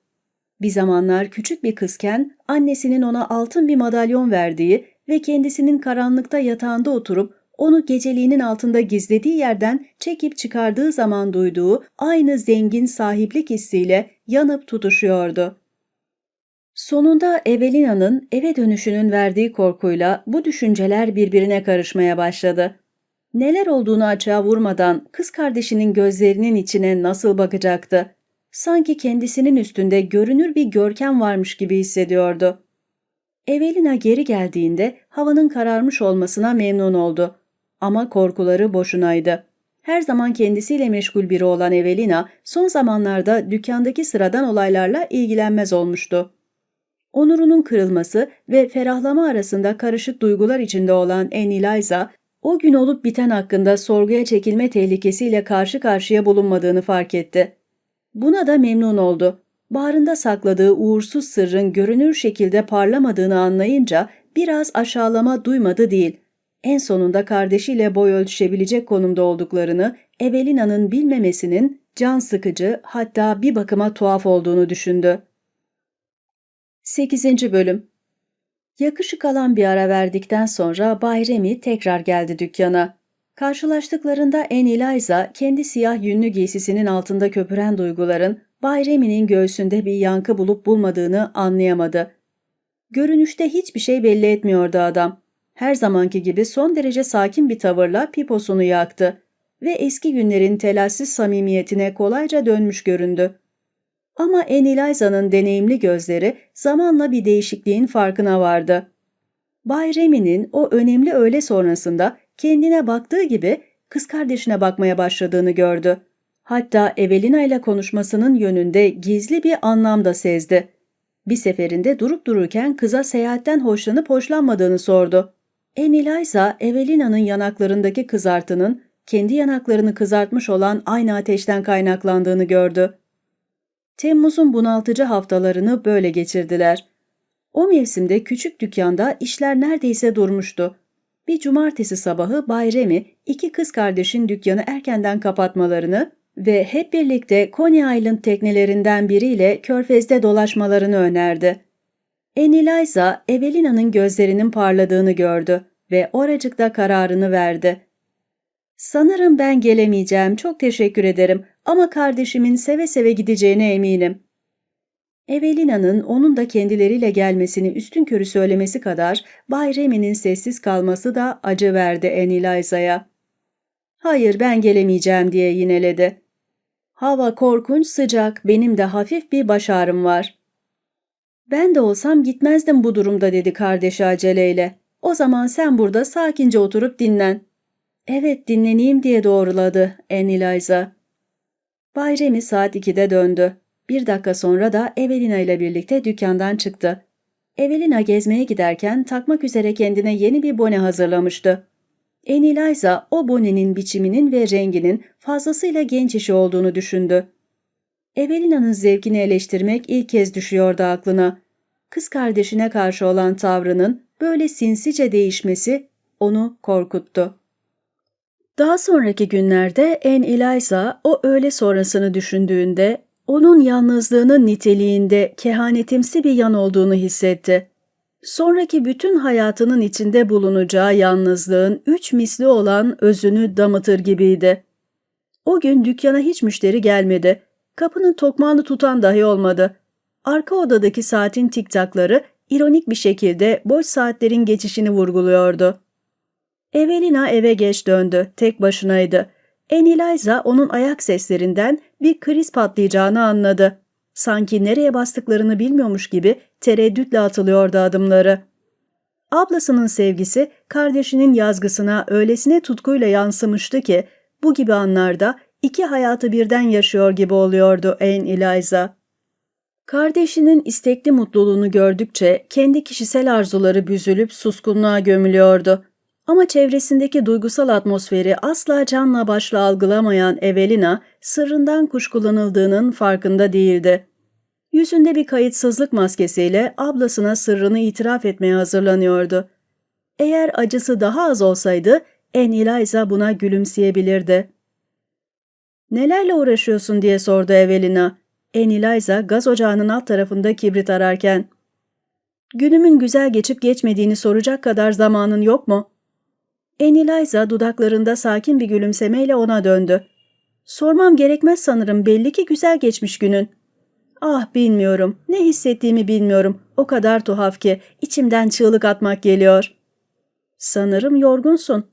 Bir zamanlar küçük bir kızken annesinin ona altın bir madalyon verdiği ve kendisinin karanlıkta yatağında oturup onu geceliğinin altında gizlediği yerden çekip çıkardığı zaman duyduğu aynı zengin sahiplik hissiyle yanıp tutuşuyordu. Sonunda Evelina'nın eve dönüşünün verdiği korkuyla bu düşünceler birbirine karışmaya başladı. Neler olduğunu açığa vurmadan kız kardeşinin gözlerinin içine nasıl bakacaktı? Sanki kendisinin üstünde görünür bir görkem varmış gibi hissediyordu. Evelina geri geldiğinde havanın kararmış olmasına memnun oldu. Ama korkuları boşunaydı. Her zaman kendisiyle meşgul biri olan Evelina son zamanlarda dükkandaki sıradan olaylarla ilgilenmez olmuştu. Onurunun kırılması ve ferahlama arasında karışık duygular içinde olan Annie o gün olup biten hakkında sorguya çekilme tehlikesiyle karşı karşıya bulunmadığını fark etti. Buna da memnun oldu. Bağrında sakladığı uğursuz sırrın görünür şekilde parlamadığını anlayınca biraz aşağılama duymadı değil. En sonunda kardeşiyle boy ölçüşebilecek konumda olduklarını Evelina'nın bilmemesinin can sıkıcı hatta bir bakıma tuhaf olduğunu düşündü. 8. Bölüm Yakışık alan bir ara verdikten sonra Bay Remi tekrar geldi dükkana. Karşılaştıklarında En Eliza kendi siyah yünlü giysisinin altında köpüren duyguların Bay Remi'nin göğsünde bir yankı bulup bulmadığını anlayamadı. Görünüşte hiçbir şey belli etmiyordu adam. Her zamanki gibi son derece sakin bir tavırla piposunu yaktı ve eski günlerin telaşsız samimiyetine kolayca dönmüş göründü. Ama Eniliza'nın deneyimli gözleri zamanla bir değişikliğin farkına vardı. Bay Remy'nin o önemli öğle sonrasında kendine baktığı gibi kız kardeşine bakmaya başladığını gördü. Hatta Evelina ile konuşmasının yönünde gizli bir anlam da sezdi. Bir seferinde durup dururken kıza seyahatten hoşlanıp hoşlanmadığını sordu. Eniliza, Evelina'nın yanaklarındaki kızartının kendi yanaklarını kızartmış olan aynı ateşten kaynaklandığını gördü. Temmuz'un bunaltıcı haftalarını böyle geçirdiler. O mevsimde küçük dükkanda işler neredeyse durmuştu. Bir cumartesi sabahı Bay Remy iki kız kardeşin dükkanı erkenden kapatmalarını ve hep birlikte Coney Island teknelerinden biriyle körfezde dolaşmalarını önerdi. Eniliza, Evelina'nın gözlerinin parladığını gördü ve oracıkta kararını verdi. Sanırım ben gelemeyeceğim, çok teşekkür ederim ama kardeşimin seve seve gideceğine eminim. Evelina'nın onun da kendileriyle gelmesini üstün körü söylemesi kadar Bay Remy'nin sessiz kalması da acı verdi Eniliza'ya. Hayır ben gelemeyeceğim diye yineledi. Hava korkunç sıcak, benim de hafif bir baş ağrım var. Ben de olsam gitmezdim bu durumda dedi kardeşi aceleyle. O zaman sen burada sakince oturup dinlen. Evet dinleneyim diye doğruladı Eniliza. Bay Remy saat 2'de döndü. Bir dakika sonra da Evelina ile birlikte dükkandan çıktı. Evelina gezmeye giderken takmak üzere kendine yeni bir bone hazırlamıştı. Eniliza o bonenin biçiminin ve renginin fazlasıyla genç işi olduğunu düşündü. Evelina'nın zevkini eleştirmek ilk kez düşüyordu aklına. Kız kardeşine karşı olan tavrının böyle sinsice değişmesi onu korkuttu. Daha sonraki günlerde En Eliza o öğle sonrasını düşündüğünde onun yalnızlığının niteliğinde kehanetimsi bir yan olduğunu hissetti. Sonraki bütün hayatının içinde bulunacağı yalnızlığın üç misli olan özünü damıtır gibiydi. O gün dükkana hiç müşteri gelmedi. Kapının tokmağını tutan dahi olmadı. Arka odadaki saatin tiktakları ironik bir şekilde boş saatlerin geçişini vurguluyordu. Evelina eve geç döndü. Tek başınaydı. Eniliza onun ayak seslerinden bir kriz patlayacağını anladı. Sanki nereye bastıklarını bilmiyormuş gibi tereddütle atılıyordu adımları. Ablasının sevgisi kardeşinin yazgısına öylesine tutkuyla yansımıştı ki bu gibi anlarda iki hayatı birden yaşıyor gibi oluyordu En Eliza. Kardeşinin istekli mutluluğunu gördükçe kendi kişisel arzuları büzülüp suskunluğa gömülüyordu. Ama çevresindeki duygusal atmosferi asla canla başla algılamayan Evelina sırrından kuşkulanıldığının farkında değildi. Yüzünde bir kayıtsızlık maskesiyle ablasına sırrını itiraf etmeye hazırlanıyordu. Eğer acısı daha az olsaydı En Eliza buna gülümseyebilirdi. ''Nelerle uğraşıyorsun?'' diye sordu Evelina. En Eliza gaz ocağının alt tarafında kibrit ararken. ''Günümün güzel geçip geçmediğini soracak kadar zamanın yok mu?'' Eniliza dudaklarında sakin bir gülümsemeyle ona döndü. Sormam gerekmez sanırım belli ki güzel geçmiş günün. Ah bilmiyorum, ne hissettiğimi bilmiyorum. O kadar tuhaf ki içimden çığlık atmak geliyor. Sanırım yorgunsun.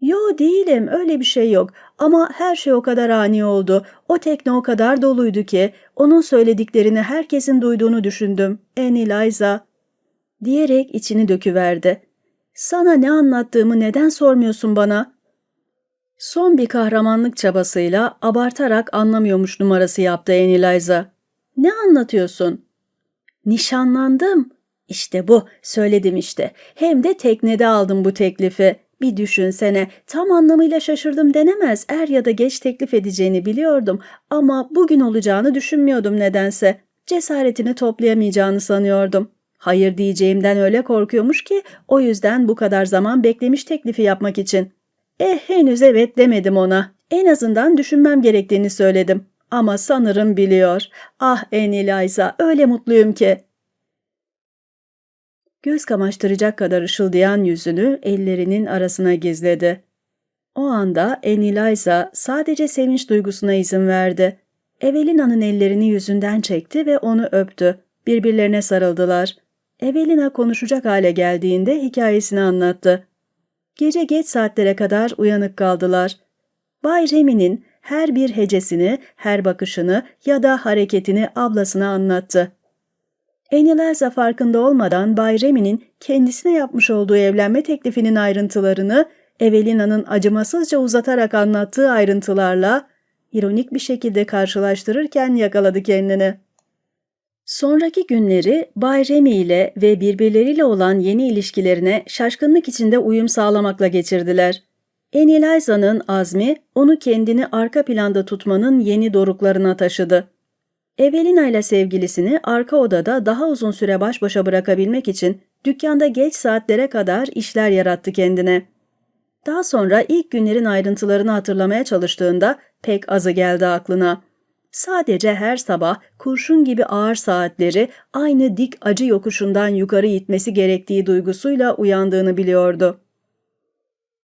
Yo değilim, öyle bir şey yok. Ama her şey o kadar ani oldu. O tekne o kadar doluydu ki onun söylediklerini herkesin duyduğunu düşündüm. Eniliza. Diyerek içini döküverdi. Sana ne anlattığımı neden sormuyorsun bana? Son bir kahramanlık çabasıyla abartarak anlamıyormuş numarası yaptı Eniliza. Ne anlatıyorsun? Nişanlandım. İşte bu, söyledim işte. Hem de teknede aldım bu teklifi. Bir düşünsene, tam anlamıyla şaşırdım denemez. Er ya da geç teklif edeceğini biliyordum ama bugün olacağını düşünmüyordum nedense. Cesaretini toplayamayacağını sanıyordum. Hayır diyeceğimden öyle korkuyormuş ki o yüzden bu kadar zaman beklemiş teklifi yapmak için. Eh henüz evet demedim ona. En azından düşünmem gerektiğini söyledim. Ama sanırım biliyor. Ah en Eliza öyle mutluyum ki. Göz kamaştıracak kadar ışıldayan yüzünü ellerinin arasına gizledi. O anda Eniliza sadece sevinç duygusuna izin verdi. Evelina'nın ellerini yüzünden çekti ve onu öptü. Birbirlerine sarıldılar. Evelina konuşacak hale geldiğinde hikayesini anlattı. Gece geç saatlere kadar uyanık kaldılar. Bay Remy'nin her bir hecesini, her bakışını ya da hareketini ablasına anlattı. Enileza farkında olmadan Bay Remy'nin kendisine yapmış olduğu evlenme teklifinin ayrıntılarını Evelina'nın acımasızca uzatarak anlattığı ayrıntılarla ironik bir şekilde karşılaştırırken yakaladı kendini. Sonraki günleri Bay Remy ile ve birbirleriyle olan yeni ilişkilerine şaşkınlık içinde uyum sağlamakla geçirdiler. Annie Liza'nın azmi onu kendini arka planda tutmanın yeni doruklarına taşıdı. Evelina ile sevgilisini arka odada daha uzun süre baş başa bırakabilmek için dükkanda geç saatlere kadar işler yarattı kendine. Daha sonra ilk günlerin ayrıntılarını hatırlamaya çalıştığında pek azı geldi aklına. Sadece her sabah kurşun gibi ağır saatleri aynı dik acı yokuşundan yukarı itmesi gerektiği duygusuyla uyandığını biliyordu.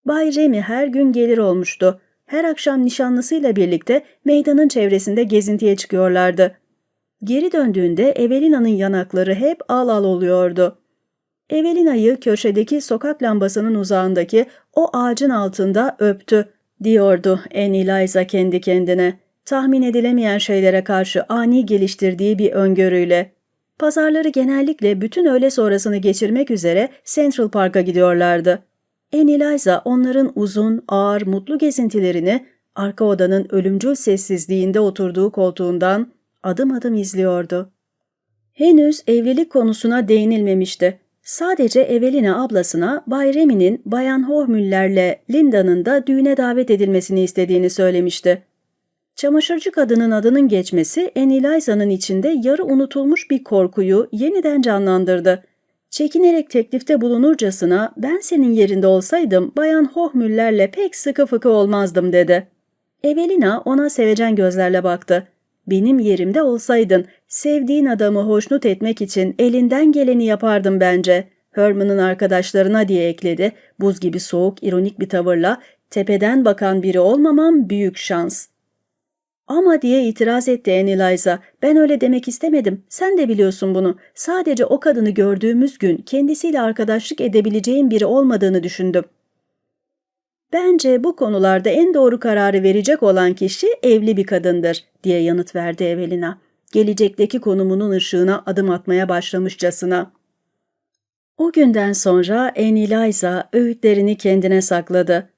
Bay Remy her gün gelir olmuştu. Her akşam nişanlısıyla birlikte meydanın çevresinde gezintiye çıkıyorlardı. Geri döndüğünde Evelina'nın yanakları hep al al oluyordu. Evelina'yı köşedeki sokak lambasının uzağındaki o ağacın altında öptü, diyordu Annie Liza kendi kendine. Tahmin edilemeyen şeylere karşı ani geliştirdiği bir öngörüyle. Pazarları genellikle bütün öğle sonrasını geçirmek üzere Central Park'a gidiyorlardı. Annie onların uzun, ağır, mutlu gezintilerini arka odanın ölümcül sessizliğinde oturduğu koltuğundan adım adım izliyordu. Henüz evlilik konusuna değinilmemişti. Sadece Evelina ablasına Bay Remy'nin Bayan Hohmüller'le Linda'nın da düğüne davet edilmesini istediğini söylemişti. Çamaşırcı kadının adının geçmesi Annie içinde yarı unutulmuş bir korkuyu yeniden canlandırdı. Çekinerek teklifte bulunurcasına ben senin yerinde olsaydım Bayan Hohmüller'le pek sıkı fıkı olmazdım dedi. Evelina ona sevecen gözlerle baktı. Benim yerimde olsaydın, sevdiğin adamı hoşnut etmek için elinden geleni yapardım bence. Herman'ın arkadaşlarına diye ekledi, buz gibi soğuk, ironik bir tavırla, tepeden bakan biri olmamam büyük şans. Ama diye itiraz etti Annie Liza. Ben öyle demek istemedim. Sen de biliyorsun bunu. Sadece o kadını gördüğümüz gün kendisiyle arkadaşlık edebileceğim biri olmadığını düşündüm. Bence bu konularda en doğru kararı verecek olan kişi evli bir kadındır, diye yanıt verdi Evelina. Gelecekteki konumunun ışığına adım atmaya başlamışçasına. O günden sonra Annie Liza öğütlerini kendine sakladı.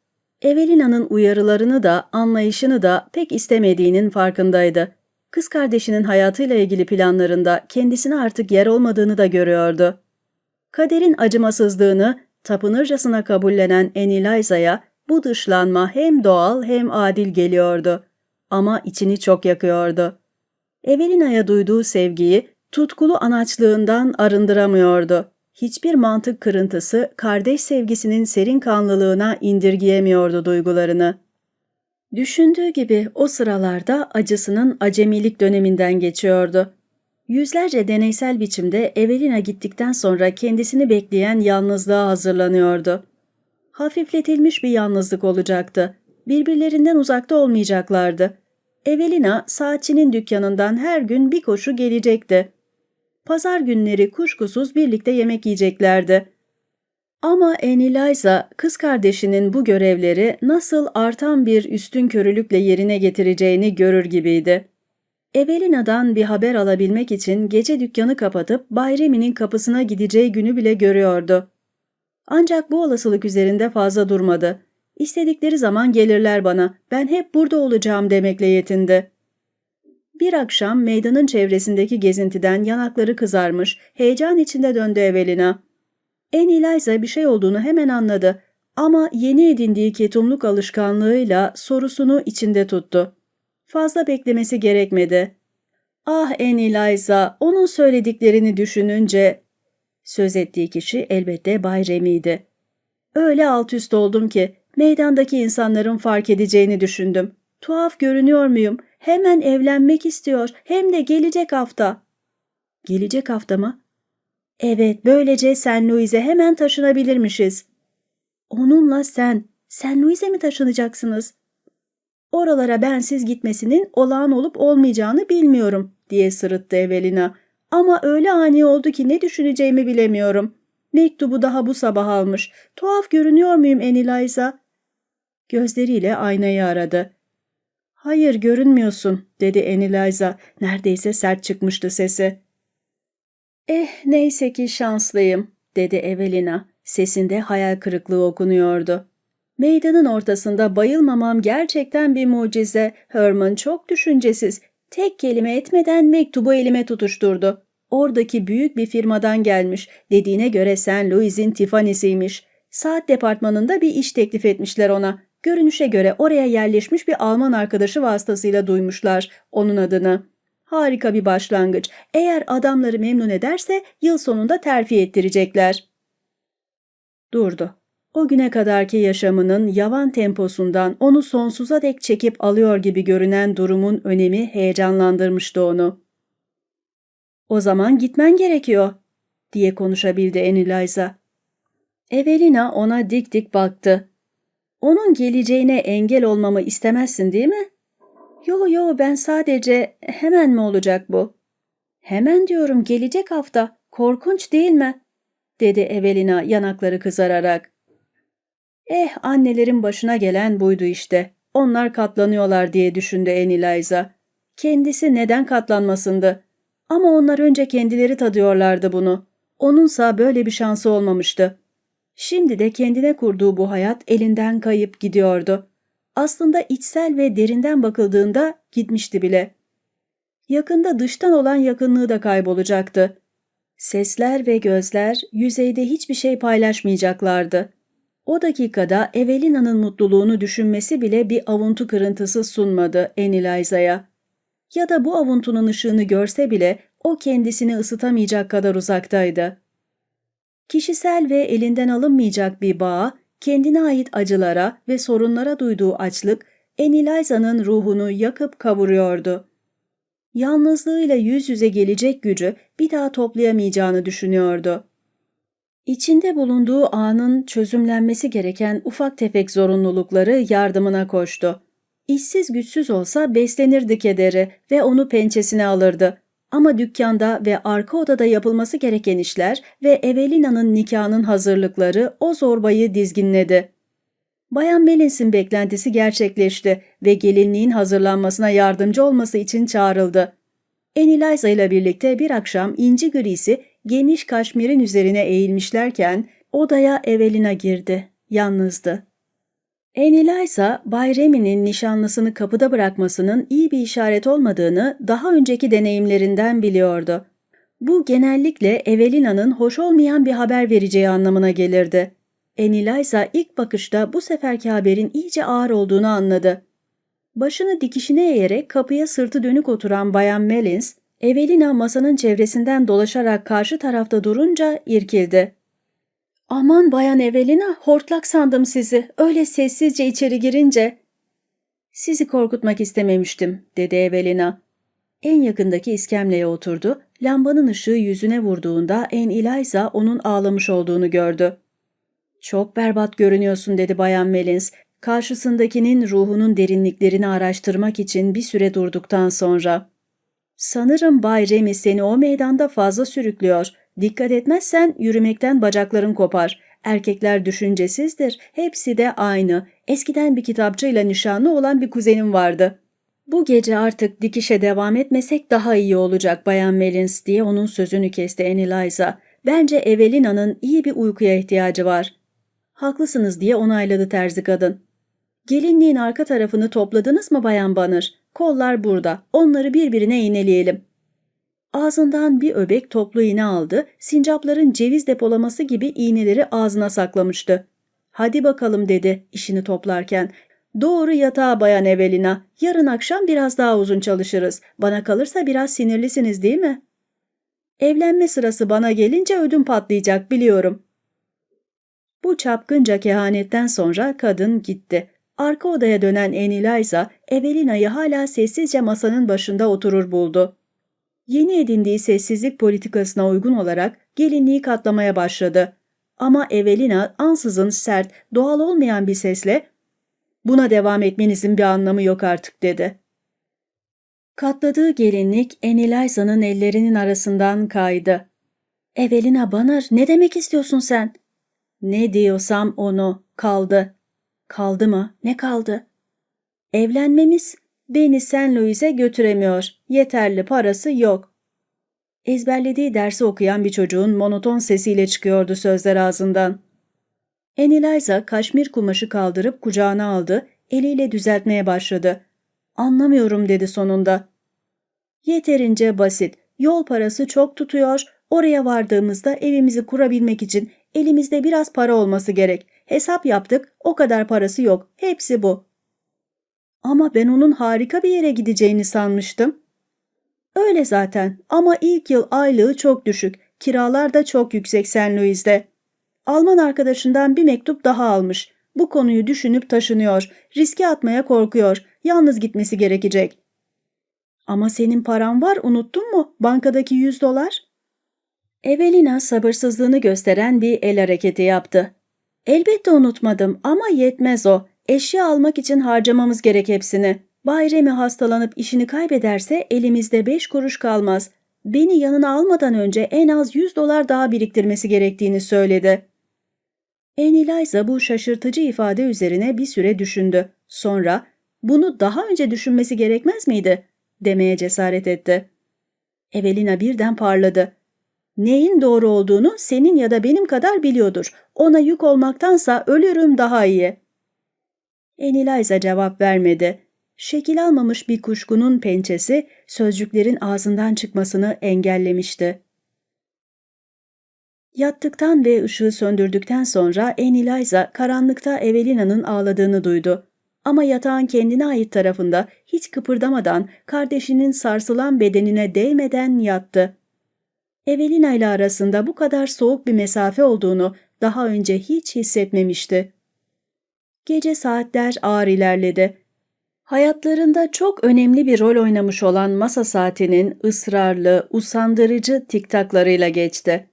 Evelina'nın uyarılarını da anlayışını da pek istemediğinin farkındaydı. Kız kardeşinin hayatıyla ilgili planlarında kendisine artık yer olmadığını da görüyordu. Kaderin acımasızlığını tapınırcasına kabullenen Annie Liza'ya bu dışlanma hem doğal hem adil geliyordu. Ama içini çok yakıyordu. Evelina'ya duyduğu sevgiyi tutkulu anaçlığından arındıramıyordu. Hiçbir mantık kırıntısı kardeş sevgisinin serin kanlılığına indirgeyemiyordu duygularını. Düşündüğü gibi o sıralarda acısının acemilik döneminden geçiyordu. Yüzlerce deneysel biçimde Evelina gittikten sonra kendisini bekleyen yalnızlığa hazırlanıyordu hafifletilmiş bir yalnızlık olacaktı. Birbirlerinden uzakta olmayacaklardı. Evelina saatçinin dükkanından her gün bir koşu gelecekti. Pazar günleri kuşkusuz birlikte yemek yiyeceklerdi. Ama Annie kız kardeşinin bu görevleri nasıl artan bir üstün körülükle yerine getireceğini görür gibiydi. Evelina'dan bir haber alabilmek için gece dükkanı kapatıp Bayremi'nin kapısına gideceği günü bile görüyordu. Ancak bu olasılık üzerinde fazla durmadı. İstedikleri zaman gelirler bana, ben hep burada olacağım demekle yetindi. Bir akşam meydanın çevresindeki gezintiden yanakları kızarmış, heyecan içinde döndü Evelina. En Eliza bir şey olduğunu hemen anladı ama yeni edindiği ketumluk alışkanlığıyla sorusunu içinde tuttu. Fazla beklemesi gerekmedi. Ah En Eliza, onun söylediklerini düşününce Söz ettiği kişi elbette Bay Remy'ydi. Öyle alt üst oldum ki meydandaki insanların fark edeceğini düşündüm. Tuhaf görünüyor muyum? Hemen evlenmek istiyor. Hem de gelecek hafta. Gelecek hafta mı? Evet, böylece Sen Louis'e hemen taşınabilirmişiz. Onunla sen, Sen Louis'e mi taşınacaksınız? Oralara bensiz gitmesinin olağan olup olmayacağını bilmiyorum, diye sırıttı Evelina. Ama öyle ani oldu ki ne düşüneceğimi bilemiyorum. Mektubu daha bu sabah almış. Tuhaf görünüyor muyum Enilayza? Gözleriyle aynayı aradı. Hayır görünmüyorsun dedi Enilayza. Neredeyse sert çıkmıştı sesi. Eh neyse ki şanslıyım dedi Evelina. Sesinde hayal kırıklığı okunuyordu. Meydanın ortasında bayılmamam gerçekten bir mucize. Herman çok düşüncesiz. Tek kelime etmeden mektubu elime tutuşturdu. Oradaki büyük bir firmadan gelmiş. Dediğine göre St. Louis'in Tiffany'siymiş. Saat departmanında bir iş teklif etmişler ona. Görünüşe göre oraya yerleşmiş bir Alman arkadaşı vasıtasıyla duymuşlar onun adını. Harika bir başlangıç. Eğer adamları memnun ederse yıl sonunda terfi ettirecekler. Durdu. O güne kadarki yaşamının yavan temposundan onu sonsuza dek çekip alıyor gibi görünen durumun önemi heyecanlandırmıştı onu. O zaman gitmen gerekiyor, diye konuşabildi Eniliza. Evelina ona dik dik baktı. Onun geleceğine engel olmamı istemezsin değil mi? Yo yo ben sadece hemen mi olacak bu? Hemen diyorum gelecek hafta. Korkunç değil mi? dedi Evelina yanakları kızararak. Eh annelerin başına gelen buydu işte. Onlar katlanıyorlar diye düşündü Eniliza. Kendisi neden katlanmasındı? Ama onlar önce kendileri tadıyorlardı bunu. Onunsa böyle bir şansı olmamıştı. Şimdi de kendine kurduğu bu hayat elinden kayıp gidiyordu. Aslında içsel ve derinden bakıldığında gitmişti bile. Yakında dıştan olan yakınlığı da kaybolacaktı. Sesler ve gözler yüzeyde hiçbir şey paylaşmayacaklardı. O dakikada Evelina'nın mutluluğunu düşünmesi bile bir avuntu kırıntısı sunmadı Eniliza'ya. Ya da bu avuntunun ışığını görse bile o kendisini ısıtamayacak kadar uzaktaydı. Kişisel ve elinden alınmayacak bir bağ, kendine ait acılara ve sorunlara duyduğu açlık, Eniliza'nın ruhunu yakıp kavuruyordu. Yalnızlığıyla yüz yüze gelecek gücü bir daha toplayamayacağını düşünüyordu. İçinde bulunduğu anın çözümlenmesi gereken ufak tefek zorunlulukları yardımına koştu. İşsiz güçsüz olsa beslenirdi kederi ve onu pençesine alırdı. Ama dükkanda ve arka odada yapılması gereken işler ve Evelina'nın nikahının hazırlıkları o zorbayı dizginledi. Bayan Melins'in beklentisi gerçekleşti ve gelinliğin hazırlanmasına yardımcı olması için çağrıldı. Eniliza ile birlikte bir akşam inci grisi geniş kaşmirin üzerine eğilmişlerken odaya Evelina girdi. Yalnızdı. Eniliza, Bay Remy'nin nişanlısını kapıda bırakmasının iyi bir işaret olmadığını daha önceki deneyimlerinden biliyordu. Bu genellikle Evelina'nın hoş olmayan bir haber vereceği anlamına gelirdi. Eniliza ilk bakışta bu seferki haberin iyice ağır olduğunu anladı. Başını dikişine eğerek kapıya sırtı dönük oturan Bayan Melins, Evelina masanın çevresinden dolaşarak karşı tarafta durunca irkildi. Aman bayan Evelina, hortlak sandım sizi. Öyle sessizce içeri girince. Sizi korkutmak istememiştim, dedi Evelina. En yakındaki iskemleye oturdu. Lambanın ışığı yüzüne vurduğunda En Eliza onun ağlamış olduğunu gördü. Çok berbat görünüyorsun dedi bayan Melins. Karşısındakinin ruhunun derinliklerini araştırmak için bir süre durduktan sonra. Sanırım Bay Remy seni o meydanda fazla sürüklüyor. Dikkat etmezsen yürümekten bacakların kopar. Erkekler düşüncesizdir. Hepsi de aynı. Eskiden bir kitapçıyla nişanlı olan bir kuzenim vardı. Bu gece artık dikişe devam etmesek daha iyi olacak Bayan Melins diye onun sözünü kesti Eniliza. Bence Evelina'nın iyi bir uykuya ihtiyacı var. Haklısınız diye onayladı terzi kadın. Gelinliğin arka tarafını topladınız mı Bayan Banır? Kollar burada. Onları birbirine iğneleyelim. Ağzından bir öbek toplu iğne aldı, sincapların ceviz depolaması gibi iğneleri ağzına saklamıştı. Hadi bakalım dedi işini toplarken. Doğru yatağa bayan Evelina. Yarın akşam biraz daha uzun çalışırız. Bana kalırsa biraz sinirlisiniz değil mi? Evlenme sırası bana gelince ödüm patlayacak biliyorum. Bu çapkınca kehanetten sonra kadın gitti. Arka odaya dönen Eniliza, Evelina'yı hala sessizce masanın başında oturur buldu. Yeni edindiği sessizlik politikasına uygun olarak gelinliği katlamaya başladı. Ama Evelina ansızın sert, doğal olmayan bir sesle ''Buna devam etmenizin bir anlamı yok artık'' dedi. Katladığı gelinlik Eniliza'nın ellerinin arasından kaydı. ''Evelina Banner ne demek istiyorsun sen?'' ''Ne diyorsam onu, kaldı.'' ''Kaldı mı? Ne kaldı?'' ''Evlenmemiz Beni Sen Louis'e götüremiyor. Yeterli parası yok. Ezberlediği dersi okuyan bir çocuğun monoton sesiyle çıkıyordu sözler ağzından. Eneliza kaşmir kumaşı kaldırıp kucağına aldı, eliyle düzeltmeye başladı. Anlamıyorum dedi sonunda. Yeterince basit. Yol parası çok tutuyor. Oraya vardığımızda evimizi kurabilmek için elimizde biraz para olması gerek. Hesap yaptık, o kadar parası yok. Hepsi bu. Ama ben onun harika bir yere gideceğini sanmıştım. Öyle zaten ama ilk yıl aylığı çok düşük. Kiralar da çok yüksek St. Louis'de. Alman arkadaşından bir mektup daha almış. Bu konuyu düşünüp taşınıyor. Riske atmaya korkuyor. Yalnız gitmesi gerekecek. Ama senin paran var unuttun mu? Bankadaki 100 dolar. Evelina sabırsızlığını gösteren bir el hareketi yaptı. Elbette unutmadım ama yetmez o. Eşya almak için harcamamız gerek hepsini. Bay hastalanıp işini kaybederse elimizde beş kuruş kalmaz. Beni yanına almadan önce en az 100 dolar daha biriktirmesi gerektiğini söyledi. Anne bu şaşırtıcı ifade üzerine bir süre düşündü. Sonra bunu daha önce düşünmesi gerekmez miydi? demeye cesaret etti. Evelina birden parladı. Neyin doğru olduğunu senin ya da benim kadar biliyordur. Ona yük olmaktansa ölürüm daha iyi. Eniliza cevap vermedi. Şekil almamış bir kuşkunun pençesi sözcüklerin ağzından çıkmasını engellemişti. Yattıktan ve ışığı söndürdükten sonra Eniliza karanlıkta Evelina'nın ağladığını duydu. Ama yatağın kendine ait tarafında hiç kıpırdamadan kardeşinin sarsılan bedenine değmeden yattı. Evelina ile arasında bu kadar soğuk bir mesafe olduğunu daha önce hiç hissetmemişti. Gece saatler ağır ilerledi. Hayatlarında çok önemli bir rol oynamış olan masa saatinin ısrarlı, usandırıcı tiktaklarıyla geçti.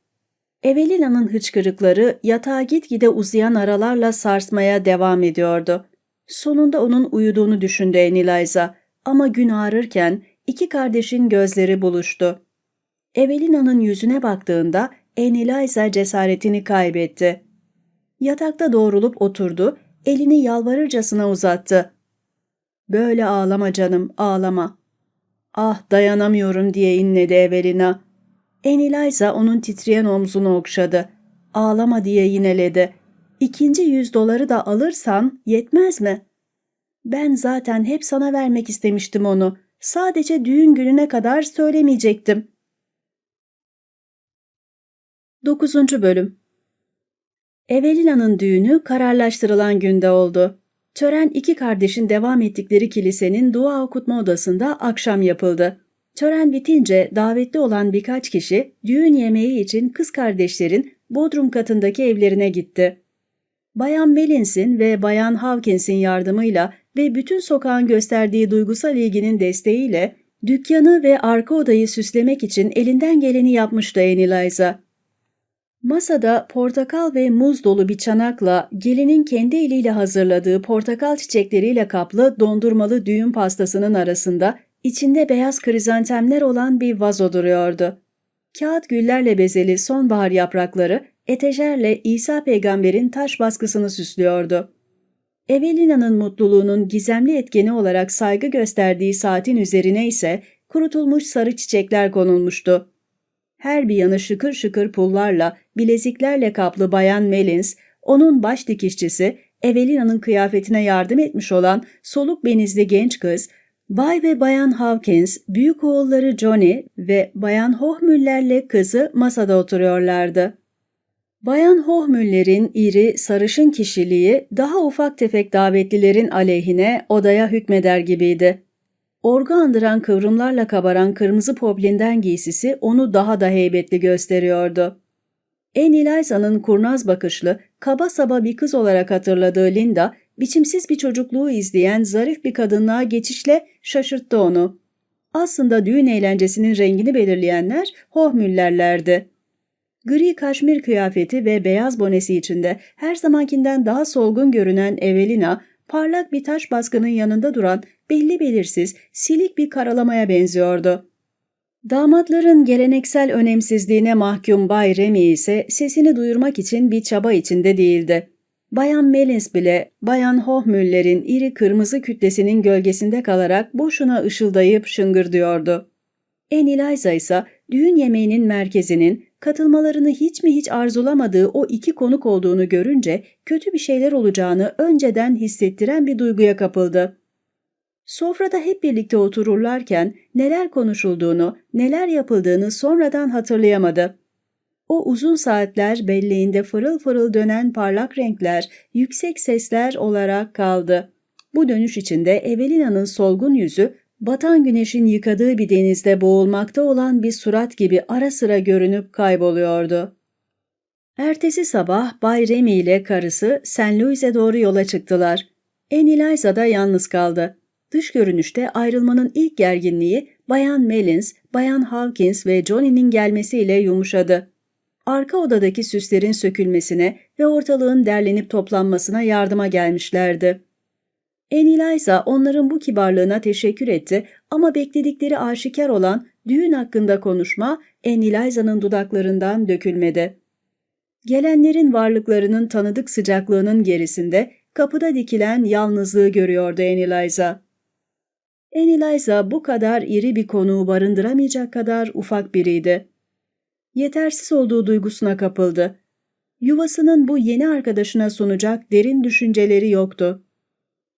Evelina'nın hıçkırıkları yatağa gitgide uzayan aralarla sarsmaya devam ediyordu. Sonunda onun uyuduğunu düşündü Eniliza ama gün ağrırken iki kardeşin gözleri buluştu. Evelina'nın yüzüne baktığında Eniliza cesaretini kaybetti. Yatakta doğrulup oturdu, elini yalvarırcasına uzattı. Böyle ağlama canım, ağlama. Ah dayanamıyorum diye inledi Evelina. Eniliza onun titreyen omzunu okşadı. Ağlama diye yineledi. İkinci yüz doları da alırsan yetmez mi? Ben zaten hep sana vermek istemiştim onu. Sadece düğün gününe kadar söylemeyecektim. 9. Bölüm Evelina'nın düğünü kararlaştırılan günde oldu. Tören iki kardeşin devam ettikleri kilisenin dua okutma odasında akşam yapıldı. Tören bitince davetli olan birkaç kişi düğün yemeği için kız kardeşlerin bodrum katındaki evlerine gitti. Bayan Mellins'in ve Bayan Hawkins'in yardımıyla ve bütün sokağın gösterdiği duygusal ilginin desteğiyle dükkanı ve arka odayı süslemek için elinden geleni yapmıştı Annie Masada portakal ve muz dolu bir çanakla gelinin kendi eliyle hazırladığı portakal çiçekleriyle kaplı dondurmalı düğün pastasının arasında içinde beyaz krizantemler olan bir vazo duruyordu. Kağıt güllerle bezeli sonbahar yaprakları etejerle İsa peygamberin taş baskısını süslüyordu. Evelina'nın mutluluğunun gizemli etkeni olarak saygı gösterdiği saatin üzerine ise kurutulmuş sarı çiçekler konulmuştu. Her bir yanı şıkır şıkır pullarla, bileziklerle kaplı Bayan Melins, onun baş dikişçisi, Evelina'nın kıyafetine yardım etmiş olan soluk benizli genç kız, Bay ve Bayan Hawkins, büyük oğulları Johnny ve Bayan Hohmüller'le kızı masada oturuyorlardı. Bayan Hohmüller'in iri, sarışın kişiliği daha ufak tefek davetlilerin aleyhine odaya hükmeder gibiydi. Orgu andıran kıvrımlarla kabaran kırmızı poblinden giysisi onu daha da heybetli gösteriyordu. En Eliza'nın kurnaz bakışlı, kaba saba bir kız olarak hatırladığı Linda, biçimsiz bir çocukluğu izleyen zarif bir kadınlığa geçişle şaşırttı onu. Aslında düğün eğlencesinin rengini belirleyenler Hohmüllerlerdi. Gri kaşmir kıyafeti ve beyaz bonesi içinde her zamankinden daha solgun görünen Evelina, parlak bir taş baskının yanında duran belli belirsiz, silik bir karalamaya benziyordu. Damatların geleneksel önemsizliğine mahkum Bay Remy ise sesini duyurmak için bir çaba içinde değildi. Bayan Melins bile Bayan Hohmüller'in iri kırmızı kütlesinin gölgesinde kalarak boşuna ışıldayıp şıngırdıyordu. En Eliza ise düğün yemeğinin merkezinin katılmalarını hiç mi hiç arzulamadığı o iki konuk olduğunu görünce kötü bir şeyler olacağını önceden hissettiren bir duyguya kapıldı. Sofrada hep birlikte otururlarken neler konuşulduğunu, neler yapıldığını sonradan hatırlayamadı. O uzun saatler belleğinde fırıl fırıl dönen parlak renkler, yüksek sesler olarak kaldı. Bu dönüş içinde Evelina'nın solgun yüzü, batan güneşin yıkadığı bir denizde boğulmakta olan bir surat gibi ara sıra görünüp kayboluyordu. Ertesi sabah Bay Remy ile karısı St. Louis'e doğru yola çıktılar. En Eliza da yalnız kaldı. Dış görünüşte ayrılmanın ilk gerginliği Bayan Melins, Bayan Hawkins ve Johnny'nin gelmesiyle yumuşadı. Arka odadaki süslerin sökülmesine ve ortalığın derlenip toplanmasına yardıma gelmişlerdi. Eniliza onların bu kibarlığına teşekkür etti ama bekledikleri aşikar olan düğün hakkında konuşma Eniliza'nın dudaklarından dökülmedi. Gelenlerin varlıklarının tanıdık sıcaklığının gerisinde kapıda dikilen yalnızlığı görüyordu Eniliza. Eniliza bu kadar iri bir konuğu barındıramayacak kadar ufak biriydi. Yetersiz olduğu duygusuna kapıldı. Yuvasının bu yeni arkadaşına sunacak derin düşünceleri yoktu.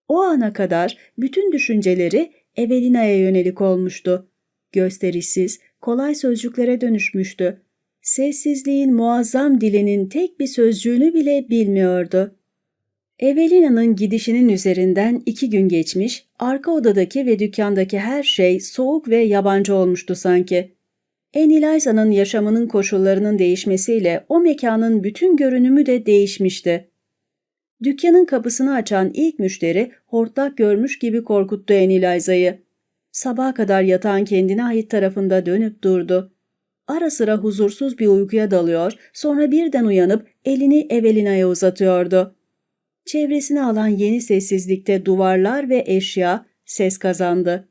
O ana kadar bütün düşünceleri Evelina'ya yönelik olmuştu. Gösterişsiz, kolay sözcüklere dönüşmüştü. Sessizliğin muazzam dilinin tek bir sözcüğünü bile bilmiyordu. Evelina'nın gidişinin üzerinden iki gün geçmiş, arka odadaki ve dükkandaki her şey soğuk ve yabancı olmuştu sanki. Eniliza'nın yaşamının koşullarının değişmesiyle o mekanın bütün görünümü de değişmişti. Dükkanın kapısını açan ilk müşteri hortlak görmüş gibi korkuttu Eniliza'yı. Sabaha kadar yatağın kendine ait tarafında dönüp durdu. Ara sıra huzursuz bir uykuya dalıyor, sonra birden uyanıp elini Evelina'ya uzatıyordu. Çevresine alan yeni sessizlikte duvarlar ve eşya ses kazandı.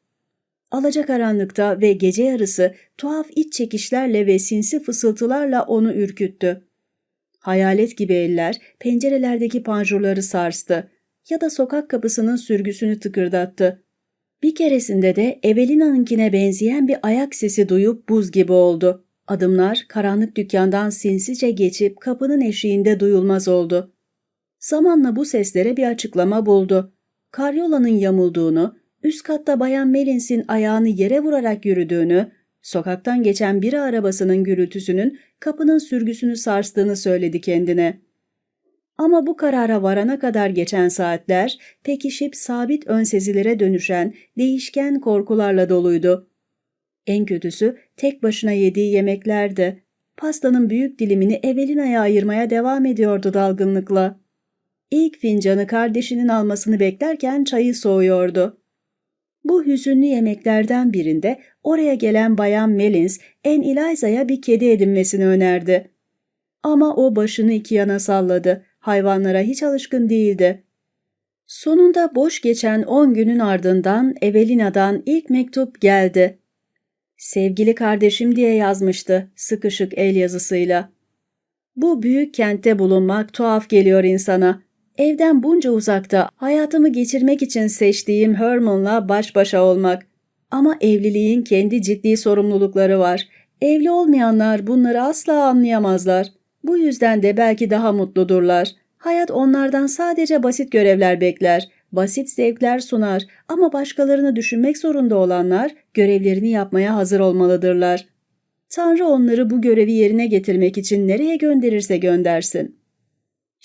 Alacakaranlıkta ve gece yarısı tuhaf iç çekişlerle ve sinsi fısıltılarla onu ürküttü. Hayalet gibi eller pencerelerdeki panjurları sarstı ya da sokak kapısının sürgüsünü tıkırdattı. Bir keresinde de Evelina'nınkine benzeyen bir ayak sesi duyup buz gibi oldu. Adımlar karanlık dükkandan sinsice geçip kapının eşiğinde duyulmaz oldu. Zamanla bu seslere bir açıklama buldu. Karyolanın yamulduğunu, üst katta Bayan Melins'in ayağını yere vurarak yürüdüğünü, sokaktan geçen bir arabasının gürültüsünün kapının sürgüsünü sarstığını söyledi kendine. Ama bu karara varana kadar geçen saatler pekişip sabit önsezilere dönüşen değişken korkularla doluydu. En kötüsü tek başına yediği yemeklerdi. Pastanın büyük dilimini Evelina'ya ayırmaya devam ediyordu dalgınlıkla. İlk fincanı kardeşinin almasını beklerken çayı soğuyordu. Bu hüzünlü yemeklerden birinde oraya gelen bayan Melins, En Eliza'ya bir kedi edinmesini önerdi. Ama o başını iki yana salladı. Hayvanlara hiç alışkın değildi. Sonunda boş geçen on günün ardından Evelina'dan ilk mektup geldi. Sevgili kardeşim diye yazmıştı sıkışık el yazısıyla. Bu büyük kentte bulunmak tuhaf geliyor insana. Evden bunca uzakta hayatımı geçirmek için seçtiğim Herman'la baş başa olmak. Ama evliliğin kendi ciddi sorumlulukları var. Evli olmayanlar bunları asla anlayamazlar. Bu yüzden de belki daha mutludurlar. Hayat onlardan sadece basit görevler bekler, basit zevkler sunar ama başkalarını düşünmek zorunda olanlar görevlerini yapmaya hazır olmalıdırlar. Tanrı onları bu görevi yerine getirmek için nereye gönderirse göndersin.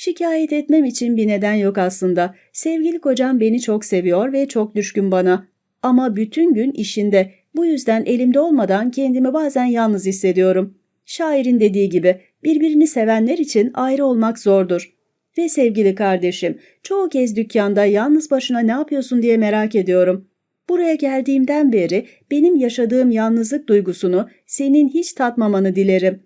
Şikayet etmem için bir neden yok aslında. Sevgili kocam beni çok seviyor ve çok düşkün bana. Ama bütün gün işinde. Bu yüzden elimde olmadan kendimi bazen yalnız hissediyorum. Şairin dediği gibi birbirini sevenler için ayrı olmak zordur. Ve sevgili kardeşim, çoğu kez dükkanda yalnız başına ne yapıyorsun diye merak ediyorum. Buraya geldiğimden beri benim yaşadığım yalnızlık duygusunu senin hiç tatmamanı dilerim.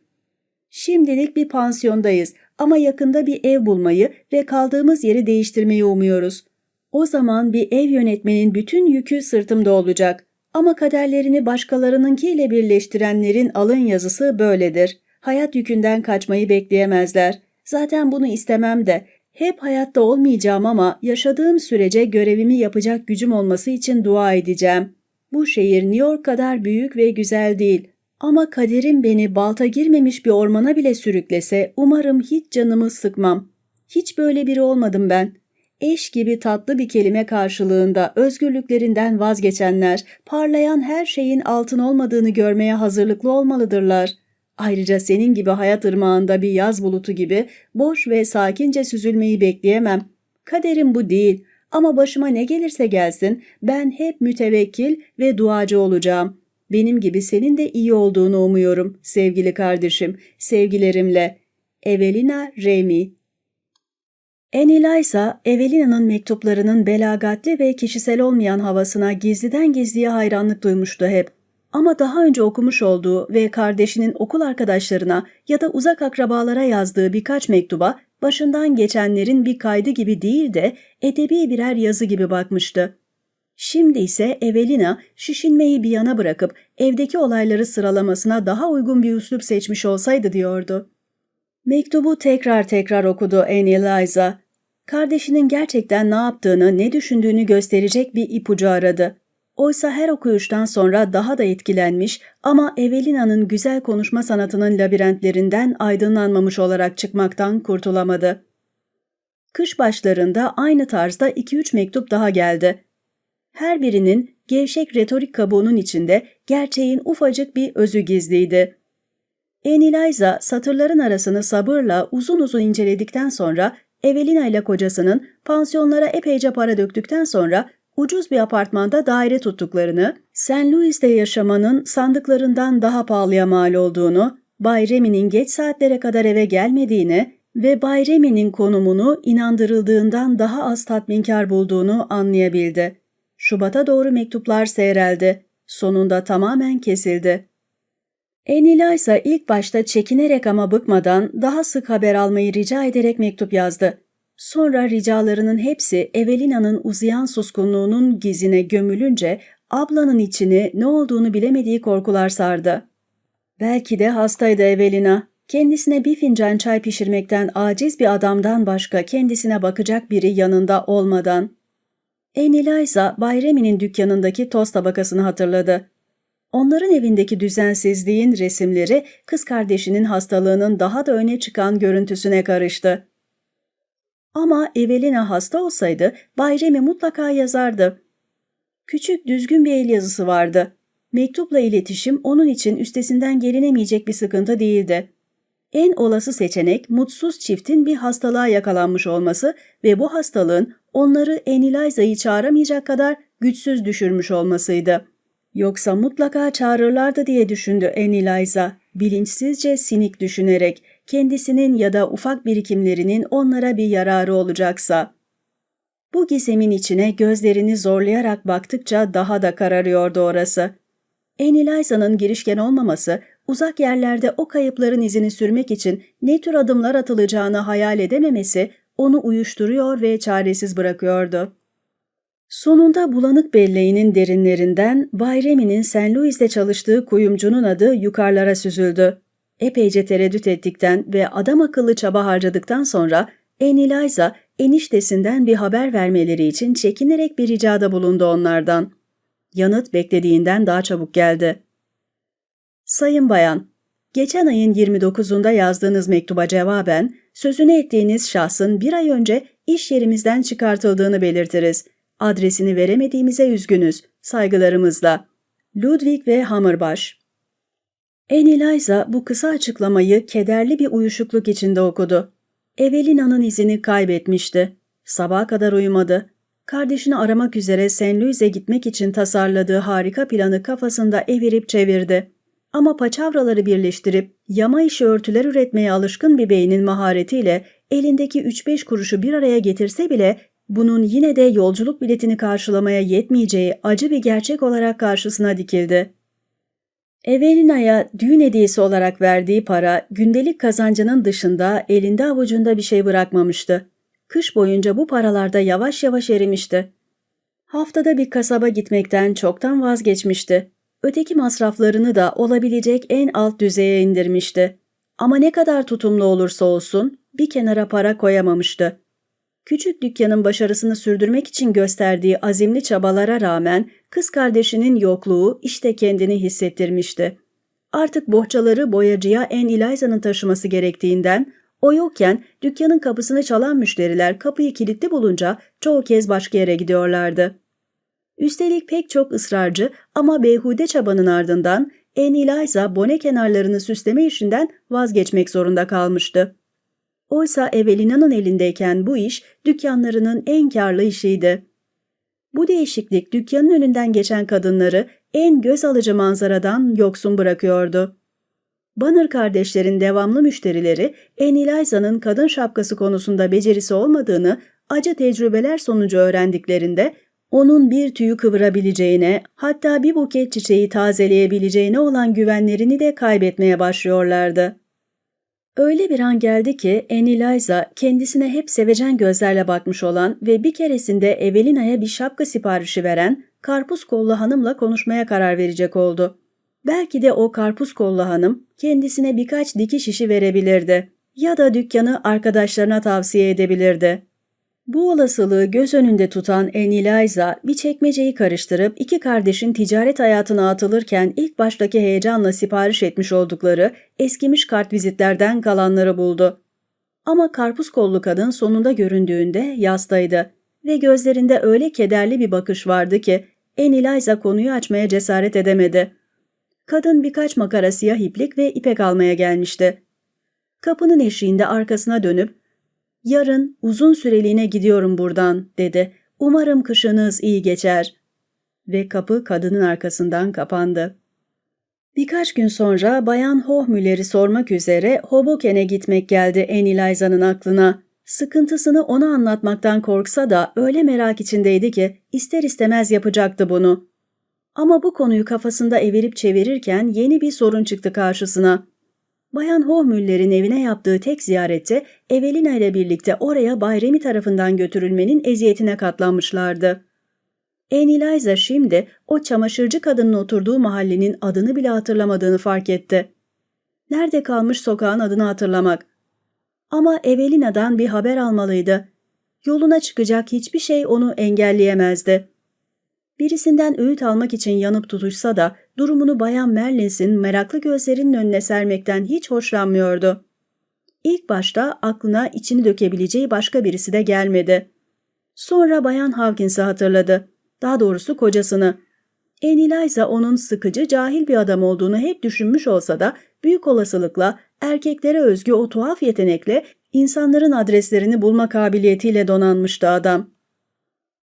Şimdilik bir pansiyondayız ama yakında bir ev bulmayı ve kaldığımız yeri değiştirmeyi umuyoruz. O zaman bir ev yönetmenin bütün yükü sırtımda olacak. Ama kaderlerini başkalarınınkiyle birleştirenlerin alın yazısı böyledir. Hayat yükünden kaçmayı bekleyemezler. Zaten bunu istemem de. Hep hayatta olmayacağım ama yaşadığım sürece görevimi yapacak gücüm olması için dua edeceğim. Bu şehir New York kadar büyük ve güzel değil Ama kaderim beni balta girmemiş bir ormana bile sürüklese umarım hiç canımı sıkmam. Hiç böyle biri olmadım ben. Eş gibi tatlı bir kelime karşılığında özgürlüklerinden vazgeçenler, parlayan her şeyin altın olmadığını görmeye hazırlıklı olmalıdırlar. Ayrıca senin gibi hayat ırmağında bir yaz bulutu gibi boş ve sakince süzülmeyi bekleyemem. Kaderim bu değil ama başıma ne gelirse gelsin ben hep mütevekkil ve duacı olacağım. Benim gibi senin de iyi olduğunu umuyorum sevgili kardeşim, sevgilerimle. Evelina Remy Enila ise Evelina'nın mektuplarının belagatli ve kişisel olmayan havasına gizliden gizliye hayranlık duymuştu hep. Ama daha önce okumuş olduğu ve kardeşinin okul arkadaşlarına ya da uzak akrabalara yazdığı birkaç mektuba başından geçenlerin bir kaydı gibi değil de edebi birer yazı gibi bakmıştı. Şimdi ise Evelina şişinmeyi bir yana bırakıp evdeki olayları sıralamasına daha uygun bir üslup seçmiş olsaydı diyordu. Mektubu tekrar tekrar okudu Annie Eliza. Kardeşinin gerçekten ne yaptığını, ne düşündüğünü gösterecek bir ipucu aradı. Oysa her okuyuştan sonra daha da etkilenmiş ama Evelina'nın güzel konuşma sanatının labirentlerinden aydınlanmamış olarak çıkmaktan kurtulamadı. Kış başlarında aynı tarzda 2-3 mektup daha geldi. Her birinin gevşek retorik kabuğunun içinde gerçeğin ufacık bir özü gizliydi. Eniliza satırların arasını sabırla uzun uzun inceledikten sonra Evelina ile kocasının pansiyonlara epeyce para döktükten sonra ucuz bir apartmanda daire tuttuklarını, St. Louis'te yaşamanın sandıklarından daha pahalıya mal olduğunu, Bay Remy'nin geç saatlere kadar eve gelmediğini ve Bay Remy'nin konumunu inandırıldığından daha az tatminkar bulduğunu anlayabildi. Şubat'a doğru mektuplar seyreldi. Sonunda tamamen kesildi. Enila ise ilk başta çekinerek ama bıkmadan daha sık haber almayı rica ederek mektup yazdı. Sonra ricalarının hepsi Evelina'nın uzayan suskunluğunun gizine gömülünce ablanın içini ne olduğunu bilemediği korkular sardı. Belki de hastaydı Evelina. Kendisine bir fincan çay pişirmekten aciz bir adamdan başka kendisine bakacak biri yanında olmadan. Eniliza Bay Remy'nin dükkanındaki toz tabakasını hatırladı. Onların evindeki düzensizliğin resimleri kız kardeşinin hastalığının daha da öne çıkan görüntüsüne karıştı. Ama Evelina hasta olsaydı Bay Remy mutlaka yazardı. Küçük düzgün bir el yazısı vardı. Mektupla iletişim onun için üstesinden gelinemeyecek bir sıkıntı değildi. En olası seçenek mutsuz çiftin bir hastalığa yakalanmış olması ve bu hastalığın onları Eniliza'yı çağıramayacak kadar güçsüz düşürmüş olmasıydı. Yoksa mutlaka çağırırlardı diye düşündü Eniliza, bilinçsizce sinik düşünerek kendisinin ya da ufak birikimlerinin onlara bir yararı olacaksa. Bu gizemin içine gözlerini zorlayarak baktıkça daha da kararıyordu orası. Eniliza'nın girişken olmaması, uzak yerlerde o kayıpların izini sürmek için ne tür adımlar atılacağını hayal edememesi onu uyuşturuyor ve çaresiz bırakıyordu. Sonunda bulanık belleğinin derinlerinden Bay Remy'nin St. Louis'te çalıştığı kuyumcunun adı yukarılara süzüldü. Epeyce tereddüt ettikten ve adam akıllı çaba harcadıktan sonra Eniliza eniştesinden bir haber vermeleri için çekinerek bir ricada bulundu onlardan. Yanıt beklediğinden daha çabuk geldi. Sayın Bayan, geçen ayın 29'unda yazdığınız mektuba cevaben sözünü ettiğiniz şahsın bir ay önce iş yerimizden çıkartıldığını belirtiriz. Adresini veremediğimize üzgünüz. Saygılarımızla. Ludwig ve Hammerbaş Eneliza bu kısa açıklamayı kederli bir uyuşukluk içinde okudu. Evelina'nın izini kaybetmişti. Sabaha kadar uyumadı. Kardeşini aramak üzere St. Louis'e gitmek için tasarladığı harika planı kafasında evirip çevirdi. Ama paçavraları birleştirip yama işi örtüler üretmeye alışkın bir beynin maharetiyle elindeki 3-5 kuruşu bir araya getirse bile bunun yine de yolculuk biletini karşılamaya yetmeyeceği acı bir gerçek olarak karşısına dikildi. Evelina'ya düğün hediyesi olarak verdiği para gündelik kazancının dışında elinde avucunda bir şey bırakmamıştı. Kış boyunca bu paralarda yavaş yavaş erimişti. Haftada bir kasaba gitmekten çoktan vazgeçmişti. Öteki masraflarını da olabilecek en alt düzeye indirmişti. Ama ne kadar tutumlu olursa olsun bir kenara para koyamamıştı. Küçük dükkanın başarısını sürdürmek için gösterdiği azimli çabalara rağmen kız kardeşinin yokluğu işte kendini hissettirmişti. Artık bohçaları boyacıya En Eliza'nın taşıması gerektiğinden o yokken dükkanın kapısını çalan müşteriler kapıyı kilitli bulunca çoğu kez başka yere gidiyorlardı. Üstelik pek çok ısrarcı ama beyhude çabanın ardından En Eliza bone kenarlarını süsleme işinden vazgeçmek zorunda kalmıştı. Oysa Evelina'nın elindeyken bu iş dükkanlarının en karlı işiydi. Bu değişiklik dükkanın önünden geçen kadınları en göz alıcı manzaradan yoksun bırakıyordu. Banner kardeşlerin devamlı müşterileri En Eliza'nın kadın şapkası konusunda becerisi olmadığını acı tecrübeler sonucu öğrendiklerinde onun bir tüyü kıvırabileceğine, hatta bir buket çiçeği tazeleyebileceğine olan güvenlerini de kaybetmeye başlıyorlardı. Öyle bir an geldi ki Eniliza kendisine hep sevecen gözlerle bakmış olan ve bir keresinde Evelina'ya bir şapka siparişi veren karpuz kollu hanımla konuşmaya karar verecek oldu. Belki de o karpuz kollu hanım kendisine birkaç dikiş işi verebilirdi ya da dükkanı arkadaşlarına tavsiye edebilirdi. Bu olasılığı göz önünde tutan Eniliza bir çekmeceyi karıştırıp iki kardeşin ticaret hayatına atılırken ilk baştaki heyecanla sipariş etmiş oldukları eskimiş kartvizitlerden kalanları buldu. Ama karpuz kollu kadın sonunda göründüğünde yastaydı ve gözlerinde öyle kederli bir bakış vardı ki Eniliza konuyu açmaya cesaret edemedi. Kadın birkaç makara siyah iplik ve ipek almaya gelmişti. Kapının eşiğinde arkasına dönüp Yarın uzun süreliğine gidiyorum buradan dedi. Umarım kışınız iyi geçer. Ve kapı kadının arkasından kapandı. Birkaç gün sonra Bayan Hohmüller'i sormak üzere Hoboken'e gitmek geldi Eniliza'nın aklına. Sıkıntısını ona anlatmaktan korksa da öyle merak içindeydi ki ister istemez yapacaktı bunu. Ama bu konuyu kafasında evirip çevirirken yeni bir sorun çıktı karşısına. Bayan Hohmüller'in evine yaptığı tek ziyarette Evelina ile birlikte oraya Bay Remy tarafından götürülmenin eziyetine katlanmışlardı. Eniliza şimdi o çamaşırcı kadının oturduğu mahallenin adını bile hatırlamadığını fark etti. Nerede kalmış sokağın adını hatırlamak. Ama Evelina'dan bir haber almalıydı. Yoluna çıkacak hiçbir şey onu engelleyemezdi. Birisinden öğüt almak için yanıp tutuşsa da durumunu Bayan Merlins'in meraklı gözlerinin önüne sermekten hiç hoşlanmıyordu. İlk başta aklına içini dökebileceği başka birisi de gelmedi. Sonra Bayan Hawkins'i hatırladı. Daha doğrusu kocasını. Eniliza onun sıkıcı, cahil bir adam olduğunu hep düşünmüş olsa da büyük olasılıkla erkeklere özgü o tuhaf yetenekle insanların adreslerini bulma kabiliyetiyle donanmıştı adam.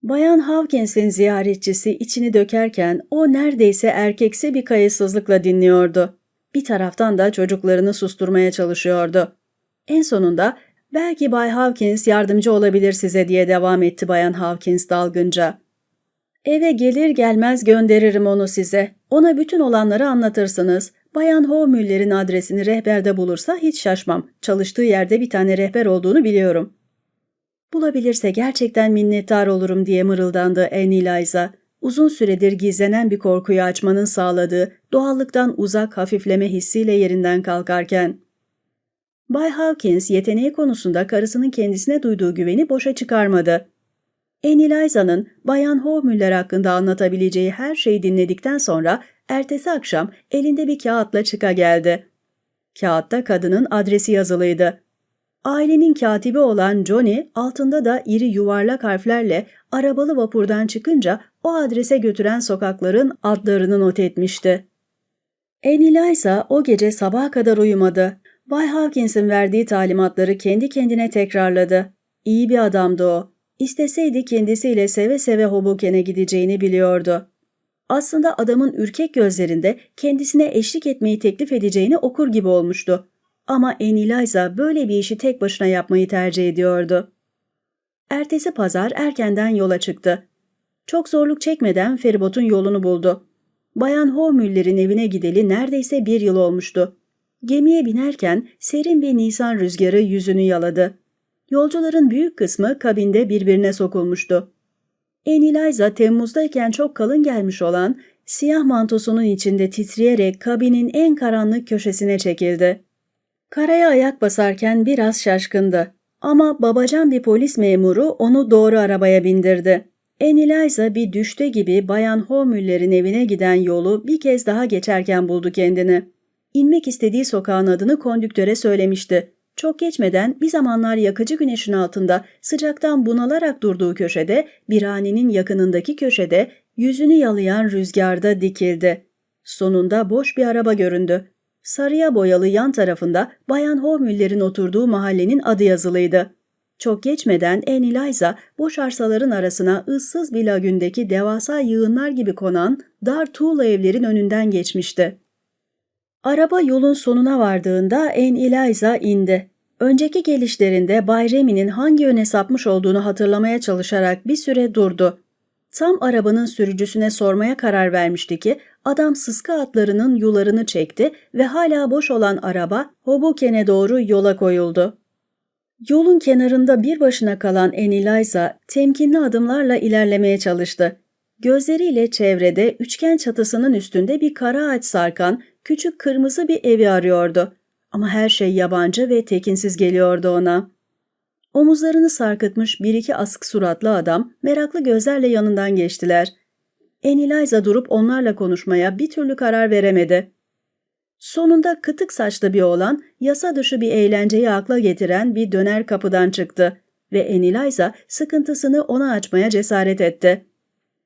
Bayan Hawkins'in ziyaretçisi içini dökerken o neredeyse erkekse bir kayıtsızlıkla dinliyordu. Bir taraftan da çocuklarını susturmaya çalışıyordu. En sonunda belki Bay Hawkins yardımcı olabilir size diye devam etti Bayan Hawkins dalgınca. Eve gelir gelmez gönderirim onu size. Ona bütün olanları anlatırsınız. Bayan Hoğmüller'in adresini rehberde bulursa hiç şaşmam. Çalıştığı yerde bir tane rehber olduğunu biliyorum. Bulabilirse gerçekten minnettar olurum diye mırıldandı Eniliza. Uzun süredir gizlenen bir korkuyu açmanın sağladığı doğallıktan uzak hafifleme hissiyle yerinden kalkarken. Bay Hawkins yeteneği konusunda karısının kendisine duyduğu güveni boşa çıkarmadı. Eniliza'nın Bayan Hohmüller hakkında anlatabileceği her şeyi dinledikten sonra ertesi akşam elinde bir kağıtla çıka geldi. Kağıtta kadının adresi yazılıydı. Ailenin katibi olan Johnny altında da iri yuvarlak harflerle arabalı vapurdan çıkınca o adrese götüren sokakların adlarını not etmişti. Eniliza o gece sabaha kadar uyumadı. Bay Hawkins'in verdiği talimatları kendi kendine tekrarladı. İyi bir adamdı o. İsteseydi kendisiyle seve seve Hoboken'e gideceğini biliyordu. Aslında adamın ürkek gözlerinde kendisine eşlik etmeyi teklif edeceğini okur gibi olmuştu. Ama Eniliza böyle bir işi tek başına yapmayı tercih ediyordu. Ertesi pazar erkenden yola çıktı. Çok zorluk çekmeden feribotun yolunu buldu. Bayan Hormüller'in evine gideli neredeyse bir yıl olmuştu. Gemiye binerken serin bir nisan rüzgarı yüzünü yaladı. Yolcuların büyük kısmı kabinde birbirine sokulmuştu. Eniliza Temmuz'dayken çok kalın gelmiş olan siyah mantosunun içinde titreyerek kabinin en karanlık köşesine çekildi. Karaya ayak basarken biraz şaşkındı. Ama babacan bir polis memuru onu doğru arabaya bindirdi. Eniliza bir düşte gibi Bayan Homüller'in evine giden yolu bir kez daha geçerken buldu kendini. İnmek istediği sokağın adını kondüktöre söylemişti. Çok geçmeden bir zamanlar yakıcı güneşin altında sıcaktan bunalarak durduğu köşede birhanenin yakınındaki köşede yüzünü yalayan rüzgarda dikildi. Sonunda boş bir araba göründü. Sarıya boyalı yan tarafında Bayan Hormüller'in oturduğu mahallenin adı yazılıydı. Çok geçmeden En Eliza boş arsaların arasına ıssız bir lagündeki devasa yığınlar gibi konan dar tuğla evlerin önünden geçmişti. Araba yolun sonuna vardığında En Eliza indi. Önceki gelişlerinde Bay Remy'nin hangi yöne sapmış olduğunu hatırlamaya çalışarak bir süre durdu. Tam arabanın sürücüsüne sormaya karar vermişti ki adam sıska atlarının yularını çekti ve hala boş olan araba Hoboken'e doğru yola koyuldu. Yolun kenarında bir başına kalan Eniliza temkinli adımlarla ilerlemeye çalıştı. Gözleriyle çevrede üçgen çatısının üstünde bir kara ağaç sarkan küçük kırmızı bir evi arıyordu. Ama her şey yabancı ve tekinsiz geliyordu ona. Omuzlarını sarkıtmış bir iki asık suratlı adam meraklı gözlerle yanından geçtiler. Eniliza durup onlarla konuşmaya bir türlü karar veremedi. Sonunda kıtık saçlı bir oğlan yasa dışı bir eğlenceyi akla getiren bir döner kapıdan çıktı ve Eniliza sıkıntısını ona açmaya cesaret etti.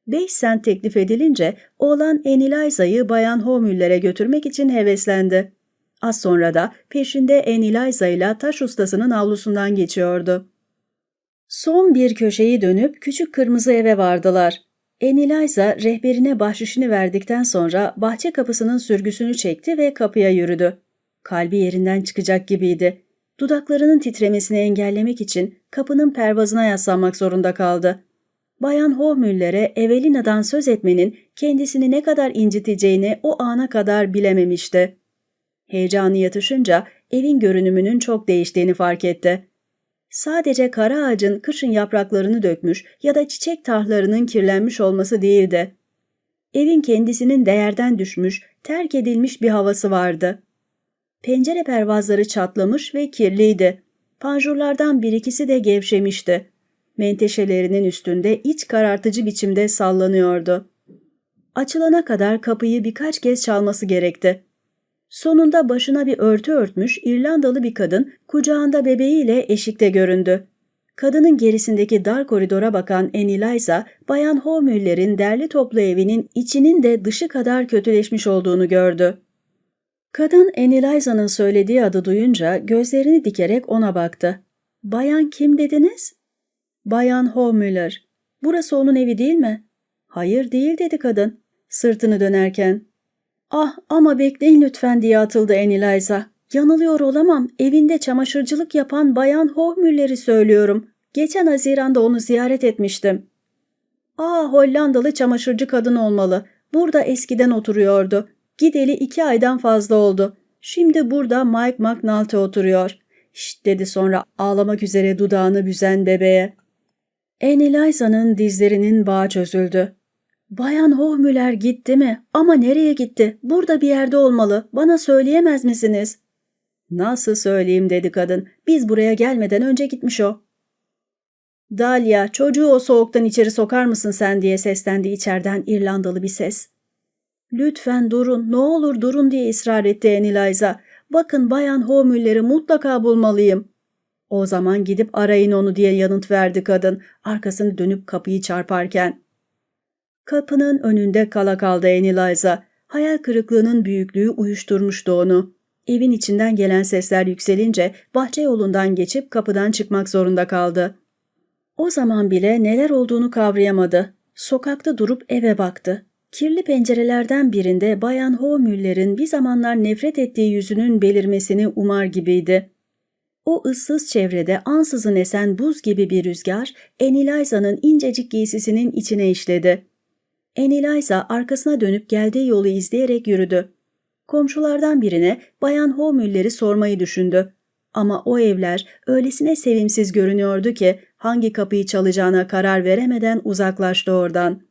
Beş sent teklif edilince oğlan Eniliza'yı Bayan Homüller'e götürmek için heveslendi. Az sonra da peşinde Eniliza ile taş ustasının avlusundan geçiyordu. Son bir köşeyi dönüp küçük kırmızı eve vardılar. Eniliza rehberine bahşişini verdikten sonra bahçe kapısının sürgüsünü çekti ve kapıya yürüdü. Kalbi yerinden çıkacak gibiydi. Dudaklarının titremesini engellemek için kapının pervazına yaslanmak zorunda kaldı. Bayan Hohmüller'e Evelina'dan söz etmenin kendisini ne kadar inciteceğini o ana kadar bilememişti. Heyecanı yatışınca evin görünümünün çok değiştiğini fark etti. Sadece kara ağacın kışın yapraklarını dökmüş ya da çiçek tahlarının kirlenmiş olması değildi. Evin kendisinin değerden düşmüş, terk edilmiş bir havası vardı. Pencere pervazları çatlamış ve kirliydi. Panjurlardan bir ikisi de gevşemişti. Menteşelerinin üstünde iç karartıcı biçimde sallanıyordu. Açılana kadar kapıyı birkaç kez çalması gerekti. Sonunda başına bir örtü örtmüş İrlandalı bir kadın kucağında bebeğiyle eşikte göründü. Kadının gerisindeki dar koridora bakan Eniliza, Bayan Homüller'in derli toplu evinin içinin de dışı kadar kötüleşmiş olduğunu gördü. Kadın Eniliza'nın söylediği adı duyunca gözlerini dikerek ona baktı. ''Bayan kim dediniz?'' ''Bayan Homüller. Burası onun evi değil mi?'' ''Hayır değil'' dedi kadın, sırtını dönerken. Ah ama bekleyin lütfen diye atıldı Eniliza. Yanılıyor olamam. Evinde çamaşırcılık yapan Bayan Hohmüller'i söylüyorum. Geçen Haziran'da onu ziyaret etmiştim. Aa Hollandalı çamaşırcı kadın olmalı. Burada eskiden oturuyordu. Gideli iki aydan fazla oldu. Şimdi burada Mike McNulty oturuyor. Şşt dedi sonra ağlamak üzere dudağını büzen bebeğe. Eniliza'nın dizlerinin bağı çözüldü. Bayan Hohmüller gitti mi? Ama nereye gitti? Burada bir yerde olmalı. Bana söyleyemez misiniz? Nasıl söyleyeyim dedi kadın. Biz buraya gelmeden önce gitmiş o. Dalia, çocuğu o soğuktan içeri sokar mısın sen diye seslendi içeriden İrlandalı bir ses. Lütfen durun, ne olur durun diye ısrar etti Eniliza. Bakın Bayan Hohmüller'i mutlaka bulmalıyım. O zaman gidip arayın onu diye yanıt verdi kadın, arkasını dönüp kapıyı çarparken. Kapının önünde kala kaldı Eniliza. Hayal kırıklığının büyüklüğü uyuşturmuştu onu. Evin içinden gelen sesler yükselince bahçe yolundan geçip kapıdan çıkmak zorunda kaldı. O zaman bile neler olduğunu kavrayamadı. Sokakta durup eve baktı. Kirli pencerelerden birinde Bayan Hohmüller'in bir zamanlar nefret ettiği yüzünün belirmesini umar gibiydi. O ıssız çevrede ansızın esen buz gibi bir rüzgar Eniliza'nın incecik giysisinin içine işledi. Eneliza arkasına dönüp geldiği yolu izleyerek yürüdü. Komşulardan birine Bayan Homüller'i sormayı düşündü. Ama o evler öylesine sevimsiz görünüyordu ki hangi kapıyı çalacağına karar veremeden uzaklaştı oradan.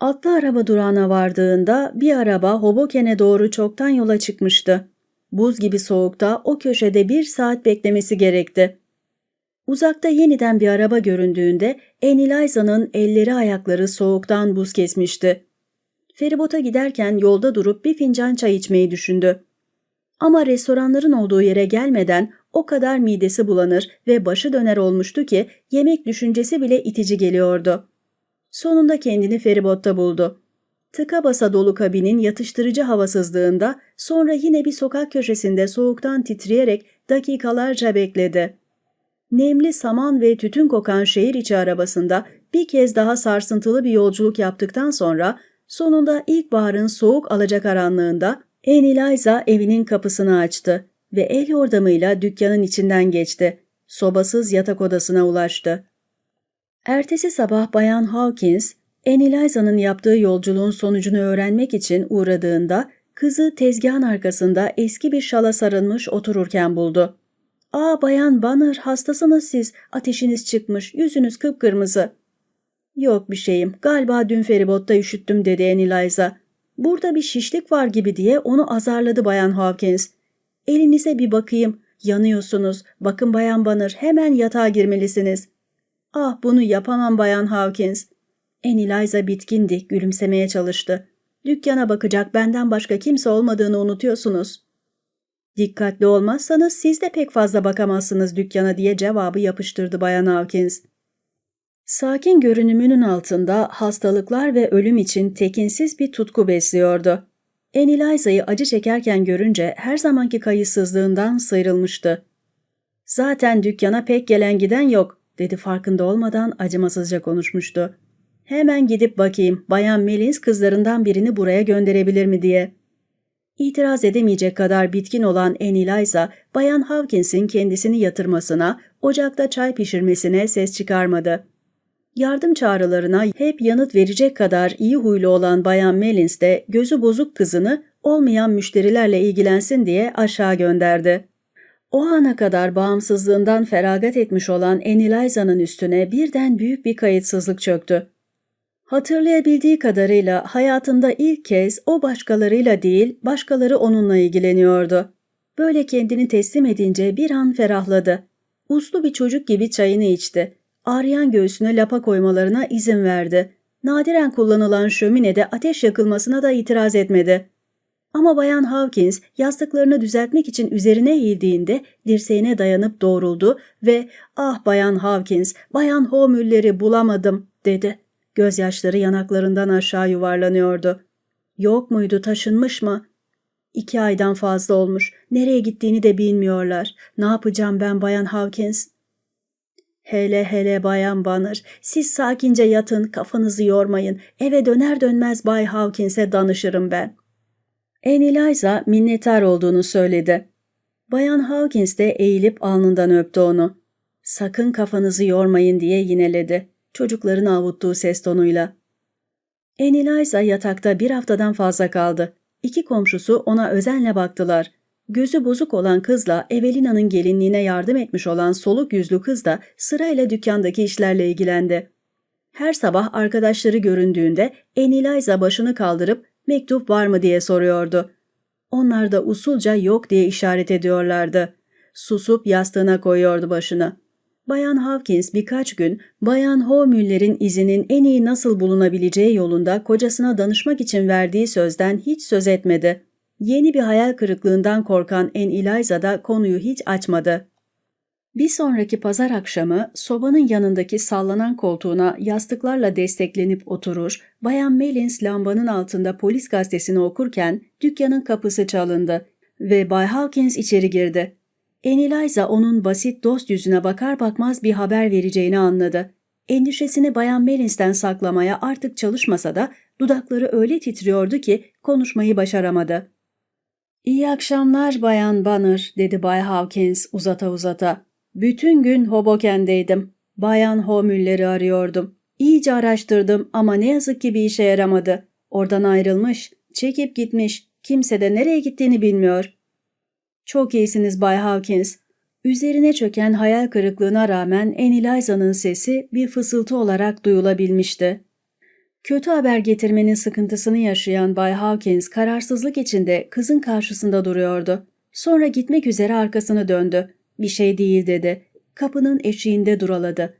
Atlı araba durağına vardığında bir araba Hoboken'e doğru çoktan yola çıkmıştı. Buz gibi soğukta o köşede bir saat beklemesi gerekti. Uzakta yeniden bir araba göründüğünde Eniliza'nın elleri ayakları soğuktan buz kesmişti. Feribota giderken yolda durup bir fincan çay içmeyi düşündü. Ama restoranların olduğu yere gelmeden o kadar midesi bulanır ve başı döner olmuştu ki yemek düşüncesi bile itici geliyordu. Sonunda kendini feribotta buldu. Tıka basa dolu kabinin yatıştırıcı havasızlığında sonra yine bir sokak köşesinde soğuktan titreyerek dakikalarca bekledi. Nemli saman ve tütün kokan şehir içi arabasında bir kez daha sarsıntılı bir yolculuk yaptıktan sonra sonunda ilkbaharın soğuk alacakaranlığında Anne Eliza evinin kapısını açtı ve el yordamıyla dükkanın içinden geçti. Sobasız yatak odasına ulaştı. Ertesi sabah Bayan Hawkins, Anne Eliza'nın yaptığı yolculuğun sonucunu öğrenmek için uğradığında kızı tezgahın arkasında eski bir şala sarılmış otururken buldu. ''Aa Bayan Banner hastasınız siz, ateşiniz çıkmış, yüzünüz kıpkırmızı.'' ''Yok bir şeyim, galiba dün feribotta üşüttüm.'' dedi Anne Eliza. Burada bir şişlik var gibi diye onu azarladı Bayan Hawkins. Elinize bir bakayım. Yanıyorsunuz. Bakın Bayan Banner hemen yatağa girmelisiniz. Ah bunu yapamam Bayan Hawkins. En Eliza bitkindi, gülümsemeye çalıştı. Dükkana bakacak benden başka kimse olmadığını unutuyorsunuz. Dikkatli olmazsanız siz de pek fazla bakamazsınız dükkana diye cevabı yapıştırdı Bayan Hawkins. Sakin görünümünün altında hastalıklar ve ölüm için tekinsiz bir tutku besliyordu. Eniliza'yı acı çekerken görünce her zamanki kayıtsızlığından sıyrılmıştı. Zaten dükkana pek gelen giden yok, dedi farkında olmadan acımasızca konuşmuştu. Hemen gidip bakayım Bayan Melins kızlarından birini buraya gönderebilir mi diye. İtiraz edemeyecek kadar bitkin olan Eniliza, Bayan Hawkins'in kendisini yatırmasına, ocakta çay pişirmesine ses çıkarmadı. Yardım çağrılarına hep yanıt verecek kadar iyi huylu olan Bayan Melins de gözü bozuk kızını olmayan müşterilerle ilgilensin diye aşağı gönderdi. O ana kadar bağımsızlığından feragat etmiş olan Eniliza'nın üstüne birden büyük bir kayıtsızlık çöktü. Hatırlayabildiği kadarıyla hayatında ilk kez o başkalarıyla değil, başkaları onunla ilgileniyordu. Böyle kendini teslim edince bir an ferahladı. Uslu bir çocuk gibi çayını içti ağrıyan göğsüne lapa koymalarına izin verdi. Nadiren kullanılan şöminede ateş yakılmasına da itiraz etmedi. Ama Bayan Hawkins yastıklarını düzeltmek için üzerine eğildiğinde dirseğine dayanıp doğruldu ve ''Ah Bayan Hawkins, Bayan Homüller'i bulamadım.'' dedi. Gözyaşları yanaklarından aşağı yuvarlanıyordu. ''Yok muydu, taşınmış mı?'' İki aydan fazla olmuş. Nereye gittiğini de bilmiyorlar. Ne yapacağım ben Bayan Hawkins? Hele hele Bayan Banner, siz sakince yatın, kafanızı yormayın. Eve döner dönmez Bay Hawkins'e danışırım ben. Anne Eliza minnettar olduğunu söyledi. Bayan Hawkins de eğilip alnından öptü onu. Sakın kafanızı yormayın diye yineledi. Çocukların avuttuğu ses tonuyla. Eliza yatakta bir haftadan fazla kaldı. İki komşusu ona özenle baktılar. Gözü bozuk olan kızla Evelina'nın gelinliğine yardım etmiş olan soluk yüzlü kız da sırayla dükkandaki işlerle ilgilendi. Her sabah arkadaşları göründüğünde Eniliza başını kaldırıp mektup var mı diye soruyordu. Onlar da usulca yok diye işaret ediyorlardı. Susup yastığına koyuyordu başını. Bayan Hawkins birkaç gün Bayan Hoğmüller'in izinin en iyi nasıl bulunabileceği yolunda kocasına danışmak için verdiği sözden hiç söz etmedi. Yeni bir hayal kırıklığından korkan En Eliza da konuyu hiç açmadı. Bir sonraki pazar akşamı sobanın yanındaki sallanan koltuğuna yastıklarla desteklenip oturur, Bayan Melins lambanın altında polis gazetesini okurken dükkanın kapısı çalındı ve Bay Hawkins içeri girdi. En Eliza onun basit dost yüzüne bakar bakmaz bir haber vereceğini anladı. Endişesini Bayan Melins'ten saklamaya artık çalışmasa da dudakları öyle titriyordu ki konuşmayı başaramadı. İyi akşamlar Bayan Banner, dedi Bay Hawkins uzata uzata. Bütün gün Hoboken'deydim. Bayan Homüller'i arıyordum. İyice araştırdım ama ne yazık ki bir işe yaramadı. Oradan ayrılmış, çekip gitmiş. Kimse de nereye gittiğini bilmiyor. Çok iyisiniz Bay Hawkins. Üzerine çöken hayal kırıklığına rağmen Eniliza'nın sesi bir fısıltı olarak duyulabilmişti. Kötü haber getirmenin sıkıntısını yaşayan Bay Hawkins kararsızlık içinde kızın karşısında duruyordu. Sonra gitmek üzere arkasını döndü. Bir şey değil dedi. Kapının eşiğinde duraladı.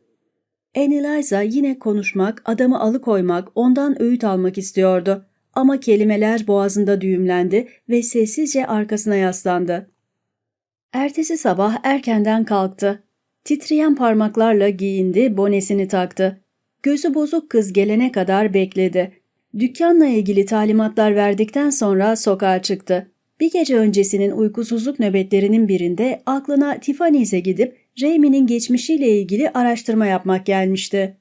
Anneliza yine konuşmak, adamı alıkoymak, ondan öğüt almak istiyordu. ama kelimeler boğazında düğümlendi ve sessizce arkasına yaslandı. Ertesi sabah erkenden kalktı. Titreyen parmaklarla giyindi, bonesini taktı. Gözü bozuk kız gelene kadar bekledi. Dükkanla ilgili talimatlar verdikten sonra sokağa çıktı. Bir gece öncesinin uykusuzluk nöbetlerinin birinde aklına Tiffany's'e gidip Jamie'nin geçmişiyle ilgili araştırma yapmak gelmişti.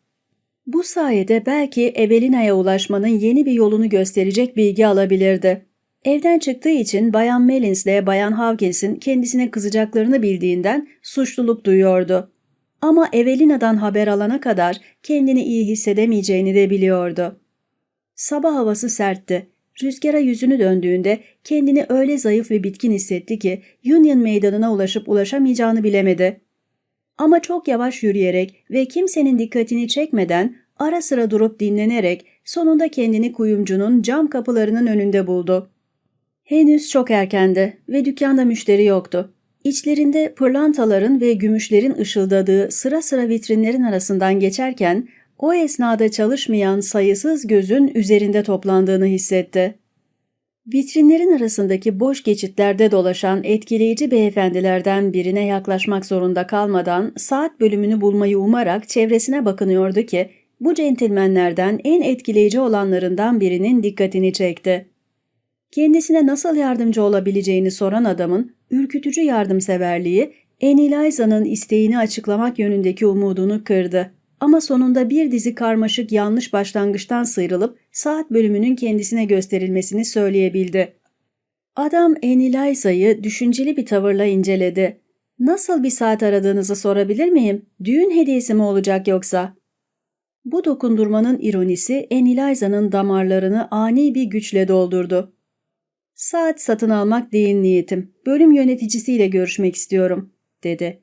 Bu sayede belki Evelina'ya ulaşmanın yeni bir yolunu gösterecek bilgi alabilirdi. Evden çıktığı için Bayan Mellins ile Bayan Hawkins'in kendisine kızacaklarını bildiğinden suçluluk duyuyordu. Ama Evelina'dan haber alana kadar kendini iyi hissedemeyeceğini de biliyordu. Sabah havası sertti. Rüzgara yüzünü döndüğünde kendini öyle zayıf ve bitkin hissetti ki Union meydanına ulaşıp ulaşamayacağını bilemedi. Ama çok yavaş yürüyerek ve kimsenin dikkatini çekmeden ara sıra durup dinlenerek sonunda kendini kuyumcunun cam kapılarının önünde buldu. Henüz çok erkendi ve dükkanda müşteri yoktu. İçlerinde pırlantaların ve gümüşlerin ışıldadığı sıra sıra vitrinlerin arasından geçerken o esnada çalışmayan sayısız gözün üzerinde toplandığını hissetti. Vitrinlerin arasındaki boş geçitlerde dolaşan etkileyici beyefendilerden birine yaklaşmak zorunda kalmadan saat bölümünü bulmayı umarak çevresine bakınıyordu ki bu centilmenlerden en etkileyici olanlarından birinin dikkatini çekti. Kendisine nasıl yardımcı olabileceğini soran adamın ürkütücü yardımseverliği Eniliza'nın isteğini açıklamak yönündeki umudunu kırdı. Ama sonunda bir dizi karmaşık yanlış başlangıçtan sıyrılıp saat bölümünün kendisine gösterilmesini söyleyebildi. Adam Eniliza'yı düşünceli bir tavırla inceledi. Nasıl bir saat aradığınızı sorabilir miyim? Düğün hediyesi mi olacak yoksa? Bu dokundurmanın ironisi Eniliza'nın damarlarını ani bir güçle doldurdu. Saat satın almak değil niyetim. Bölüm yöneticisiyle görüşmek istiyorum, dedi.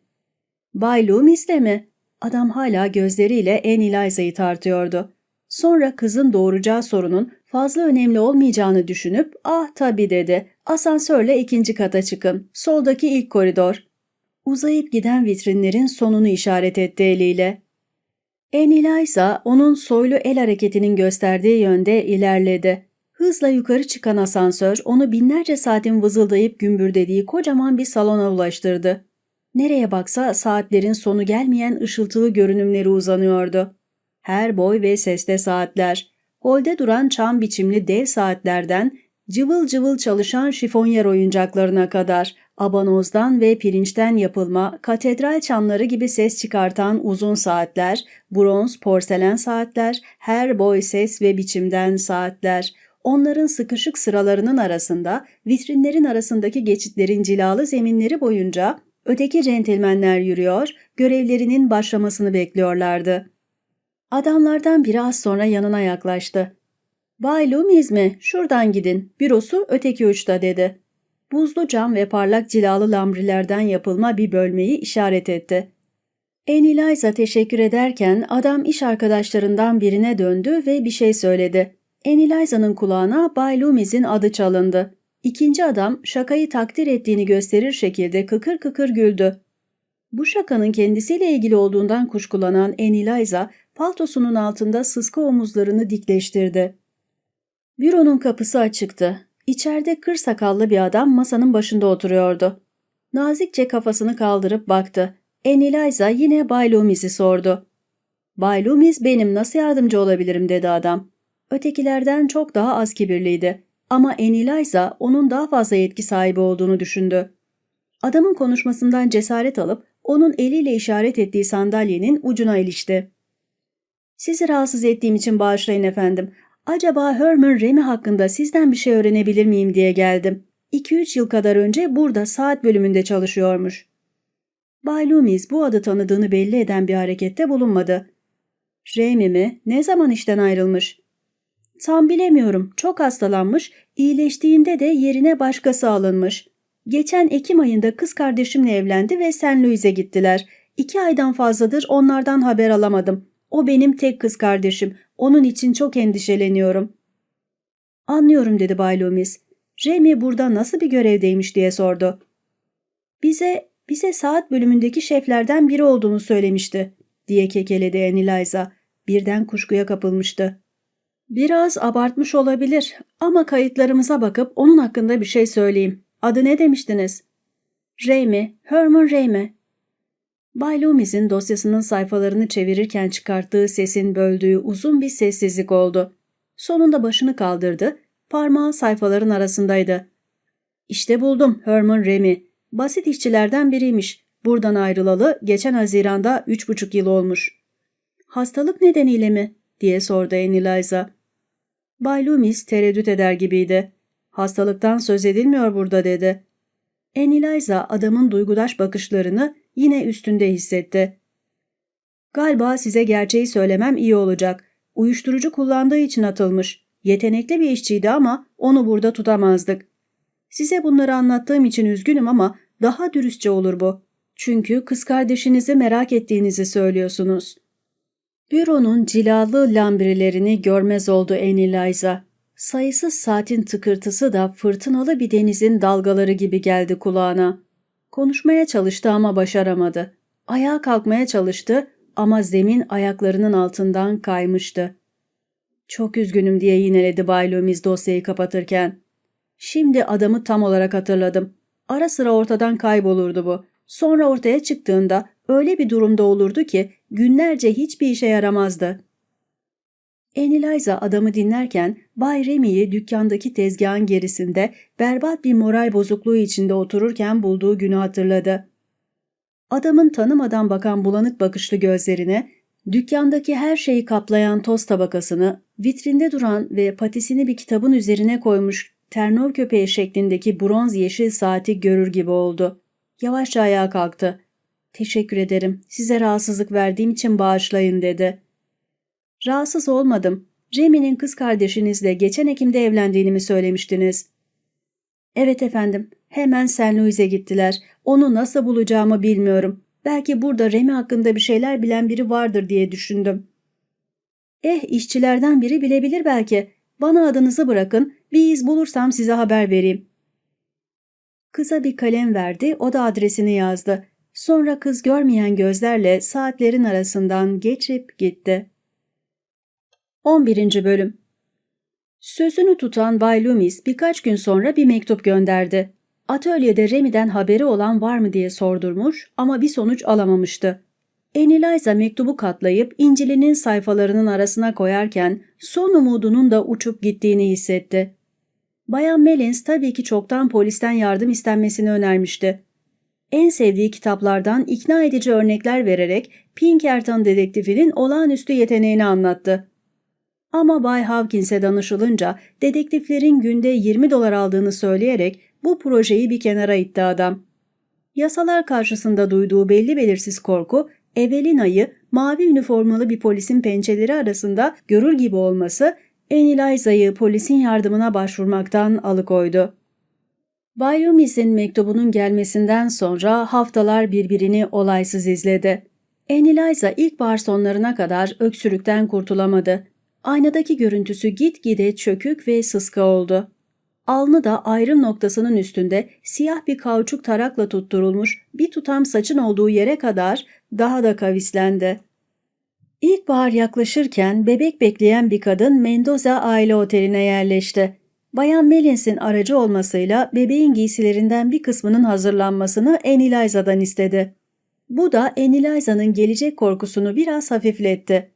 Bay Loomis'le mi? Adam hala gözleriyle en Eliza'yı tartıyordu. Sonra kızın doğuracağı sorunun fazla önemli olmayacağını düşünüp ah tabii dedi. Asansörle ikinci kata çıkın. Soldaki ilk koridor. Uzayıp giden vitrinlerin sonunu işaret etti eliyle. En Eliza onun soylu el hareketinin gösterdiği yönde ilerledi. Hızla yukarı çıkan asansör onu binlerce saatin vızıldayıp gümbürdediği kocaman bir salona ulaştırdı. Nereye baksa saatlerin sonu gelmeyen ışıltılı görünümleri uzanıyordu. Her boy ve seste saatler, holde duran çam biçimli dev saatlerden cıvıl cıvıl çalışan şifonyer oyuncaklarına kadar abanozdan ve pirinçten yapılma katedral çanları gibi ses çıkartan uzun saatler, bronz porselen saatler, her boy ses ve biçimden saatler, onların sıkışık sıralarının arasında vitrinlerin arasındaki geçitlerin cilalı zeminleri boyunca Öteki centilmenler yürüyor, görevlerinin başlamasını bekliyorlardı. Adamlardan biri az sonra yanına yaklaştı. Bay Loomis mi? Şuradan gidin. Bürosu öteki uçta dedi. Buzlu cam ve parlak cilalı lambrilerden yapılma bir bölmeyi işaret etti. Eniliza teşekkür ederken adam iş arkadaşlarından birine döndü ve bir şey söyledi. Eniliza'nın kulağına Bay Loomis'in adı çalındı. İkinci adam şakayı takdir ettiğini gösterir şekilde kıkır kıkır güldü. Bu şakanın kendisiyle ilgili olduğundan kuşkulanan Eniliza paltosunun altında sıska omuzlarını dikleştirdi. Büronun kapısı açıktı. İçeride kır sakallı bir adam masanın başında oturuyordu. Nazikçe kafasını kaldırıp baktı. Eniliza yine Bay Loomis'i sordu. Bay Loomis benim nasıl yardımcı olabilirim dedi adam. Ötekilerden çok daha az kibirliydi. Ama Eniliza onun daha fazla yetki sahibi olduğunu düşündü. Adamın konuşmasından cesaret alıp onun eliyle işaret ettiği sandalyenin ucuna ilişti. Sizi rahatsız ettiğim için bağışlayın efendim. Acaba Herman Remy hakkında sizden bir şey öğrenebilir miyim diye geldim. 2-3 yıl kadar önce burada saat bölümünde çalışıyormuş. Bay Loomis bu adı tanıdığını belli eden bir harekette bulunmadı. Remy mi? Ne zaman işten ayrılmış? Tam bilemiyorum. Çok hastalanmış, iyileştiğinde de yerine başkası alınmış. Geçen Ekim ayında kız kardeşimle evlendi ve St. Louis'e gittiler. İki aydan fazladır onlardan haber alamadım. O benim tek kız kardeşim. Onun için çok endişeleniyorum. Anlıyorum dedi Bay Loomis. Remy burada nasıl bir görevdeymiş diye sordu. Bize, bize saat bölümündeki şeflerden biri olduğunu söylemişti diye kekeledi Annie Birden kuşkuya kapılmıştı. Biraz abartmış olabilir ama kayıtlarımıza bakıp onun hakkında bir şey söyleyeyim. Adı ne demiştiniz? Raimi, Herman Raimi. Bay Loomis'in dosyasının sayfalarını çevirirken çıkarttığı sesin böldüğü uzun bir sessizlik oldu. Sonunda başını kaldırdı, parmağı sayfaların arasındaydı. İşte buldum Herman Remy. Basit işçilerden biriymiş. Buradan ayrılalı geçen Haziran'da üç buçuk yıl olmuş. Hastalık nedeniyle mi? diye sordu Anne Bay Loomis tereddüt eder gibiydi. Hastalıktan söz edilmiyor burada dedi. Anne adamın duygudaş bakışlarını yine üstünde hissetti. Galiba size gerçeği söylemem iyi olacak. Uyuşturucu kullandığı için atılmış. Yetenekli bir işçiydi ama onu burada tutamazdık. Size bunları anlattığım için üzgünüm ama daha dürüstçe olur bu. Çünkü kız kardeşinizi merak ettiğinizi söylüyorsunuz. Büronun cilalı lambrilerini görmez oldu Annie Sayısız saatin tıkırtısı da fırtınalı bir denizin dalgaları gibi geldi kulağına. Konuşmaya çalıştı ama başaramadı. Ayağa kalkmaya çalıştı ama zemin ayaklarının altından kaymıştı. Çok üzgünüm diye yineledi Bay Loomis dosyayı kapatırken. Şimdi adamı tam olarak hatırladım. Ara sıra ortadan kaybolurdu bu. Sonra ortaya çıktığında öyle bir durumda olurdu ki günlerce hiçbir işe yaramazdı. Eniliza adamı dinlerken Bay Remy'yi dükkandaki tezgahın gerisinde berbat bir moral bozukluğu içinde otururken bulduğu günü hatırladı. Adamın tanımadan bakan bulanık bakışlı gözlerine, dükkandaki her şeyi kaplayan toz tabakasını, vitrinde duran ve patisini bir kitabın üzerine koymuş ternov köpeği şeklindeki bronz yeşil saati görür gibi oldu. Yavaşça ayağa kalktı. Teşekkür ederim. Size rahatsızlık verdiğim için bağışlayın dedi. Rahatsız olmadım. Remi'nin kız kardeşinizle geçen Ekim'de evlendiğini mi söylemiştiniz? Evet efendim. Hemen St. Louis'e gittiler. Onu nasıl bulacağımı bilmiyorum. Belki burada Remi hakkında bir şeyler bilen biri vardır diye düşündüm. Eh işçilerden biri bilebilir belki. Bana adınızı bırakın. Bir iz bulursam size haber vereyim. Kıza bir kalem verdi, o da adresini yazdı. Sonra kız görmeyen gözlerle saatlerin arasından geçip gitti. 11. Bölüm Sözünü tutan Bay Loomis birkaç gün sonra bir mektup gönderdi. Atölyede Remy'den haberi olan var mı diye sordurmuş ama bir sonuç alamamıştı. Eniliza mektubu katlayıp İncil'inin sayfalarının arasına koyarken son umudunun da uçup gittiğini hissetti. Bayan Melins tabii ki çoktan polisten yardım istenmesini önermişti. En sevdiği kitaplardan ikna edici örnekler vererek Pinkerton dedektifinin olağanüstü yeteneğini anlattı. Ama Bay Hawkins'e danışılınca dedektiflerin günde 20 dolar aldığını söyleyerek bu projeyi bir kenara itti adam. Yasalar karşısında duyduğu belli belirsiz korku Evelina'yı mavi üniformalı bir polisin pençeleri arasında görür gibi olması Eniliza'yı polisin yardımına başvurmaktan alıkoydu. Bay Loomis'in mektubunun gelmesinden sonra haftalar birbirini olaysız izledi. Eniliza ilkbahar sonlarına kadar öksürükten kurtulamadı. Aynadaki görüntüsü gitgide çökük ve sıska oldu. Alnı da ayrım noktasının üstünde siyah bir kauçuk tarakla tutturulmuş bir tutam saçın olduğu yere kadar daha da kavislendi. İlkbahar yaklaşırken bebek bekleyen bir kadın Mendoza aile oteline yerleşti. Bayan Melins'in aracı olmasıyla bebeğin giysilerinden bir kısmının hazırlanmasını Eniliza'dan istedi. Bu da Eniliza'nın gelecek korkusunu biraz hafifletti.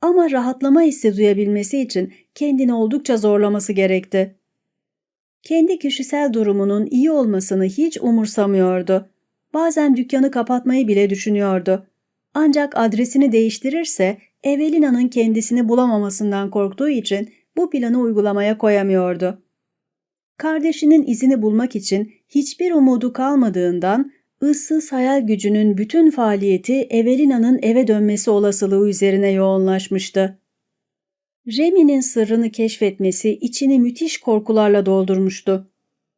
Ama rahatlama hissi duyabilmesi için kendini oldukça zorlaması gerekti. Kendi kişisel durumunun iyi olmasını hiç umursamıyordu. Bazen dükkanı kapatmayı bile düşünüyordu. Ancak adresini değiştirirse Evelina'nın kendisini bulamamasından korktuğu için bu planı uygulamaya koyamıyordu. Kardeşinin izini bulmak için hiçbir umudu kalmadığından ıssız hayal gücünün bütün faaliyeti Evelina'nın eve dönmesi olasılığı üzerine yoğunlaşmıştı. Remy'nin sırrını keşfetmesi içini müthiş korkularla doldurmuştu.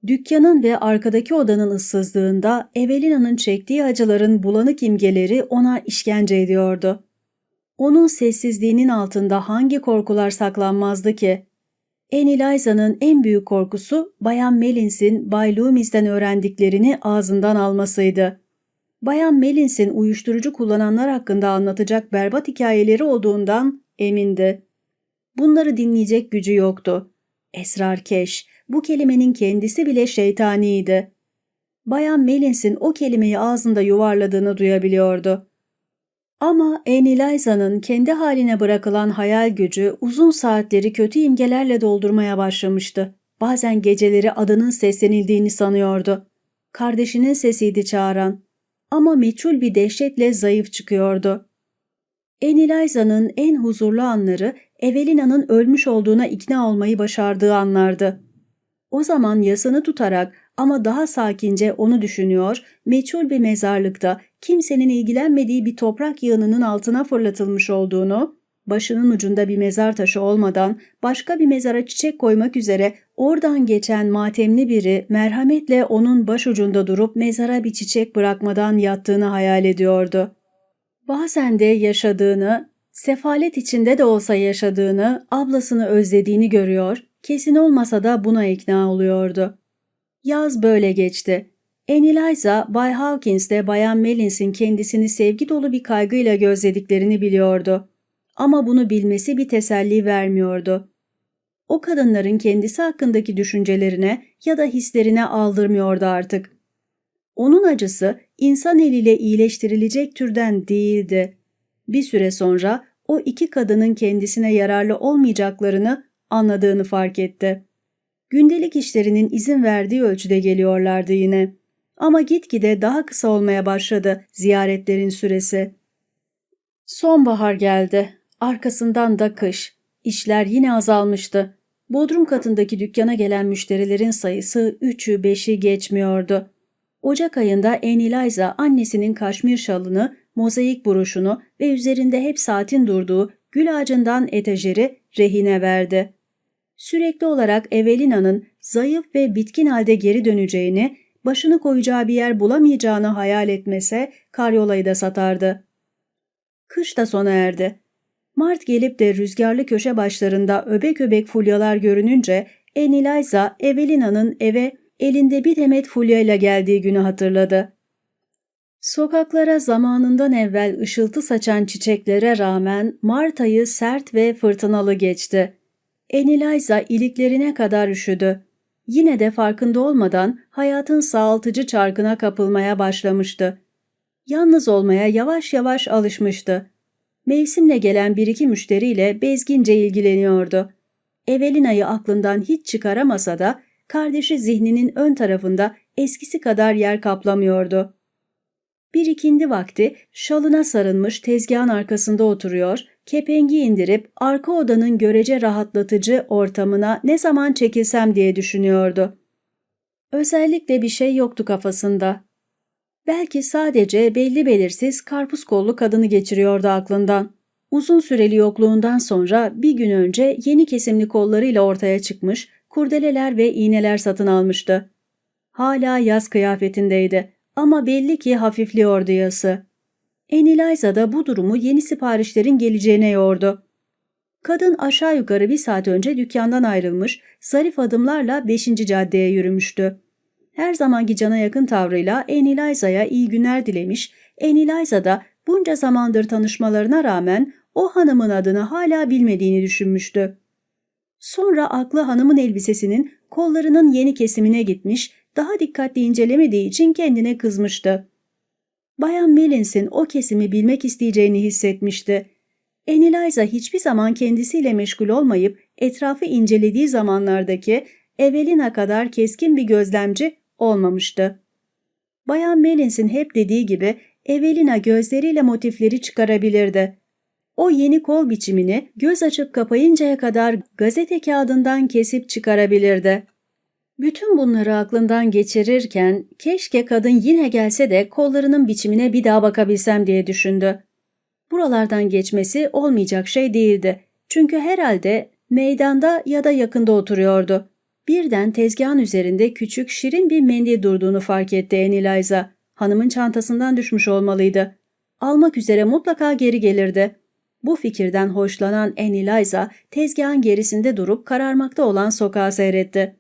Dükkanın ve arkadaki odanın ıssızlığında Evelina'nın çektiği acıların bulanık imgeleri ona işkence ediyordu. Onun sessizliğinin altında hangi korkular saklanmazdı ki? Annie en büyük korkusu Bayan Melins'in Bay Loomis'ten öğrendiklerini ağzından almasıydı. Bayan Melins'in uyuşturucu kullananlar hakkında anlatacak berbat hikayeleri olduğundan emindi. Bunları dinleyecek gücü yoktu. Esrarkeş, bu kelimenin kendisi bile şeytaniydi. Bayan Melins'in o kelimeyi ağzında yuvarladığını duyabiliyordu. Ama Anne Eliza'nın kendi haline bırakılan hayal gücü uzun saatleri kötü imgelerle doldurmaya başlamıştı. Bazen geceleri adının seslenildiğini sanıyordu. Kardeşinin sesiydi çağıran. Ama meçhul bir dehşetle zayıf çıkıyordu. Anne Eliza'nın en huzurlu anları Evelina'nın ölmüş olduğuna ikna olmayı başardığı anlardı. O zaman yasını tutarak ama daha sakince onu düşünüyor, meçhul bir mezarlıkta kimsenin ilgilenmediği bir toprak yığınının altına fırlatılmış olduğunu, başının ucunda bir mezar taşı olmadan başka bir mezara çiçek koymak üzere oradan geçen matemli biri merhametle onun başucunda durup mezara bir çiçek bırakmadan yattığını hayal ediyordu. Bazen de yaşadığını, sefalet içinde de olsa yaşadığını, ablasını özlediğini görüyor, kesin olmasa da buna ikna oluyordu. Yaz böyle geçti. Anne Bay Hawkins'te Bayan Mellins'in kendisini sevgi dolu bir kaygıyla gözlediklerini biliyordu. Ama bunu bilmesi bir teselli vermiyordu. O kadınların kendisi hakkındaki düşüncelerine ya da hislerine aldırmıyordu artık. Onun acısı insan eliyle iyileştirilecek türden değildi. Bir süre sonra o iki kadının kendisine yararlı olmayacaklarını anladığını fark etti. Gündelik işlerinin izin verdiği ölçüde geliyorlardı yine. Ama gitgide daha kısa olmaya başladı ziyaretlerin süresi. Sonbahar geldi. Arkasından da kış. İşler yine azalmıştı. Bodrum katındaki dükkana gelen müşterilerin sayısı üçü beşi geçmiyordu. Ocak ayında Anne annesinin kaşmir şalını, mozaik broşunu ve üzerinde hep saatin durduğu gül ağacından etajeri rehine verdi. Sürekli olarak Evelina'nın zayıf ve bitkin halde geri döneceğini, başını koyacağı bir yer bulamayacağını hayal etmese karyolayı da satardı. Kış da sona erdi. Mart gelip de rüzgarlı köşe başlarında öbek öbek fulyalar görününce Eniliza Evelina'nın eve elinde bir demet fulyayla geldiği günü hatırladı. Sokaklara zamanından evvel ışıltı saçan çiçeklere rağmen Mart ayı sert ve fırtınalı geçti. Eniliza iliklerine kadar üşüdü. Yine de farkında olmadan hayatın sağaltıcı çarkına kapılmaya başlamıştı. Yalnız olmaya yavaş yavaş alışmıştı. Mevsimle gelen bir iki müşteriyle bezgince ilgileniyordu. Evelina'yı aklından hiç çıkaramasa da kardeşi zihninin ön tarafında eskisi kadar yer kaplamıyordu. Bir ikindi vakti şalına sarılmış tezgahın arkasında oturuyor, kepengi indirip arka odanın görece rahatlatıcı ortamına ne zaman çekilsem diye düşünüyordu. Özellikle bir şey yoktu kafasında. Belki sadece belli belirsiz karpuz kollu kadını geçiriyordu aklından. Uzun süreli yokluğundan sonra bir gün önce yeni kesimli kollarıyla ortaya çıkmış, kurdeleler ve iğneler satın almıştı. Hala yaz kıyafetindeydi ama belli ki hafifliyordu yası. Eniliza da bu durumu yeni siparişlerin geleceğine yordu. Kadın aşağı yukarı bir saat önce dükkandan ayrılmış, zarif adımlarla 5. caddeye yürümüştü. Her zamanki cana yakın tavrıyla Eniliza'ya iyi günler dilemiş, Eniliza da bunca zamandır tanışmalarına rağmen o hanımın adını hala bilmediğini düşünmüştü. Sonra aklı hanımın elbisesinin kollarının yeni kesimine gitmiş, daha dikkatli incelemediği için kendine kızmıştı. Bayan Mellins'in o kesimi bilmek isteyeceğini hissetmişti. Eniliza hiçbir zaman kendisiyle meşgul olmayıp etrafı incelediği zamanlardaki Evelina kadar keskin bir gözlemci olmamıştı. Bayan Mellins'in hep dediği gibi Evelina gözleriyle motifleri çıkarabilirdi. O yeni kol biçimini göz açıp kapayıncaya kadar gazete kağıdından kesip çıkarabilirdi. Bütün bunları aklından geçirirken keşke kadın yine gelse de kollarının biçimine bir daha bakabilsem diye düşündü. Buralardan geçmesi olmayacak şey değildi. Çünkü herhalde meydanda ya da yakında oturuyordu. Birden tezgahın üzerinde küçük şirin bir mendil durduğunu fark etti Eniliza. Hanımın çantasından düşmüş olmalıydı. Almak üzere mutlaka geri gelirdi. Bu fikirden hoşlanan Eniliza tezgahın gerisinde durup kararmakta olan sokağı seyretti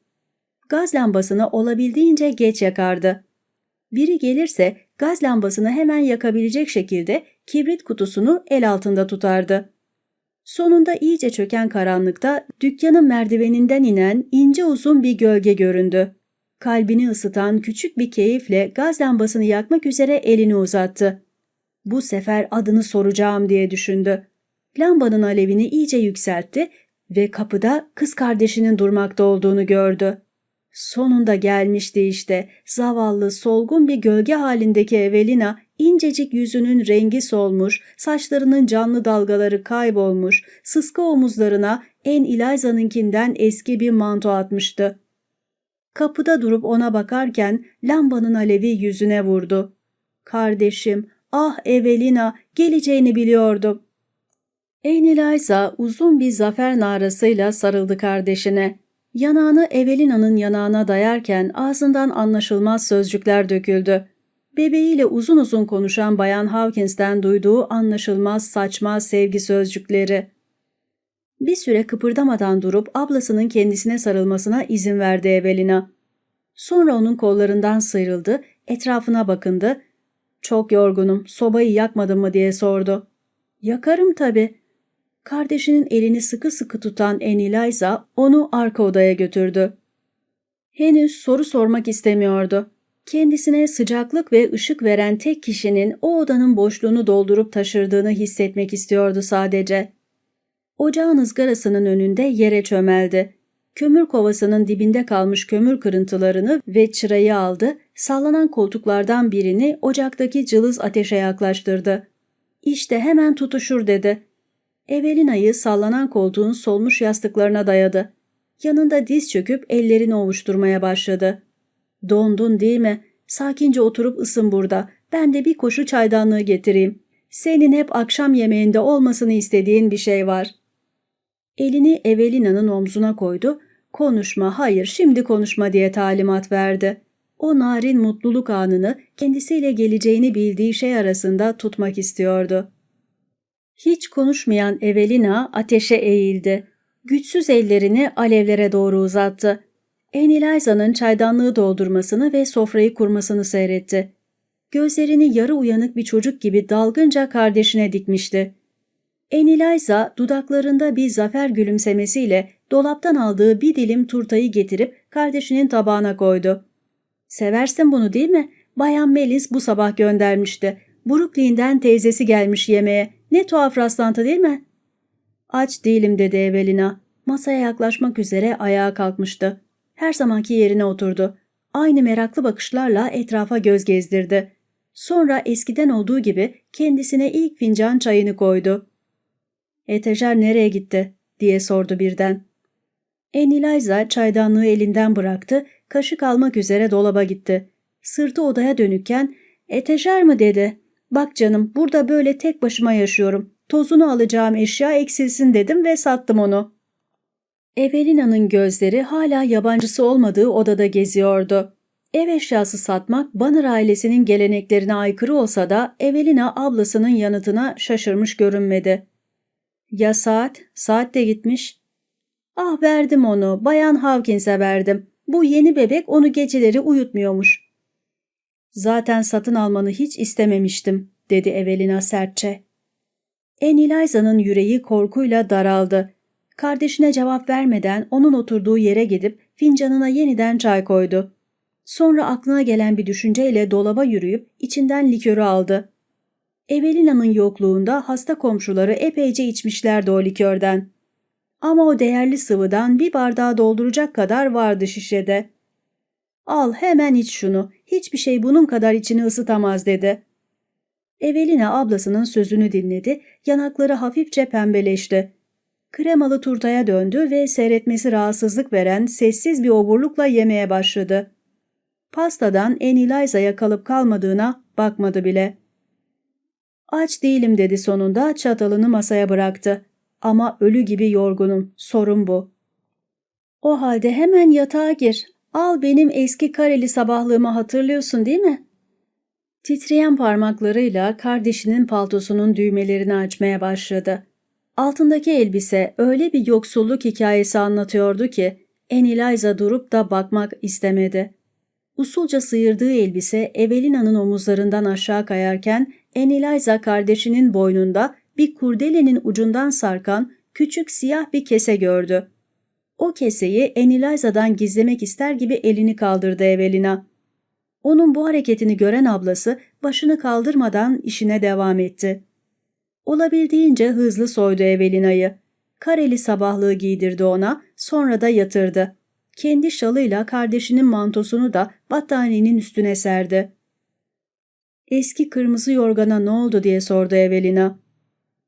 gaz lambasını olabildiğince geç yakardı. Biri gelirse gaz lambasını hemen yakabilecek şekilde kibrit kutusunu el altında tutardı. Sonunda iyice çöken karanlıkta dükkanın merdiveninden inen ince uzun bir gölge göründü. Kalbini ısıtan küçük bir keyifle gaz lambasını yakmak üzere elini uzattı. Bu sefer adını soracağım diye düşündü. Lambanın alevini iyice yükseltti ve kapıda kız kardeşinin durmakta olduğunu gördü. Sonunda gelmişti işte. Zavallı, solgun bir gölge halindeki Evelina, incecik yüzünün rengi solmuş, saçlarının canlı dalgaları kaybolmuş, sıska omuzlarına en Eliza'nınkinden eski bir manto atmıştı. Kapıda durup ona bakarken lambanın alevi yüzüne vurdu. Kardeşim, ah Evelina, geleceğini biliyordum. En Eliza uzun bir zafer narasıyla sarıldı kardeşine. Yanağını Evelina'nın yanağına dayarken ağzından anlaşılmaz sözcükler döküldü. Bebeğiyle uzun uzun konuşan Bayan Hawkins'ten duyduğu anlaşılmaz saçma sevgi sözcükleri. Bir süre kıpırdamadan durup ablasının kendisine sarılmasına izin verdi Evelina. Sonra onun kollarından sıyrıldı, etrafına bakındı. ''Çok yorgunum, sobayı yakmadın mı?'' diye sordu. ''Yakarım tabii.'' Kardeşinin elini sıkı sıkı tutan Eniliza onu arka odaya götürdü. Henüz soru sormak istemiyordu. Kendisine sıcaklık ve ışık veren tek kişinin o odanın boşluğunu doldurup taşırdığını hissetmek istiyordu sadece. Ocağın ızgarasının önünde yere çömeldi. Kömür kovasının dibinde kalmış kömür kırıntılarını ve çırayı aldı, sallanan koltuklardan birini ocaktaki cılız ateşe yaklaştırdı. İşte hemen tutuşur dedi. Evelina'yı sallanan koltuğun solmuş yastıklarına dayadı. Yanında diz çöküp ellerini ovuşturmaya başladı. Dondun değil mi? Sakince oturup ısın burada. Ben de bir koşu çaydanlığı getireyim. Senin hep akşam yemeğinde olmasını istediğin bir şey var. Elini Evelina'nın omzuna koydu. Konuşma, hayır şimdi konuşma diye talimat verdi. O narin mutluluk anını kendisiyle geleceğini bildiği şey arasında tutmak istiyordu. Hiç konuşmayan Evelina ateşe eğildi. Güçsüz ellerini alevlere doğru uzattı. Eniliza'nın çaydanlığı doldurmasını ve sofrayı kurmasını seyretti. Gözlerini yarı uyanık bir çocuk gibi dalgınca kardeşine dikmişti. Eniliza dudaklarında bir zafer gülümsemesiyle dolaptan aldığı bir dilim turtayı getirip kardeşinin tabağına koydu. ''Seversin bunu değil mi? Bayan Melis bu sabah göndermişti. Brooklyn'den teyzesi gelmiş yemeğe. Ne tuhaf rastlantı değil mi? Aç değilim dedi Evelina. Masaya yaklaşmak üzere ayağa kalkmıştı. Her zamanki yerine oturdu. Aynı meraklı bakışlarla etrafa göz gezdirdi. Sonra eskiden olduğu gibi kendisine ilk fincan çayını koydu. Etejer nereye gitti? diye sordu birden. Eniliza çaydanlığı elinden bıraktı, kaşık almak üzere dolaba gitti. Sırtı odaya dönükken, Etejer mi dedi. Bak canım burada böyle tek başıma yaşıyorum. Tozunu alacağım eşya eksilsin dedim ve sattım onu. Evelina'nın gözleri hala yabancısı olmadığı odada geziyordu. Ev eşyası satmak Banner ailesinin geleneklerine aykırı olsa da Evelina ablasının yanıtına şaşırmış görünmedi. Ya saat? Saat de gitmiş. Ah verdim onu. Bayan Hawkins'e verdim. Bu yeni bebek onu geceleri uyutmuyormuş. Zaten satın almanı hiç istememiştim, dedi Evelina sertçe. Eniliza'nın yüreği korkuyla daraldı. Kardeşine cevap vermeden onun oturduğu yere gidip fincanına yeniden çay koydu. Sonra aklına gelen bir düşünceyle dolaba yürüyüp içinden likörü aldı. Evelina'nın yokluğunda hasta komşuları epeyce içmişlerdi o likörden. Ama o değerli sıvıdan bir bardağı dolduracak kadar vardı şişede. Al hemen iç şunu. Hiçbir şey bunun kadar içini ısıtamaz dedi. Evelina ablasının sözünü dinledi. Yanakları hafifçe pembeleşti. Kremalı turtaya döndü ve seyretmesi rahatsızlık veren sessiz bir oburlukla yemeye başladı. Pastadan Eniliza'ya kalıp kalmadığına bakmadı bile. Aç değilim dedi sonunda çatalını masaya bıraktı. Ama ölü gibi yorgunum. Sorun bu. O halde hemen yatağa gir. Al benim eski kareli sabahlığımı hatırlıyorsun değil mi? Titreyen parmaklarıyla kardeşinin paltosunun düğmelerini açmaya başladı. Altındaki elbise öyle bir yoksulluk hikayesi anlatıyordu ki Eniliza durup da bakmak istemedi. Usulca sıyırdığı elbise Evelina'nın omuzlarından aşağı kayarken Eniliza kardeşinin boynunda bir kurdelenin ucundan sarkan küçük siyah bir kese gördü. O keseyi Eniliza'dan gizlemek ister gibi elini kaldırdı Evelina. Onun bu hareketini gören ablası başını kaldırmadan işine devam etti. Olabildiğince hızlı soydu Evelina'yı. Kareli sabahlığı giydirdi ona, sonra da yatırdı. Kendi şalıyla kardeşinin mantosunu da battaniyenin üstüne serdi. Eski kırmızı yorgana ne oldu diye sordu Evelina.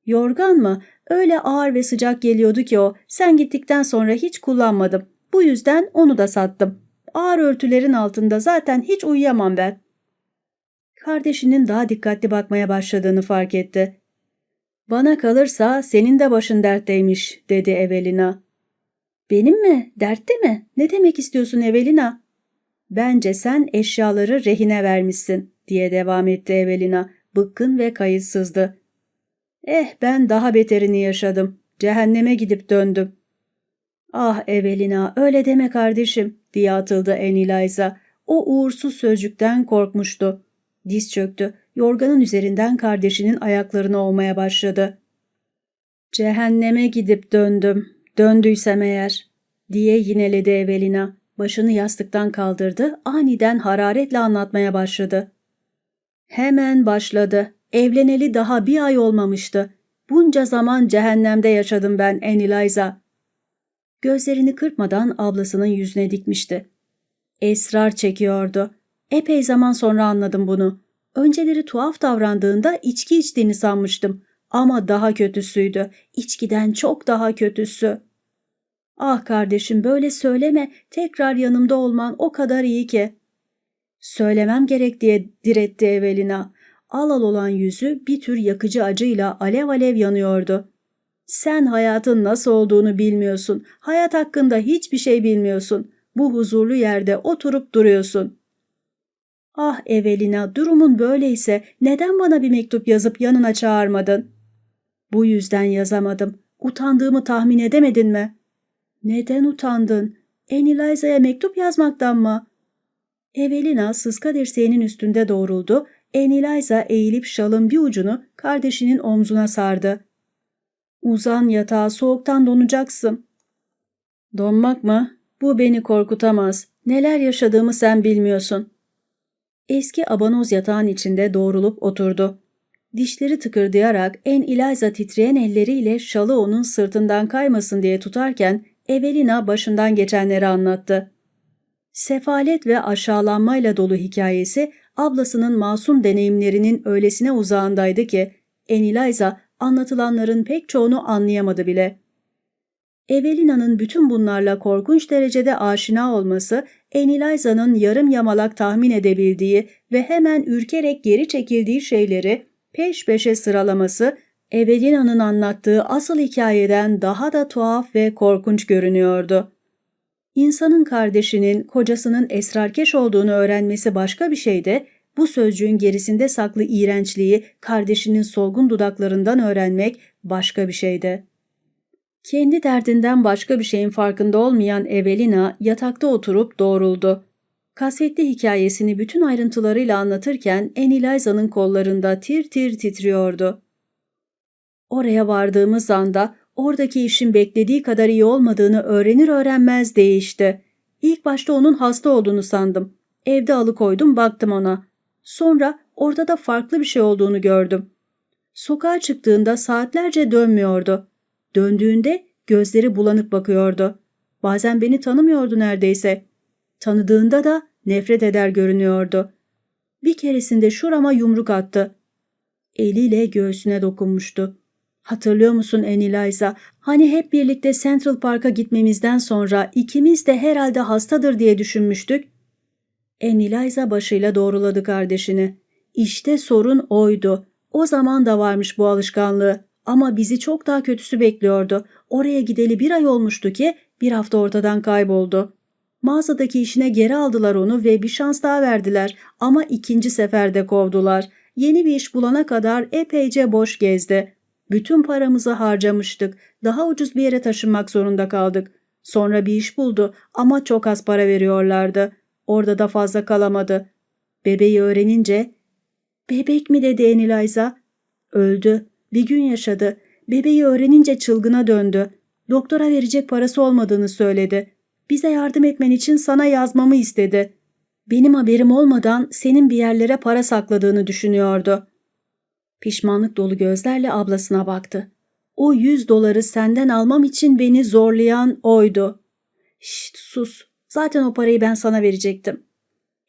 Yorgan mı? Öyle ağır ve sıcak geliyordu ki o. Sen gittikten sonra hiç kullanmadım. Bu yüzden onu da sattım. Ağır örtülerin altında zaten hiç uyuyamam ben. Kardeşinin daha dikkatli bakmaya başladığını fark etti. Bana kalırsa senin de başın dertteymiş, dedi Evelina. Benim mi? Dertte mi? Ne demek istiyorsun Evelina? Bence sen eşyaları rehine vermişsin, diye devam etti Evelina, bıkkın ve kayıtsızdı. Eh ben daha beterini yaşadım. Cehenneme gidip döndüm. Ah Evelina öyle deme kardeşim diye atıldı Eniliza. O uğursuz sözcükten korkmuştu. Diz çöktü. Yorganın üzerinden kardeşinin ayaklarını ovmaya başladı. Cehenneme gidip döndüm. Döndüysem eğer diye yineledi Evelina. Başını yastıktan kaldırdı, aniden hararetle anlatmaya başladı. Hemen başladı. Evleneli daha bir ay olmamıştı. Bunca zaman cehennemde yaşadım ben Eniliza. Gözlerini kırpmadan ablasının yüzüne dikmişti. Esrar çekiyordu. Epey zaman sonra anladım bunu. Önceleri tuhaf davrandığında içki içtiğini sanmıştım. Ama daha kötüsüydü. İçkiden çok daha kötüsü. Ah kardeşim böyle söyleme. Tekrar yanımda olman o kadar iyi ki. Söylemem gerek diye diretti Evelina. Al al olan yüzü bir tür yakıcı acıyla alev alev yanıyordu. Sen hayatın nasıl olduğunu bilmiyorsun. Hayat hakkında hiçbir şey bilmiyorsun. Bu huzurlu yerde oturup duruyorsun. Ah Evelina, durumun böyleyse neden bana bir mektup yazıp yanına çağırmadın? Bu yüzden yazamadım. Utandığımı tahmin edemedin mi? Neden utandın? Eniliza'ya mektup yazmaktan mı? Evelina sıska dirseğinin üstünde doğruldu. Eniliza eğilip şalın bir ucunu kardeşinin omzuna sardı. Uzan yatağa soğuktan donacaksın. Donmak mı? Bu beni korkutamaz. Neler yaşadığımı sen bilmiyorsun. Eski abanoz yatağın içinde doğrulup oturdu. Dişleri tıkırdayarak en Eliza titreyen elleriyle şalı onun sırtından kaymasın diye tutarken Evelina başından geçenleri anlattı. Sefalet ve aşağılanmayla dolu hikayesi ablasının masum deneyimlerinin öylesine uzağındaydı ki Eniliza anlatılanların pek çoğunu anlayamadı bile. Evelina'nın bütün bunlarla korkunç derecede aşina olması, Eniliza'nın yarım yamalak tahmin edebildiği ve hemen ürkerek geri çekildiği şeyleri peş peşe sıralaması, Evelina'nın anlattığı asıl hikayeden daha da tuhaf ve korkunç görünüyordu. İnsanın kardeşinin, kocasının esrarkeş olduğunu öğrenmesi başka bir şeydi, bu sözcüğün gerisinde saklı iğrençliği kardeşinin solgun dudaklarından öğrenmek başka bir şeydi. Kendi derdinden başka bir şeyin farkında olmayan Evelina yatakta oturup doğruldu. Kasvetli hikayesini bütün ayrıntılarıyla anlatırken Eniliza'nın kollarında tir tir titriyordu. Oraya vardığımız anda oradaki işin beklediği kadar iyi olmadığını öğrenir öğrenmez değişti. İlk başta onun hasta olduğunu sandım. Evde alıkoydum baktım ona. Sonra orada da farklı bir şey olduğunu gördüm. Sokağa çıktığında saatlerce dönmüyordu. Döndüğünde gözleri bulanık bakıyordu. Bazen beni tanımıyordu neredeyse. Tanıdığında da nefret eder görünüyordu. Bir keresinde şurama yumruk attı. Eliyle göğsüne dokunmuştu. Hatırlıyor musun Eniliza? Hani hep birlikte Central Park'a gitmemizden sonra ikimiz de herhalde hastadır diye düşünmüştük. Eniliza başıyla doğruladı kardeşini. İşte sorun oydu. O zaman da varmış bu alışkanlığı. Ama bizi çok daha kötüsü bekliyordu. Oraya gideli bir ay olmuştu ki bir hafta ortadan kayboldu. Mağazadaki işine geri aldılar onu ve bir şans daha verdiler ama ikinci seferde kovdular. Yeni bir iş bulana kadar epeyce boş gezdi. Bütün paramızı harcamıştık. Daha ucuz bir yere taşınmak zorunda kaldık. Sonra bir iş buldu ama çok az para veriyorlardı. Orada da fazla kalamadı. Bebeği öğrenince ''Bebek mi?'' dedi Eniliza. ''Öldü. Bir gün yaşadı. Bebeği öğrenince çılgına döndü. Doktora verecek parası olmadığını söyledi. Bize yardım etmen için sana yazmamı istedi. Benim haberim olmadan senin bir yerlere para sakladığını düşünüyordu. Pişmanlık dolu gözlerle ablasına baktı. O yüz doları senden almam için beni zorlayan oydu. Şşt sus. Zaten o parayı ben sana verecektim.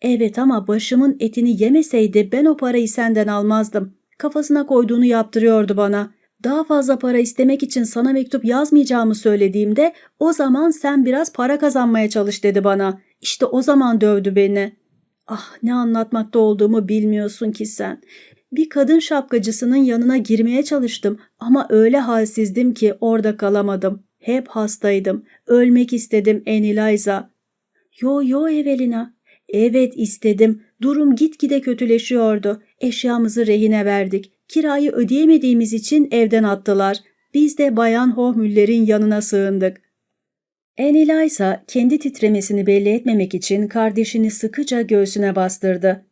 Evet ama başımın etini yemeseydi ben o parayı senden almazdım. Kafasına koyduğunu yaptırıyordu bana. Daha fazla para istemek için sana mektup yazmayacağımı söylediğimde o zaman sen biraz para kazanmaya çalış dedi bana. İşte o zaman dövdü beni. Ah ne anlatmakta olduğumu bilmiyorsun ki sen. Bir kadın şapkacısının yanına girmeye çalıştım ama öyle halsizdim ki orada kalamadım. Hep hastaydım. Ölmek istedim Eniliza. Yo yo Evelina. Evet istedim. Durum gitgide kötüleşiyordu. Eşyamızı rehine verdik. Kirayı ödeyemediğimiz için evden attılar. Biz de Bayan Hohmüller'in yanına sığındık. Eneliza kendi titremesini belli etmemek için kardeşini sıkıca göğsüne bastırdı.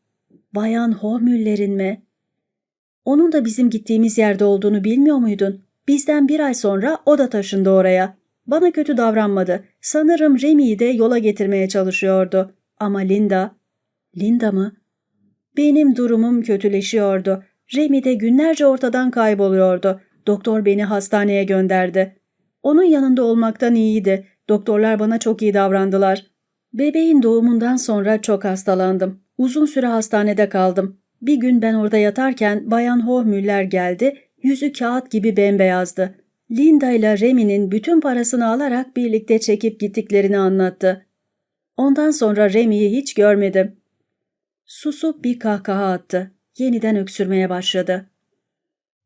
Bayan Hohmüller'in mi? Onun da bizim gittiğimiz yerde olduğunu bilmiyor muydun? Bizden bir ay sonra o da taşındı oraya. Bana kötü davranmadı. Sanırım Remy'yi de yola getirmeye çalışıyordu. Ama Linda... Linda mı? Benim durumum kötüleşiyordu. Remy de günlerce ortadan kayboluyordu. Doktor beni hastaneye gönderdi. Onun yanında olmaktan iyiydi. Doktorlar bana çok iyi davrandılar. Bebeğin doğumundan sonra çok hastalandım. Uzun süre hastanede kaldım. Bir gün ben orada yatarken Bayan Hohmüller geldi, yüzü kağıt gibi bembeyazdı. Linda ile Remy'nin bütün parasını alarak birlikte çekip gittiklerini anlattı. Ondan sonra Remy'yi hiç görmedim. Susup bir kahkaha attı. Yeniden öksürmeye başladı.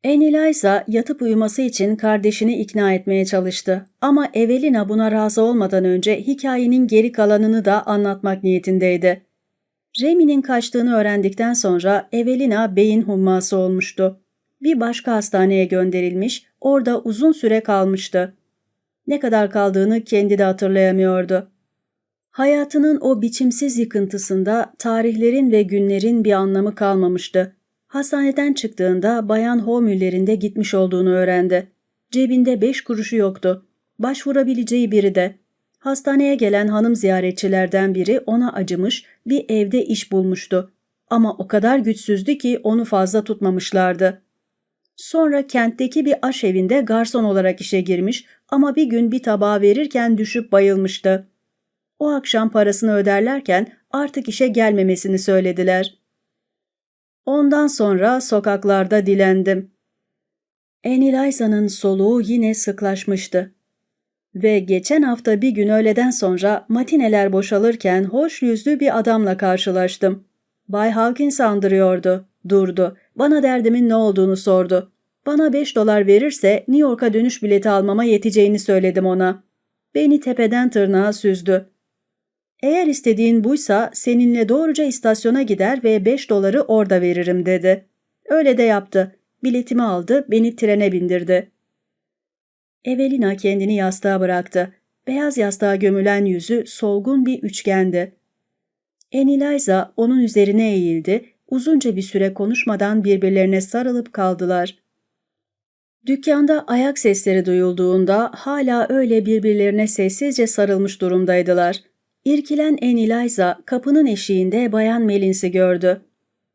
Eneliza yatıp uyuması için kardeşini ikna etmeye çalıştı. Ama Evelina buna razı olmadan önce hikayenin geri kalanını da anlatmak niyetindeydi. Remy'nin kaçtığını öğrendikten sonra Evelina beyin humması olmuştu. Bir başka hastaneye gönderilmiş, orada uzun süre kalmıştı. Ne kadar kaldığını kendi de hatırlayamıyordu. Hayatının o biçimsiz yıkıntısında tarihlerin ve günlerin bir anlamı kalmamıştı. Hastaneden çıktığında Bayan Homüller'in de gitmiş olduğunu öğrendi. Cebinde beş kuruşu yoktu. Başvurabileceği biri de. Hastaneye gelen hanım ziyaretçilerden biri ona acımış, bir evde iş bulmuştu. Ama o kadar güçsüzdü ki onu fazla tutmamışlardı. Sonra kentteki bir aşevinde garson olarak işe girmiş ama bir gün bir tabağı verirken düşüp bayılmıştı. O akşam parasını öderlerken artık işe gelmemesini söylediler. Ondan sonra sokaklarda dilendim. Eniliza'nın soluğu yine sıklaşmıştı. Ve geçen hafta bir gün öğleden sonra matineler boşalırken hoş yüzlü bir adamla karşılaştım. Bay Hawkins andırıyordu. Durdu. Bana derdimin ne olduğunu sordu. Bana beş dolar verirse New York'a dönüş bileti almama yeteceğini söyledim ona. Beni tepeden tırnağa süzdü. Eğer istediğin buysa seninle doğruca istasyona gider ve beş doları orada veririm dedi. Öyle de yaptı. Biletimi aldı, beni trene bindirdi. Evelina kendini yastığa bıraktı. Beyaz yastığa gömülen yüzü solgun bir üçgendi. Eniliza onun üzerine eğildi, uzunca bir süre konuşmadan birbirlerine sarılıp kaldılar. Dükkanda ayak sesleri duyulduğunda hala öyle birbirlerine sessizce sarılmış durumdaydılar. İrkilen Eniliza kapının eşiğinde Bayan Melins'i gördü.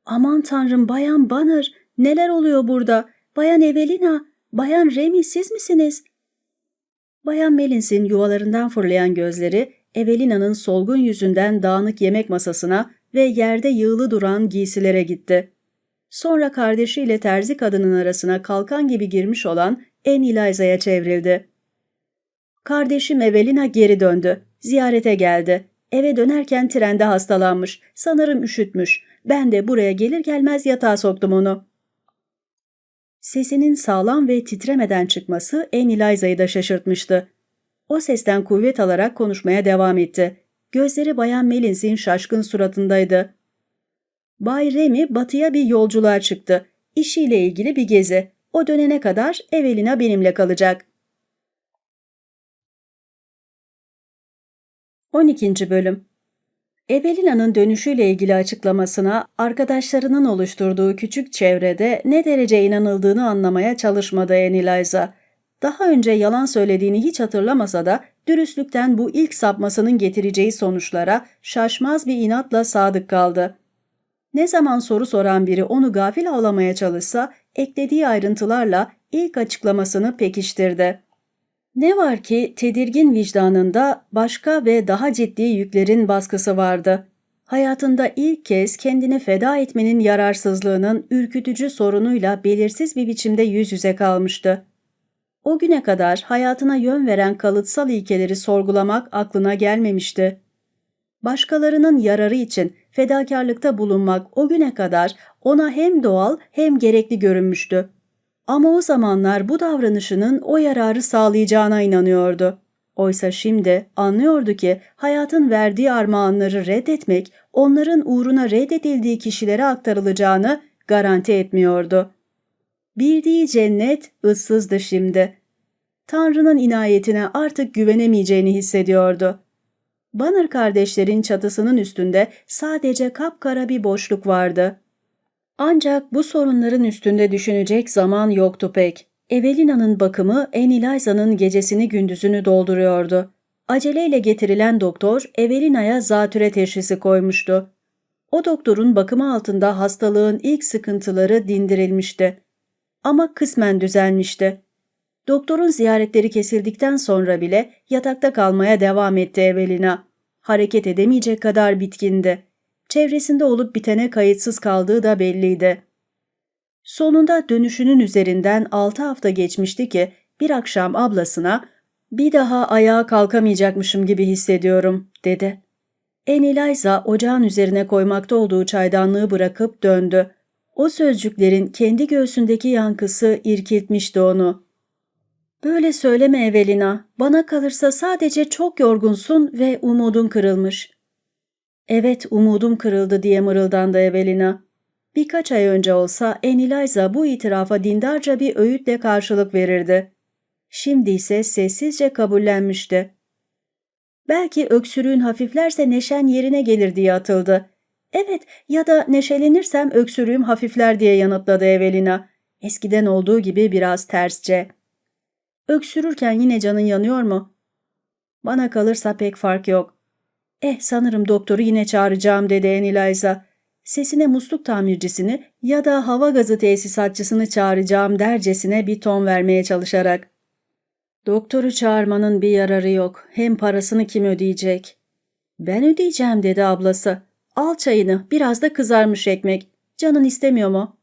''Aman tanrım Bayan Banner, neler oluyor burada? Bayan Evelina, Bayan Remy siz misiniz?'' Bayan Melins'in yuvalarından fırlayan gözleri Evelina'nın solgun yüzünden dağınık yemek masasına ve yerde yığılı duran giysilere gitti. Sonra kardeşiyle terzi kadının arasına kalkan gibi girmiş olan En Eliza'ya çevrildi. Kardeşim Evelina geri döndü. Ziyarete geldi. Eve dönerken trende hastalanmış. Sanırım üşütmüş. Ben de buraya gelir gelmez yatağa soktum onu. Sesinin sağlam ve titremeden çıkması En Eliza'yı da şaşırtmıştı. O sesten kuvvet alarak konuşmaya devam etti. Gözleri Bayan Melins'in şaşkın suratındaydı. Bay Remy batıya bir yolculuğa çıktı. İşiyle ilgili bir gezi. O dönene kadar Evelina benimle kalacak. 12. Bölüm Evelina'nın dönüşüyle ilgili açıklamasına arkadaşlarının oluşturduğu küçük çevrede ne derece inanıldığını anlamaya çalışmadı Eniliza. Daha önce yalan söylediğini hiç hatırlamasa da dürüstlükten bu ilk sapmasının getireceği sonuçlara şaşmaz bir inatla sadık kaldı. Ne zaman soru soran biri onu gafil avlamaya çalışsa eklediği ayrıntılarla ilk açıklamasını pekiştirdi. Ne var ki tedirgin vicdanında başka ve daha ciddi yüklerin baskısı vardı. Hayatında ilk kez kendini feda etmenin yararsızlığının ürkütücü sorunuyla belirsiz bir biçimde yüz yüze kalmıştı. O güne kadar hayatına yön veren kalıtsal ilkeleri sorgulamak aklına gelmemişti. Başkalarının yararı için fedakarlıkta bulunmak o güne kadar ona hem doğal hem gerekli görünmüştü. Ama o zamanlar bu davranışının o yararı sağlayacağına inanıyordu. Oysa şimdi anlıyordu ki hayatın verdiği armağanları reddetmek onların uğruna reddedildiği kişilere aktarılacağını garanti etmiyordu. Bildiği cennet ıssızdı şimdi. Tanrı'nın inayetine artık güvenemeyeceğini hissediyordu. Banner kardeşlerin çatısının üstünde sadece kapkara bir boşluk vardı. Ancak bu sorunların üstünde düşünecek zaman yoktu pek. Evelina'nın bakımı Eniliza'nın gecesini gündüzünü dolduruyordu. Aceleyle getirilen doktor Evelina'ya zatüre teşhisi koymuştu. O doktorun bakımı altında hastalığın ilk sıkıntıları dindirilmişti. Ama kısmen düzelmişti. Doktorun ziyaretleri kesildikten sonra bile yatakta kalmaya devam etti Evelina. Hareket edemeyecek kadar bitkindi. Çevresinde olup bitene kayıtsız kaldığı da belliydi. Sonunda dönüşünün üzerinden altı hafta geçmişti ki bir akşam ablasına ''Bir daha ayağa kalkamayacakmışım gibi hissediyorum.'' dedi. Eniliza ocağın üzerine koymakta olduğu çaydanlığı bırakıp döndü. O sözcüklerin kendi göğsündeki yankısı irkiltmişti onu. ''Böyle söyleme Evelina. Bana kalırsa sadece çok yorgunsun ve umudun kırılmış.'' ''Evet, umudum kırıldı.'' diye mırıldandı Evelina. Birkaç ay önce olsa Eniliza bu itirafa dindarca bir öğütle karşılık verirdi. Şimdi ise sessizce kabullenmişti. Belki öksürüğün hafiflerse neşen yerine gelir diye atıldı. Evet ya da neşelenirsem öksürüğüm hafifler diye yanıtladı Evelina. Eskiden olduğu gibi biraz tersçe. Öksürürken yine canın yanıyor mu? Bana kalırsa pek fark yok. Eh sanırım doktoru yine çağıracağım dedi Eniliza. Sesine musluk tamircisini ya da hava gazı tesisatçısını çağıracağım dercesine bir ton vermeye çalışarak. Doktoru çağırmanın bir yararı yok. Hem parasını kim ödeyecek? Ben ödeyeceğim dedi ablası. Al çayını, biraz da kızarmış ekmek. Canın istemiyor mu?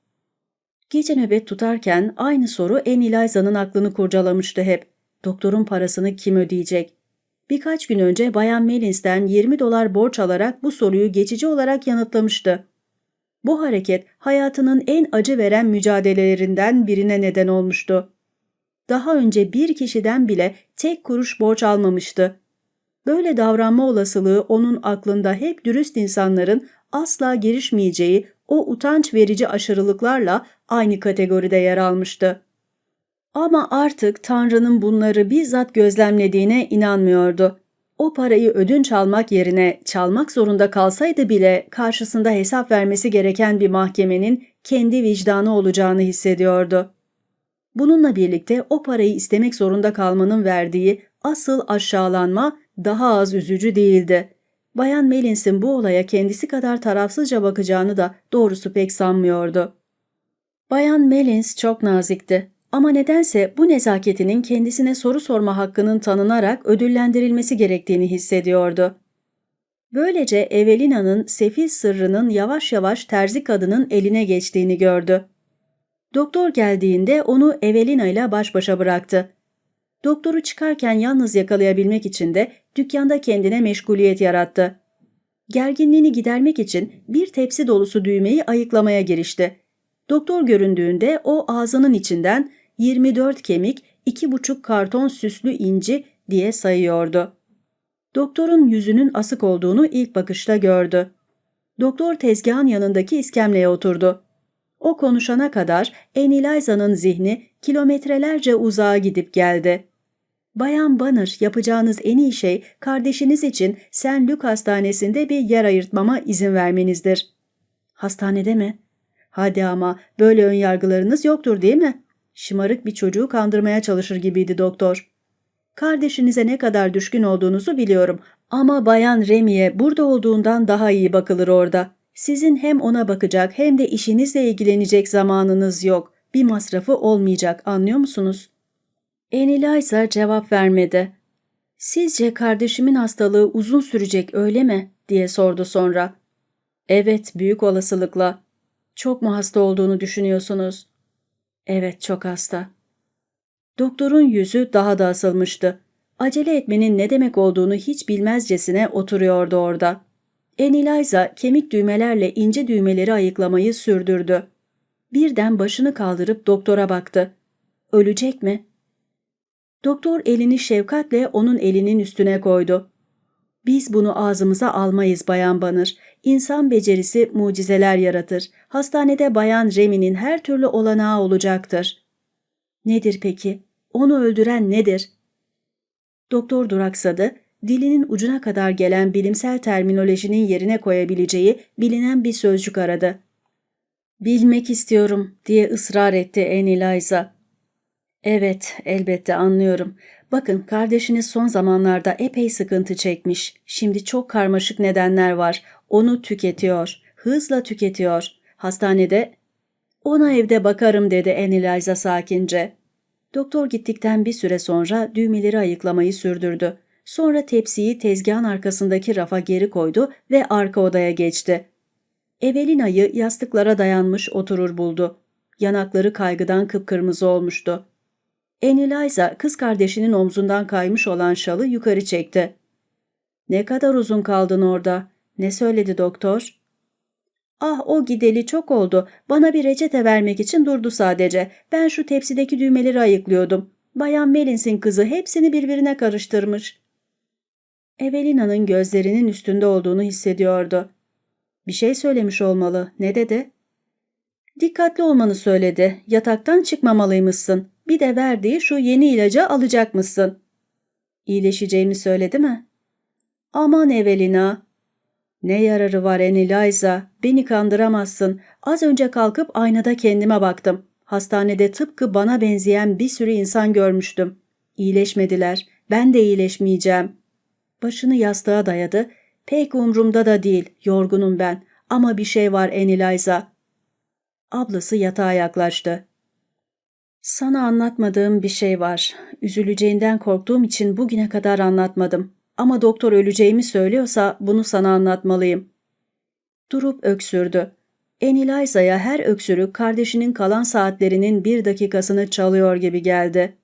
Gece nöbet tutarken aynı soru Eniliza'nın aklını kurcalamıştı hep. Doktorun parasını kim ödeyecek? Birkaç gün önce Bayan Melins'ten 20 dolar borç alarak bu soruyu geçici olarak yanıtlamıştı. Bu hareket hayatının en acı veren mücadelelerinden birine neden olmuştu. Daha önce bir kişiden bile tek kuruş borç almamıştı. Böyle davranma olasılığı onun aklında hep dürüst insanların asla girişmeyeceği o utanç verici aşırılıklarla aynı kategoride yer almıştı. Ama artık Tanrı'nın bunları bizzat gözlemlediğine inanmıyordu. O parayı ödünç almak yerine çalmak zorunda kalsaydı bile karşısında hesap vermesi gereken bir mahkemenin kendi vicdanı olacağını hissediyordu. Bununla birlikte o parayı istemek zorunda kalmanın verdiği asıl aşağılanma daha az üzücü değildi. Bayan Melins'in bu olaya kendisi kadar tarafsızca bakacağını da doğrusu pek sanmıyordu. Bayan Melins çok nazikti. Ama nedense bu nezaketinin kendisine soru sorma hakkının tanınarak ödüllendirilmesi gerektiğini hissediyordu. Böylece Evelina'nın sefil sırrının yavaş yavaş terzi kadının eline geçtiğini gördü. Doktor geldiğinde onu Evelina ile baş başa bıraktı. Doktoru çıkarken yalnız yakalayabilmek için de dükkanda kendine meşguliyet yarattı. Gerginliğini gidermek için bir tepsi dolusu düğmeyi ayıklamaya girişti. Doktor göründüğünde o ağzının içinden 24 kemik, 2,5 karton süslü inci diye sayıyordu. Doktorun yüzünün asık olduğunu ilk bakışta gördü. Doktor tezgahın yanındaki iskemleye oturdu. O konuşana kadar Eniliza'nın zihni kilometrelerce uzağa gidip geldi. Bayan Banner yapacağınız en iyi şey kardeşiniz için St. Luke Hastanesi'nde bir yer ayırtmama izin vermenizdir. Hastanede mi? Hadi ama böyle ön yargılarınız yoktur değil mi? Şımarık bir çocuğu kandırmaya çalışır gibiydi doktor. Kardeşinize ne kadar düşkün olduğunuzu biliyorum ama Bayan Remy'e burada olduğundan daha iyi bakılır orada. Sizin hem ona bakacak hem de işinizle ilgilenecek zamanınız yok. Bir masrafı olmayacak anlıyor musunuz? Eneliza cevap vermedi. Sizce kardeşimin hastalığı uzun sürecek öyle mi? diye sordu sonra. Evet büyük olasılıkla. Çok mu hasta olduğunu düşünüyorsunuz? Evet çok hasta. Doktorun yüzü daha da asılmıştı. Acele etmenin ne demek olduğunu hiç bilmezcesine oturuyordu orada. Eniliza kemik düğmelerle ince düğmeleri ayıklamayı sürdürdü. Birden başını kaldırıp doktora baktı. Ölecek mi? Doktor elini şefkatle onun elinin üstüne koydu. Biz bunu ağzımıza almayız Bayan Banır. İnsan becerisi mucizeler yaratır. Hastanede Bayan Remi'nin her türlü olanağı olacaktır. Nedir peki? Onu öldüren nedir? Doktor duraksadı, dilinin ucuna kadar gelen bilimsel terminolojinin yerine koyabileceği bilinen bir sözcük aradı. Bilmek istiyorum diye ısrar etti Eniliza. Evet, elbette anlıyorum. Bakın kardeşiniz son zamanlarda epey sıkıntı çekmiş. Şimdi çok karmaşık nedenler var. Onu tüketiyor. Hızla tüketiyor. Hastanede... Ona evde bakarım dedi Eniliza sakince. Doktor gittikten bir süre sonra düğmeleri ayıklamayı sürdürdü. Sonra tepsiyi tezgahın arkasındaki rafa geri koydu ve arka odaya geçti. Evelina'yı yastıklara dayanmış oturur buldu. Yanakları kaygıdan kıpkırmızı olmuştu. Eniliza kız kardeşinin omzundan kaymış olan şalı yukarı çekti. ''Ne kadar uzun kaldın orada? Ne söyledi doktor?'' ''Ah o gideli çok oldu. Bana bir reçete vermek için durdu sadece. Ben şu tepsideki düğmeleri ayıklıyordum. Bayan Melins'in kızı hepsini birbirine karıştırmış.'' Evelina'nın gözlerinin üstünde olduğunu hissediyordu. Bir şey söylemiş olmalı. Ne dedi? Dikkatli olmanı söyledi. Yataktan çıkmamalıymışsın. Bir de verdiği şu yeni ilacı alacakmışsın. İyileşeceğimi söyledi mi? Aman Evelina. Ne yararı var Eneliza? Beni kandıramazsın. Az önce kalkıp aynada kendime baktım. Hastanede tıpkı bana benzeyen bir sürü insan görmüştüm. İyileşmediler. Ben de iyileşmeyeceğim. Başını yastığa dayadı. Pek umrumda da değil. Yorgunum ben. Ama bir şey var Eneliza. Ablası yatağa yaklaştı. Sana anlatmadığım bir şey var. Üzüleceğinden korktuğum için bugüne kadar anlatmadım. Ama doktor öleceğimi söylüyorsa bunu sana anlatmalıyım. Durup öksürdü. Eniliza'ya her öksürük kardeşinin kalan saatlerinin bir dakikasını çalıyor gibi geldi.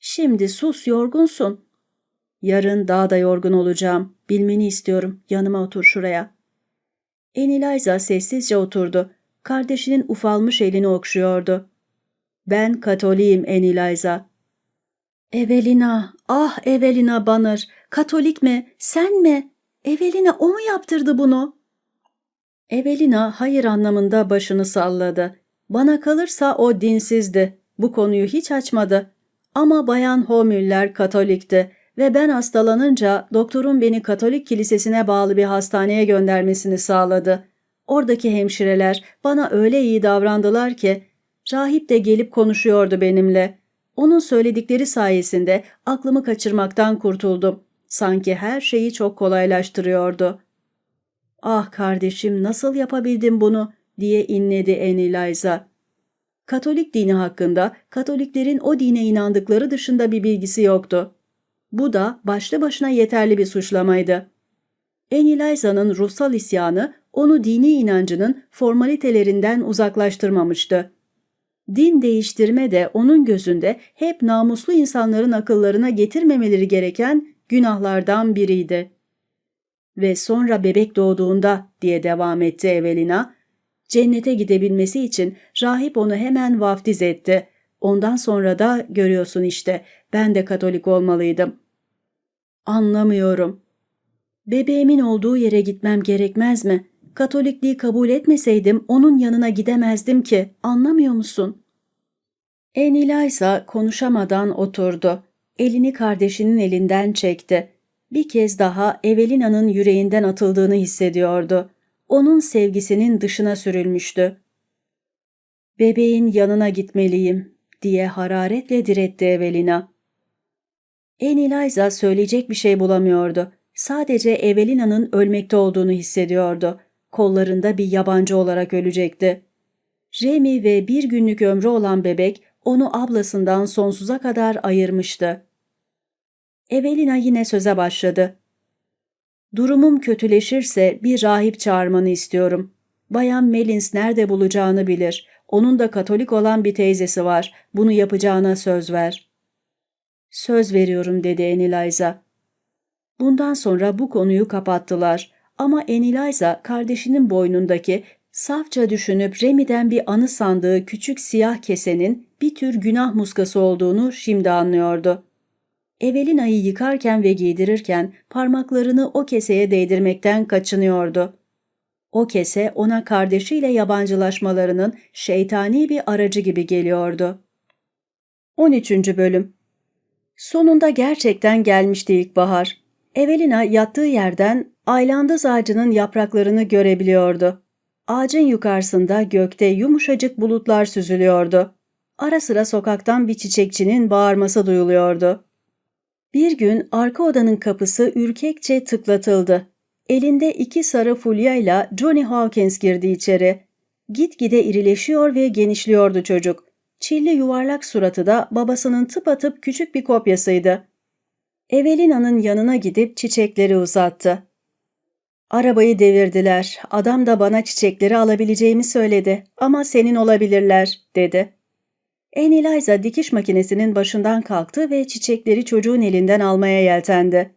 Şimdi sus yorgunsun. Yarın daha da yorgun olacağım. Bilmeni istiyorum. Yanıma otur şuraya. Eniliza sessizce oturdu. Kardeşinin ufalmış elini okşuyordu. Ben Katoliyim Eniliza. Evelina, ah Evelina Banner, Katolik mi, sen mi? Evelina o mu yaptırdı bunu? Evelina hayır anlamında başını salladı. Bana kalırsa o dinsizdi. Bu konuyu hiç açmadı. Ama Bayan Homüller Katolikti ve ben hastalanınca doktorun beni Katolik kilisesine bağlı bir hastaneye göndermesini sağladı. Oradaki hemşireler bana öyle iyi davrandılar ki rahip de gelip konuşuyordu benimle. Onun söyledikleri sayesinde aklımı kaçırmaktan kurtuldum. Sanki her şeyi çok kolaylaştırıyordu. Ah kardeşim nasıl yapabildim bunu diye inledi Eniliza. Katolik dini hakkında Katoliklerin o dine inandıkları dışında bir bilgisi yoktu. Bu da başlı başına yeterli bir suçlamaydı. Eniliza'nın ruhsal isyanı onu dini inancının formalitelerinden uzaklaştırmamıştı. Din değiştirme de onun gözünde hep namuslu insanların akıllarına getirmemeleri gereken günahlardan biriydi. Ve sonra bebek doğduğunda diye devam etti Evelina, cennete gidebilmesi için rahip onu hemen vaftiz etti. Ondan sonra da görüyorsun işte ben de Katolik olmalıydım. Anlamıyorum. Bebeğimin olduğu yere gitmem gerekmez mi? Katolikliği kabul etmeseydim onun yanına gidemezdim ki. Anlamıyor musun? Enilisa konuşamadan oturdu. Elini kardeşinin elinden çekti. Bir kez daha Evelina'nın yüreğinden atıldığını hissediyordu. Onun sevgisinin dışına sürülmüştü. Bebeğin yanına gitmeliyim diye hararetle diretti Evelina. En Eliza söyleyecek bir şey bulamıyordu. Sadece Evelina'nın ölmekte olduğunu hissediyordu. Kollarında bir yabancı olarak ölecekti. Remy ve bir günlük ömrü olan bebek onu ablasından sonsuza kadar ayırmıştı. Evelina yine söze başladı. Durumum kötüleşirse bir rahip çağırmanı istiyorum. Bayan Melins nerede bulacağını bilir. Onun da Katolik olan bir teyzesi var. Bunu yapacağına söz ver. Söz veriyorum dedi Eniliza. Bundan sonra bu konuyu kapattılar. Ama Eniliza kardeşinin boynundaki safça düşünüp Remy'den bir anı sandığı küçük siyah kesenin bir tür günah muskası olduğunu şimdi anlıyordu. Evelina'yı yıkarken ve giydirirken parmaklarını o keseye değdirmekten kaçınıyordu. O kese ona kardeşiyle yabancılaşmalarının şeytani bir aracı gibi geliyordu. 13. Bölüm Sonunda gerçekten gelmişti ilkbahar. Evelina yattığı yerden aylandız ağacının yapraklarını görebiliyordu. Ağacın yukarısında gökte yumuşacık bulutlar süzülüyordu. Ara sıra sokaktan bir çiçekçinin bağırması duyuluyordu. Bir gün arka odanın kapısı ürkekçe tıklatıldı. Elinde iki sarı fulya ile Johnny Hawkins girdi içeri. Gitgide irileşiyor ve genişliyordu çocuk. Çilli yuvarlak suratı da babasının tıpatıp küçük bir kopyasıydı. Evelina'nın yanına gidip çiçekleri uzattı. Arabayı devirdiler. Adam da bana çiçekleri alabileceğimi söyledi. Ama senin olabilirler, dedi. En Eliza dikiş makinesinin başından kalktı ve çiçekleri çocuğun elinden almaya yeltendi.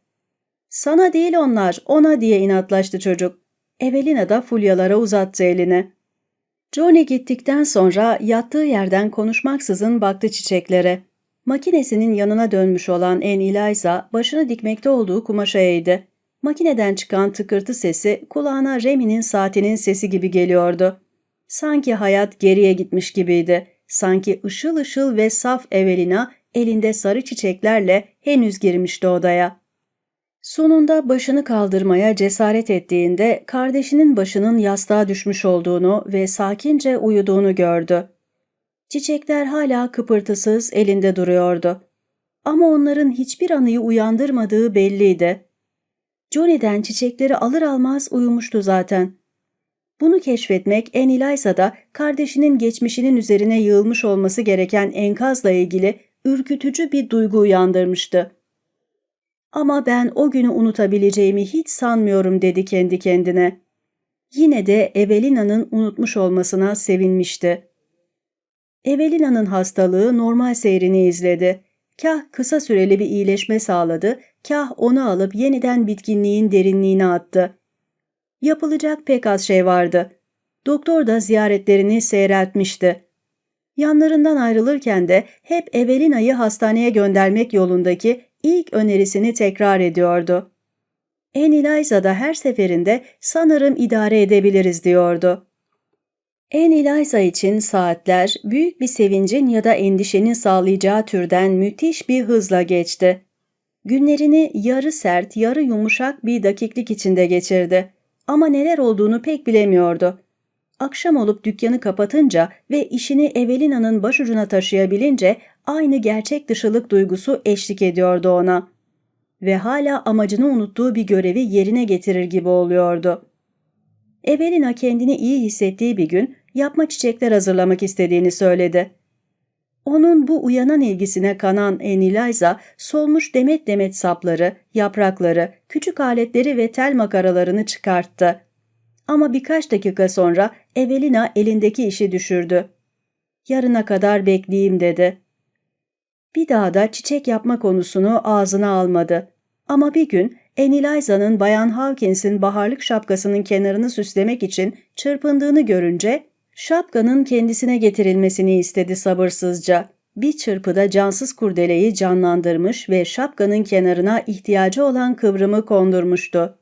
Sana değil onlar, ona diye inatlaştı çocuk. Evelina da fulyalara uzattı elini. Johnny gittikten sonra yattığı yerden konuşmaksızın baktı çiçeklere. Makinesinin yanına dönmüş olan En Eliza başını dikmekte olduğu kumaşa eğdi. Makineden çıkan tıkırtı sesi kulağına Remy'nin saatinin sesi gibi geliyordu. Sanki hayat geriye gitmiş gibiydi. Sanki ışıl ışıl ve saf Evelina elinde sarı çiçeklerle henüz girmişti odaya. Sonunda başını kaldırmaya cesaret ettiğinde kardeşinin başının yastığa düşmüş olduğunu ve sakince uyuduğunu gördü. Çiçekler hala kıpırtısız elinde duruyordu. Ama onların hiçbir anıyı uyandırmadığı belliydi. Johnny'den çiçekleri alır almaz uyumuştu zaten. Bunu keşfetmek en da kardeşinin geçmişinin üzerine yığılmış olması gereken enkazla ilgili ürkütücü bir duygu uyandırmıştı. Ama ben o günü unutabileceğimi hiç sanmıyorum dedi kendi kendine. Yine de Evelina'nın unutmuş olmasına sevinmişti. Evelina'nın hastalığı normal seyrini izledi. Kah kısa süreli bir iyileşme sağladı, kah onu alıp yeniden bitkinliğin derinliğine attı. Yapılacak pek az şey vardı. Doktor da ziyaretlerini seyreltmişti. Yanlarından ayrılırken de hep Evelina'yı hastaneye göndermek yolundaki ilk önerisini tekrar ediyordu. En Eliza da her seferinde sanırım idare edebiliriz diyordu. En Eliza için saatler büyük bir sevincin ya da endişenin sağlayacağı türden müthiş bir hızla geçti. Günlerini yarı sert, yarı yumuşak bir dakiklik içinde geçirdi. Ama neler olduğunu pek bilemiyordu. Akşam olup dükkanı kapatınca ve işini Evelina'nın başucuna taşıyabilince aynı gerçek dışılık duygusu eşlik ediyordu ona. Ve hala amacını unuttuğu bir görevi yerine getirir gibi oluyordu. Evelina kendini iyi hissettiği bir gün yapma çiçekler hazırlamak istediğini söyledi. Onun bu uyanan ilgisine kanan Eniliza solmuş demet demet sapları, yaprakları, küçük aletleri ve tel makaralarını çıkarttı. Ama birkaç dakika sonra Evelina elindeki işi düşürdü. Yarına kadar bekleyeyim dedi. Bir daha da çiçek yapma konusunu ağzına almadı. Ama bir gün Eniliza'nın Bayan Hawkins'in baharlık şapkasının kenarını süslemek için çırpındığını görünce şapkanın kendisine getirilmesini istedi sabırsızca. Bir çırpıda cansız kurdeleyi canlandırmış ve şapkanın kenarına ihtiyacı olan kıvrımı kondurmuştu.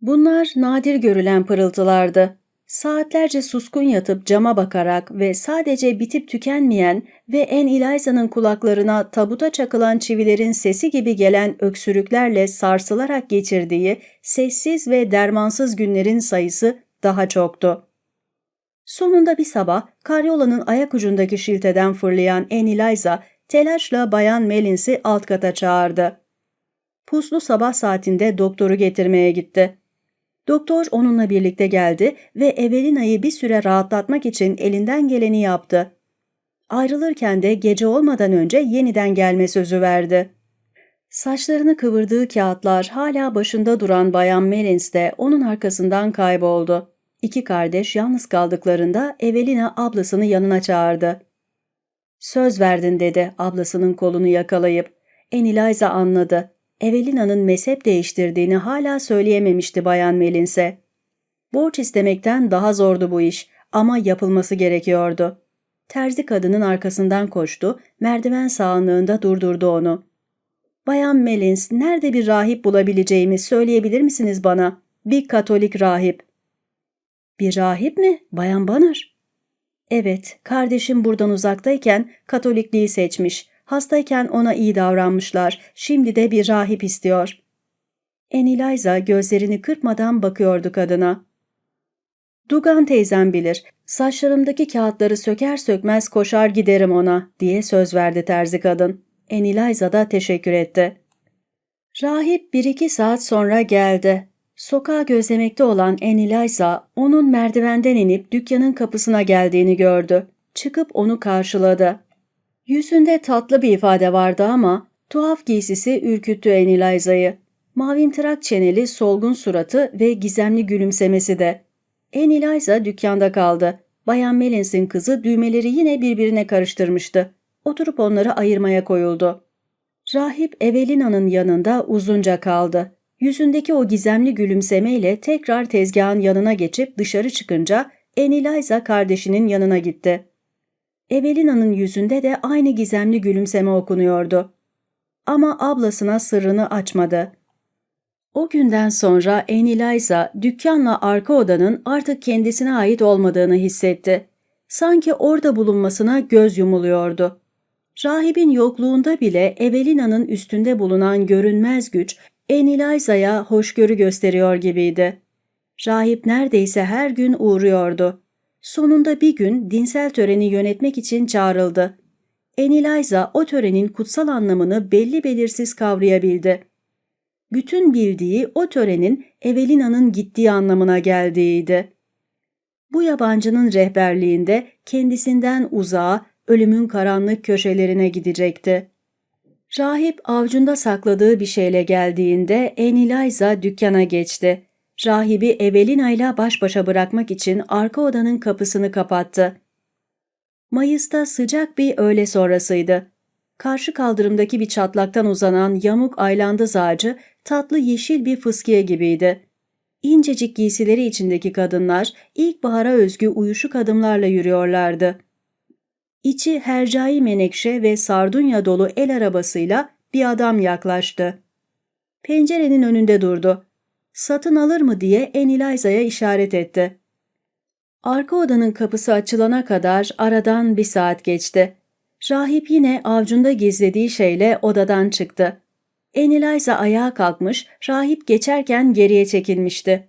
Bunlar nadir görülen pırıltılardı. Saatlerce suskun yatıp cama bakarak ve sadece bitip tükenmeyen ve en Eliza'nın kulaklarına tabuta çakılan çivilerin sesi gibi gelen öksürüklerle sarsılarak geçirdiği sessiz ve dermansız günlerin sayısı daha çoktu. Sonunda bir sabah karyolanın ayak ucundaki şilteden fırlayan Annie Liza telaşla Bayan Mellins'i alt kata çağırdı. Puslu sabah saatinde doktoru getirmeye gitti. Doktor onunla birlikte geldi ve Evelina'yı bir süre rahatlatmak için elinden geleni yaptı. Ayrılırken de gece olmadan önce yeniden gelme sözü verdi. Saçlarını kıvırdığı kağıtlar hala başında duran Bayan Melins de onun arkasından kayboldu. İki kardeş yalnız kaldıklarında Evelina ablasını yanına çağırdı. Söz verdin dedi ablasının kolunu yakalayıp. Eniliza anladı. Evelina'nın mezhep değiştirdiğini hala söyleyememişti Bayan Melins'e. Borç istemekten daha zordu bu iş ama yapılması gerekiyordu. Terzi kadının arkasından koştu, merdiven sağınlığında durdurdu onu. Bayan Melins, nerede bir rahip bulabileceğimi söyleyebilir misiniz bana? Bir katolik rahip. Bir rahip mi? Bayan Banner. Evet, kardeşim buradan uzaktayken katolikliği seçmiş. Hastayken ona iyi davranmışlar. Şimdi de bir rahip istiyor. Eniliza gözlerini kırpmadan bakıyordu kadına. Dugan teyzem bilir. Saçlarımdaki kağıtları söker sökmez koşar giderim ona diye söz verdi terzi kadın. Eniliza da teşekkür etti. Rahip bir iki saat sonra geldi. Sokağa gözlemekte olan Eniliza onun merdivenden inip dükkanın kapısına geldiğini gördü. Çıkıp onu karşıladı. Yüzünde tatlı bir ifade vardı ama tuhaf giysisi ürküttü Eniliza'yı. Mavimtırak çeneli solgun suratı ve gizemli gülümsemesi de. Eniliza dükkanda kaldı. Bayan Melins'in kızı düğmeleri yine birbirine karıştırmıştı. Oturup onları ayırmaya koyuldu. Rahip Evelina'nın yanında uzunca kaldı. Yüzündeki o gizemli gülümsemeyle tekrar tezgahın yanına geçip dışarı çıkınca Eniliza kardeşinin yanına gitti. Evelina'nın yüzünde de aynı gizemli gülümseme okunuyordu. Ama ablasına sırrını açmadı. O günden sonra Eniliza dükkanla arka odanın artık kendisine ait olmadığını hissetti. Sanki orada bulunmasına göz yumuluyordu. Rahibin yokluğunda bile Evelina'nın üstünde bulunan görünmez güç Eniliza'ya hoşgörü gösteriyor gibiydi. Rahip neredeyse her gün uğruyordu. Sonunda bir gün dinsel töreni yönetmek için çağrıldı. Eniliza o törenin kutsal anlamını belli belirsiz kavrayabildi. Bütün bildiği o törenin Evelina'nın gittiği anlamına geldiğiydi. Bu yabancının rehberliğinde kendisinden uzağa, ölümün karanlık köşelerine gidecekti. Rahip avcunda sakladığı bir şeyle geldiğinde Eniliza dükkana geçti. Rahibi Evelina ile baş başa bırakmak için arka odanın kapısını kapattı. Mayıs'ta sıcak bir öğle sonrasıydı. Karşı kaldırımdaki bir çatlaktan uzanan yamuk aylandız ağacı tatlı yeşil bir fıskiye gibiydi. İncecik giysileri içindeki kadınlar ilkbahara özgü uyuşuk adımlarla yürüyorlardı. İçi hercai menekşe ve sardunya dolu el arabasıyla bir adam yaklaştı. Pencerenin önünde durdu. Satın alır mı diye Eniliza'ya işaret etti. Arka odanın kapısı açılana kadar aradan bir saat geçti. Rahip yine avcunda gizlediği şeyle odadan çıktı. Eniliza ayağa kalkmış, rahip geçerken geriye çekilmişti.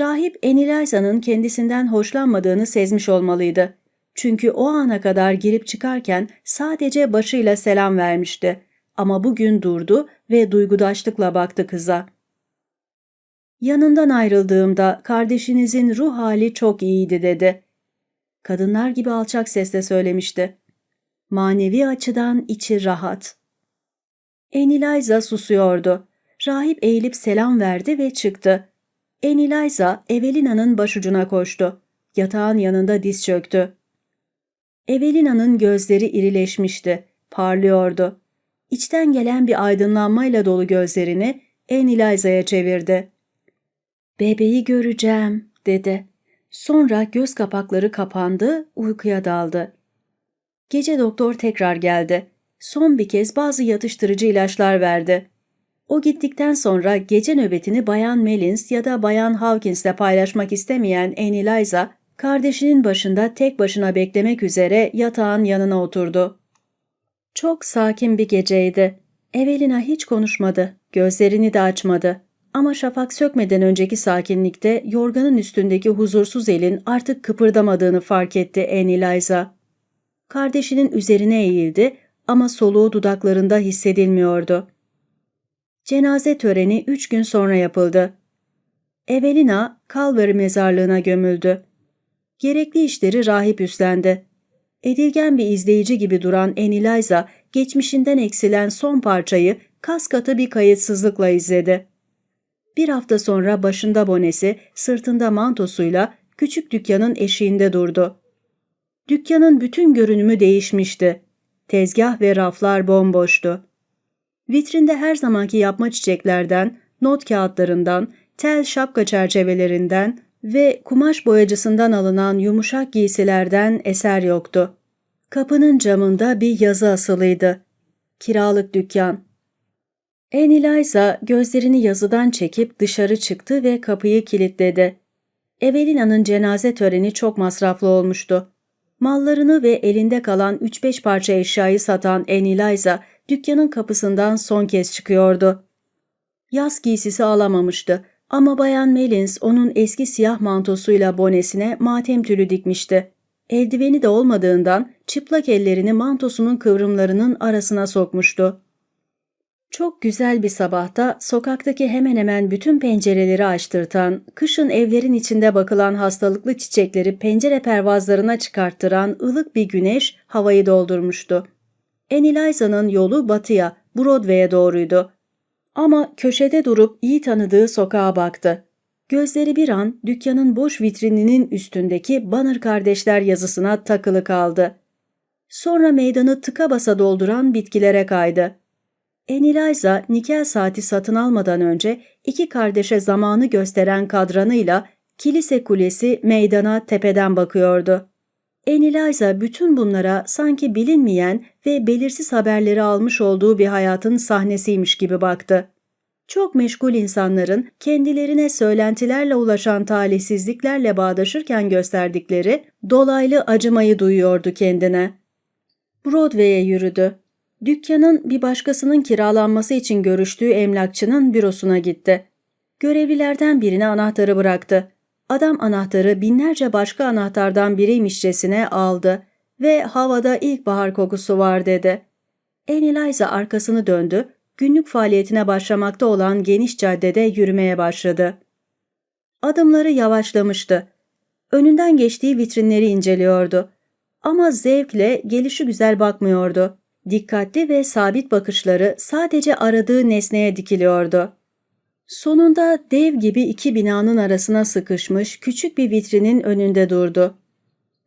Rahip Eniliza'nın kendisinden hoşlanmadığını sezmiş olmalıydı. Çünkü o ana kadar girip çıkarken sadece başıyla selam vermişti. Ama bugün durdu ve duygudaşlıkla baktı kıza. Yanından ayrıldığımda kardeşinizin ruh hali çok iyiydi dedi. Kadınlar gibi alçak sesle söylemişti. Manevi açıdan içi rahat. Eniliza susuyordu. Rahip eğilip selam verdi ve çıktı. Eniliza Evelina'nın başucuna koştu. Yatağın yanında diz çöktü. Evelina'nın gözleri irileşmişti, parlıyordu. İçten gelen bir aydınlanmayla dolu gözlerini Eniliza'ya çevirdi. ''Bebeği göreceğim.'' dedi. Sonra göz kapakları kapandı, uykuya daldı. Gece doktor tekrar geldi. Son bir kez bazı yatıştırıcı ilaçlar verdi. O gittikten sonra gece nöbetini Bayan Melins ya da Bayan Hawkins'le paylaşmak istemeyen Eniliza, kardeşinin başında tek başına beklemek üzere yatağın yanına oturdu. Çok sakin bir geceydi. Evelina hiç konuşmadı, gözlerini de açmadı. Ama şafak sökmeden önceki sakinlikte yorganın üstündeki huzursuz elin artık kıpırdamadığını fark etti Annie Eliza. Kardeşinin üzerine eğildi ama soluğu dudaklarında hissedilmiyordu. Cenaze töreni üç gün sonra yapıldı. Evelina, Calvary mezarlığına gömüldü. Gerekli işleri rahip üstlendi. Edilgen bir izleyici gibi duran Annie geçmişinden eksilen son parçayı kas katı bir kayıtsızlıkla izledi. Bir hafta sonra başında bonesi, sırtında mantosuyla küçük dükkanın eşiğinde durdu. Dükkanın bütün görünümü değişmişti. Tezgah ve raflar bomboştu. Vitrinde her zamanki yapma çiçeklerden, not kağıtlarından, tel şapka çerçevelerinden ve kumaş boyacısından alınan yumuşak giysilerden eser yoktu. Kapının camında bir yazı asılıydı. Kiralık dükkan. Anne gözlerini yazıdan çekip dışarı çıktı ve kapıyı kilitledi. Evelina'nın cenaze töreni çok masraflı olmuştu. Mallarını ve elinde kalan 3-5 parça eşyayı satan Annie dükkanın kapısından son kez çıkıyordu. Yaz giysisi alamamıştı ama Bayan Melins onun eski siyah mantosuyla bonesine matem tülü dikmişti. Eldiveni de olmadığından çıplak ellerini mantosunun kıvrımlarının arasına sokmuştu. Çok güzel bir sabahta sokaktaki hemen hemen bütün pencereleri açtırtan, kışın evlerin içinde bakılan hastalıklı çiçekleri pencere pervazlarına çıkarttıran ılık bir güneş havayı doldurmuştu. Eniliza'nın yolu batıya, Broadway'e doğruydu. Ama köşede durup iyi tanıdığı sokağa baktı. Gözleri bir an dükkanın boş vitrininin üstündeki Banner kardeşler yazısına takılı kaldı. Sonra meydanı tıka basa dolduran bitkilere kaydı. Eniliza nikel saati satın almadan önce iki kardeşe zamanı gösteren kadranıyla kilise kulesi meydana tepeden bakıyordu. Eniliza bütün bunlara sanki bilinmeyen ve belirsiz haberleri almış olduğu bir hayatın sahnesiymiş gibi baktı. Çok meşgul insanların kendilerine söylentilerle ulaşan talihsizliklerle bağdaşırken gösterdikleri dolaylı acımayı duyuyordu kendine. Broadway'e yürüdü. Dükkanın bir başkasının kiralanması için görüştüğü emlakçının bürosuna gitti. Görevlilerden birine anahtarı bıraktı. Adam anahtarı binlerce başka anahtardan biriymişçesine aldı ve havada ilkbahar kokusu var dedi. Eneliza arkasını döndü, günlük faaliyetine başlamakta olan geniş caddede yürümeye başladı. Adımları yavaşlamıştı. Önünden geçtiği vitrinleri inceliyordu. Ama zevkle gelişi güzel bakmıyordu. Dikkatli ve sabit bakışları sadece aradığı nesneye dikiliyordu. Sonunda dev gibi iki binanın arasına sıkışmış küçük bir vitrinin önünde durdu.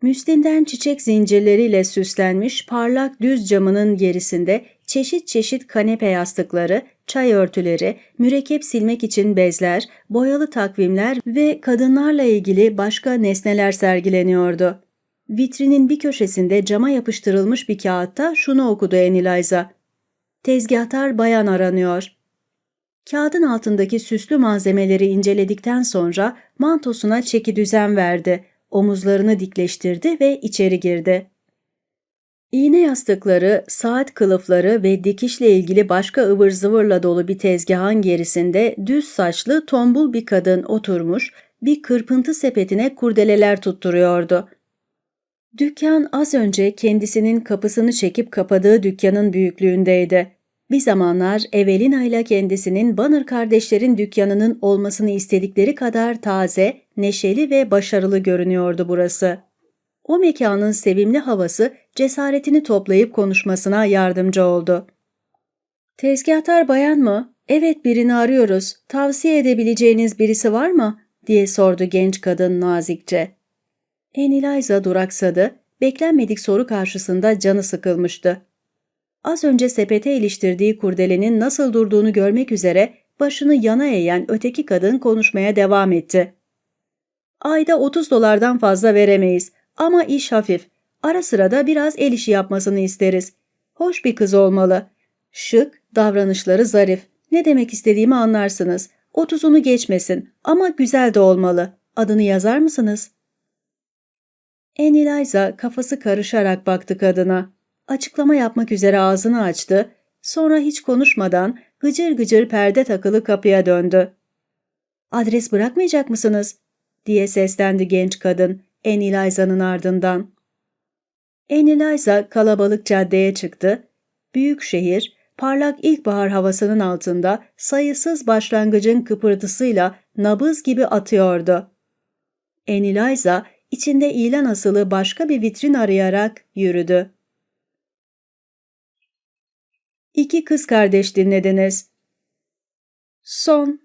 Müslinden çiçek zincirleriyle süslenmiş parlak düz camının gerisinde çeşit çeşit kanepe yastıkları, çay örtüleri, mürekkep silmek için bezler, boyalı takvimler ve kadınlarla ilgili başka nesneler sergileniyordu. Vitrinin bir köşesinde cama yapıştırılmış bir kağıtta şunu okudu Eniliza. Tezgahtar bayan aranıyor. Kağıdın altındaki süslü malzemeleri inceledikten sonra mantosuna çeki düzen verdi, omuzlarını dikleştirdi ve içeri girdi. İğne yastıkları, saat kılıfları ve dikişle ilgili başka ıvır zıvırla dolu bir tezgahın gerisinde düz saçlı tombul bir kadın oturmuş, bir kırpıntı sepetine kurdeleler tutturuyordu. Dükkan az önce kendisinin kapısını çekip kapadığı dükkanın büyüklüğündeydi. Bir zamanlar Evelina ile kendisinin Banner kardeşlerin dükkanının olmasını istedikleri kadar taze, neşeli ve başarılı görünüyordu burası. O mekanın sevimli havası cesaretini toplayıp konuşmasına yardımcı oldu. Tezgahtar bayan mı? Evet birini arıyoruz. Tavsiye edebileceğiniz birisi var mı? diye sordu genç kadın nazikçe. Eniliza duraksadı, beklenmedik soru karşısında canı sıkılmıştı. Az önce sepete iliştirdiği kurdelenin nasıl durduğunu görmek üzere başını yana eğen öteki kadın konuşmaya devam etti. Ayda 30 dolardan fazla veremeyiz ama iş hafif. Ara sıra da biraz el işi yapmasını isteriz. Hoş bir kız olmalı. Şık, davranışları zarif. Ne demek istediğimi anlarsınız. Otuzunu geçmesin ama güzel de olmalı. Adını yazar mısınız? Eniliza kafası karışarak baktı kadına. Açıklama yapmak üzere ağzını açtı, sonra hiç konuşmadan gıcır gıcır perde takılı kapıya döndü. Adres bırakmayacak mısınız? diye seslendi genç kadın Annie Liza'nın ardından. Annie Liza kalabalık caddeye çıktı. Büyük şehir, parlak ilkbahar havasının altında sayısız başlangıcın kıpırtısıyla nabız gibi atıyordu. Annie Liza içinde ilan asılı başka bir vitrin arayarak yürüdü. İki kız kardeş dinlediniz. Son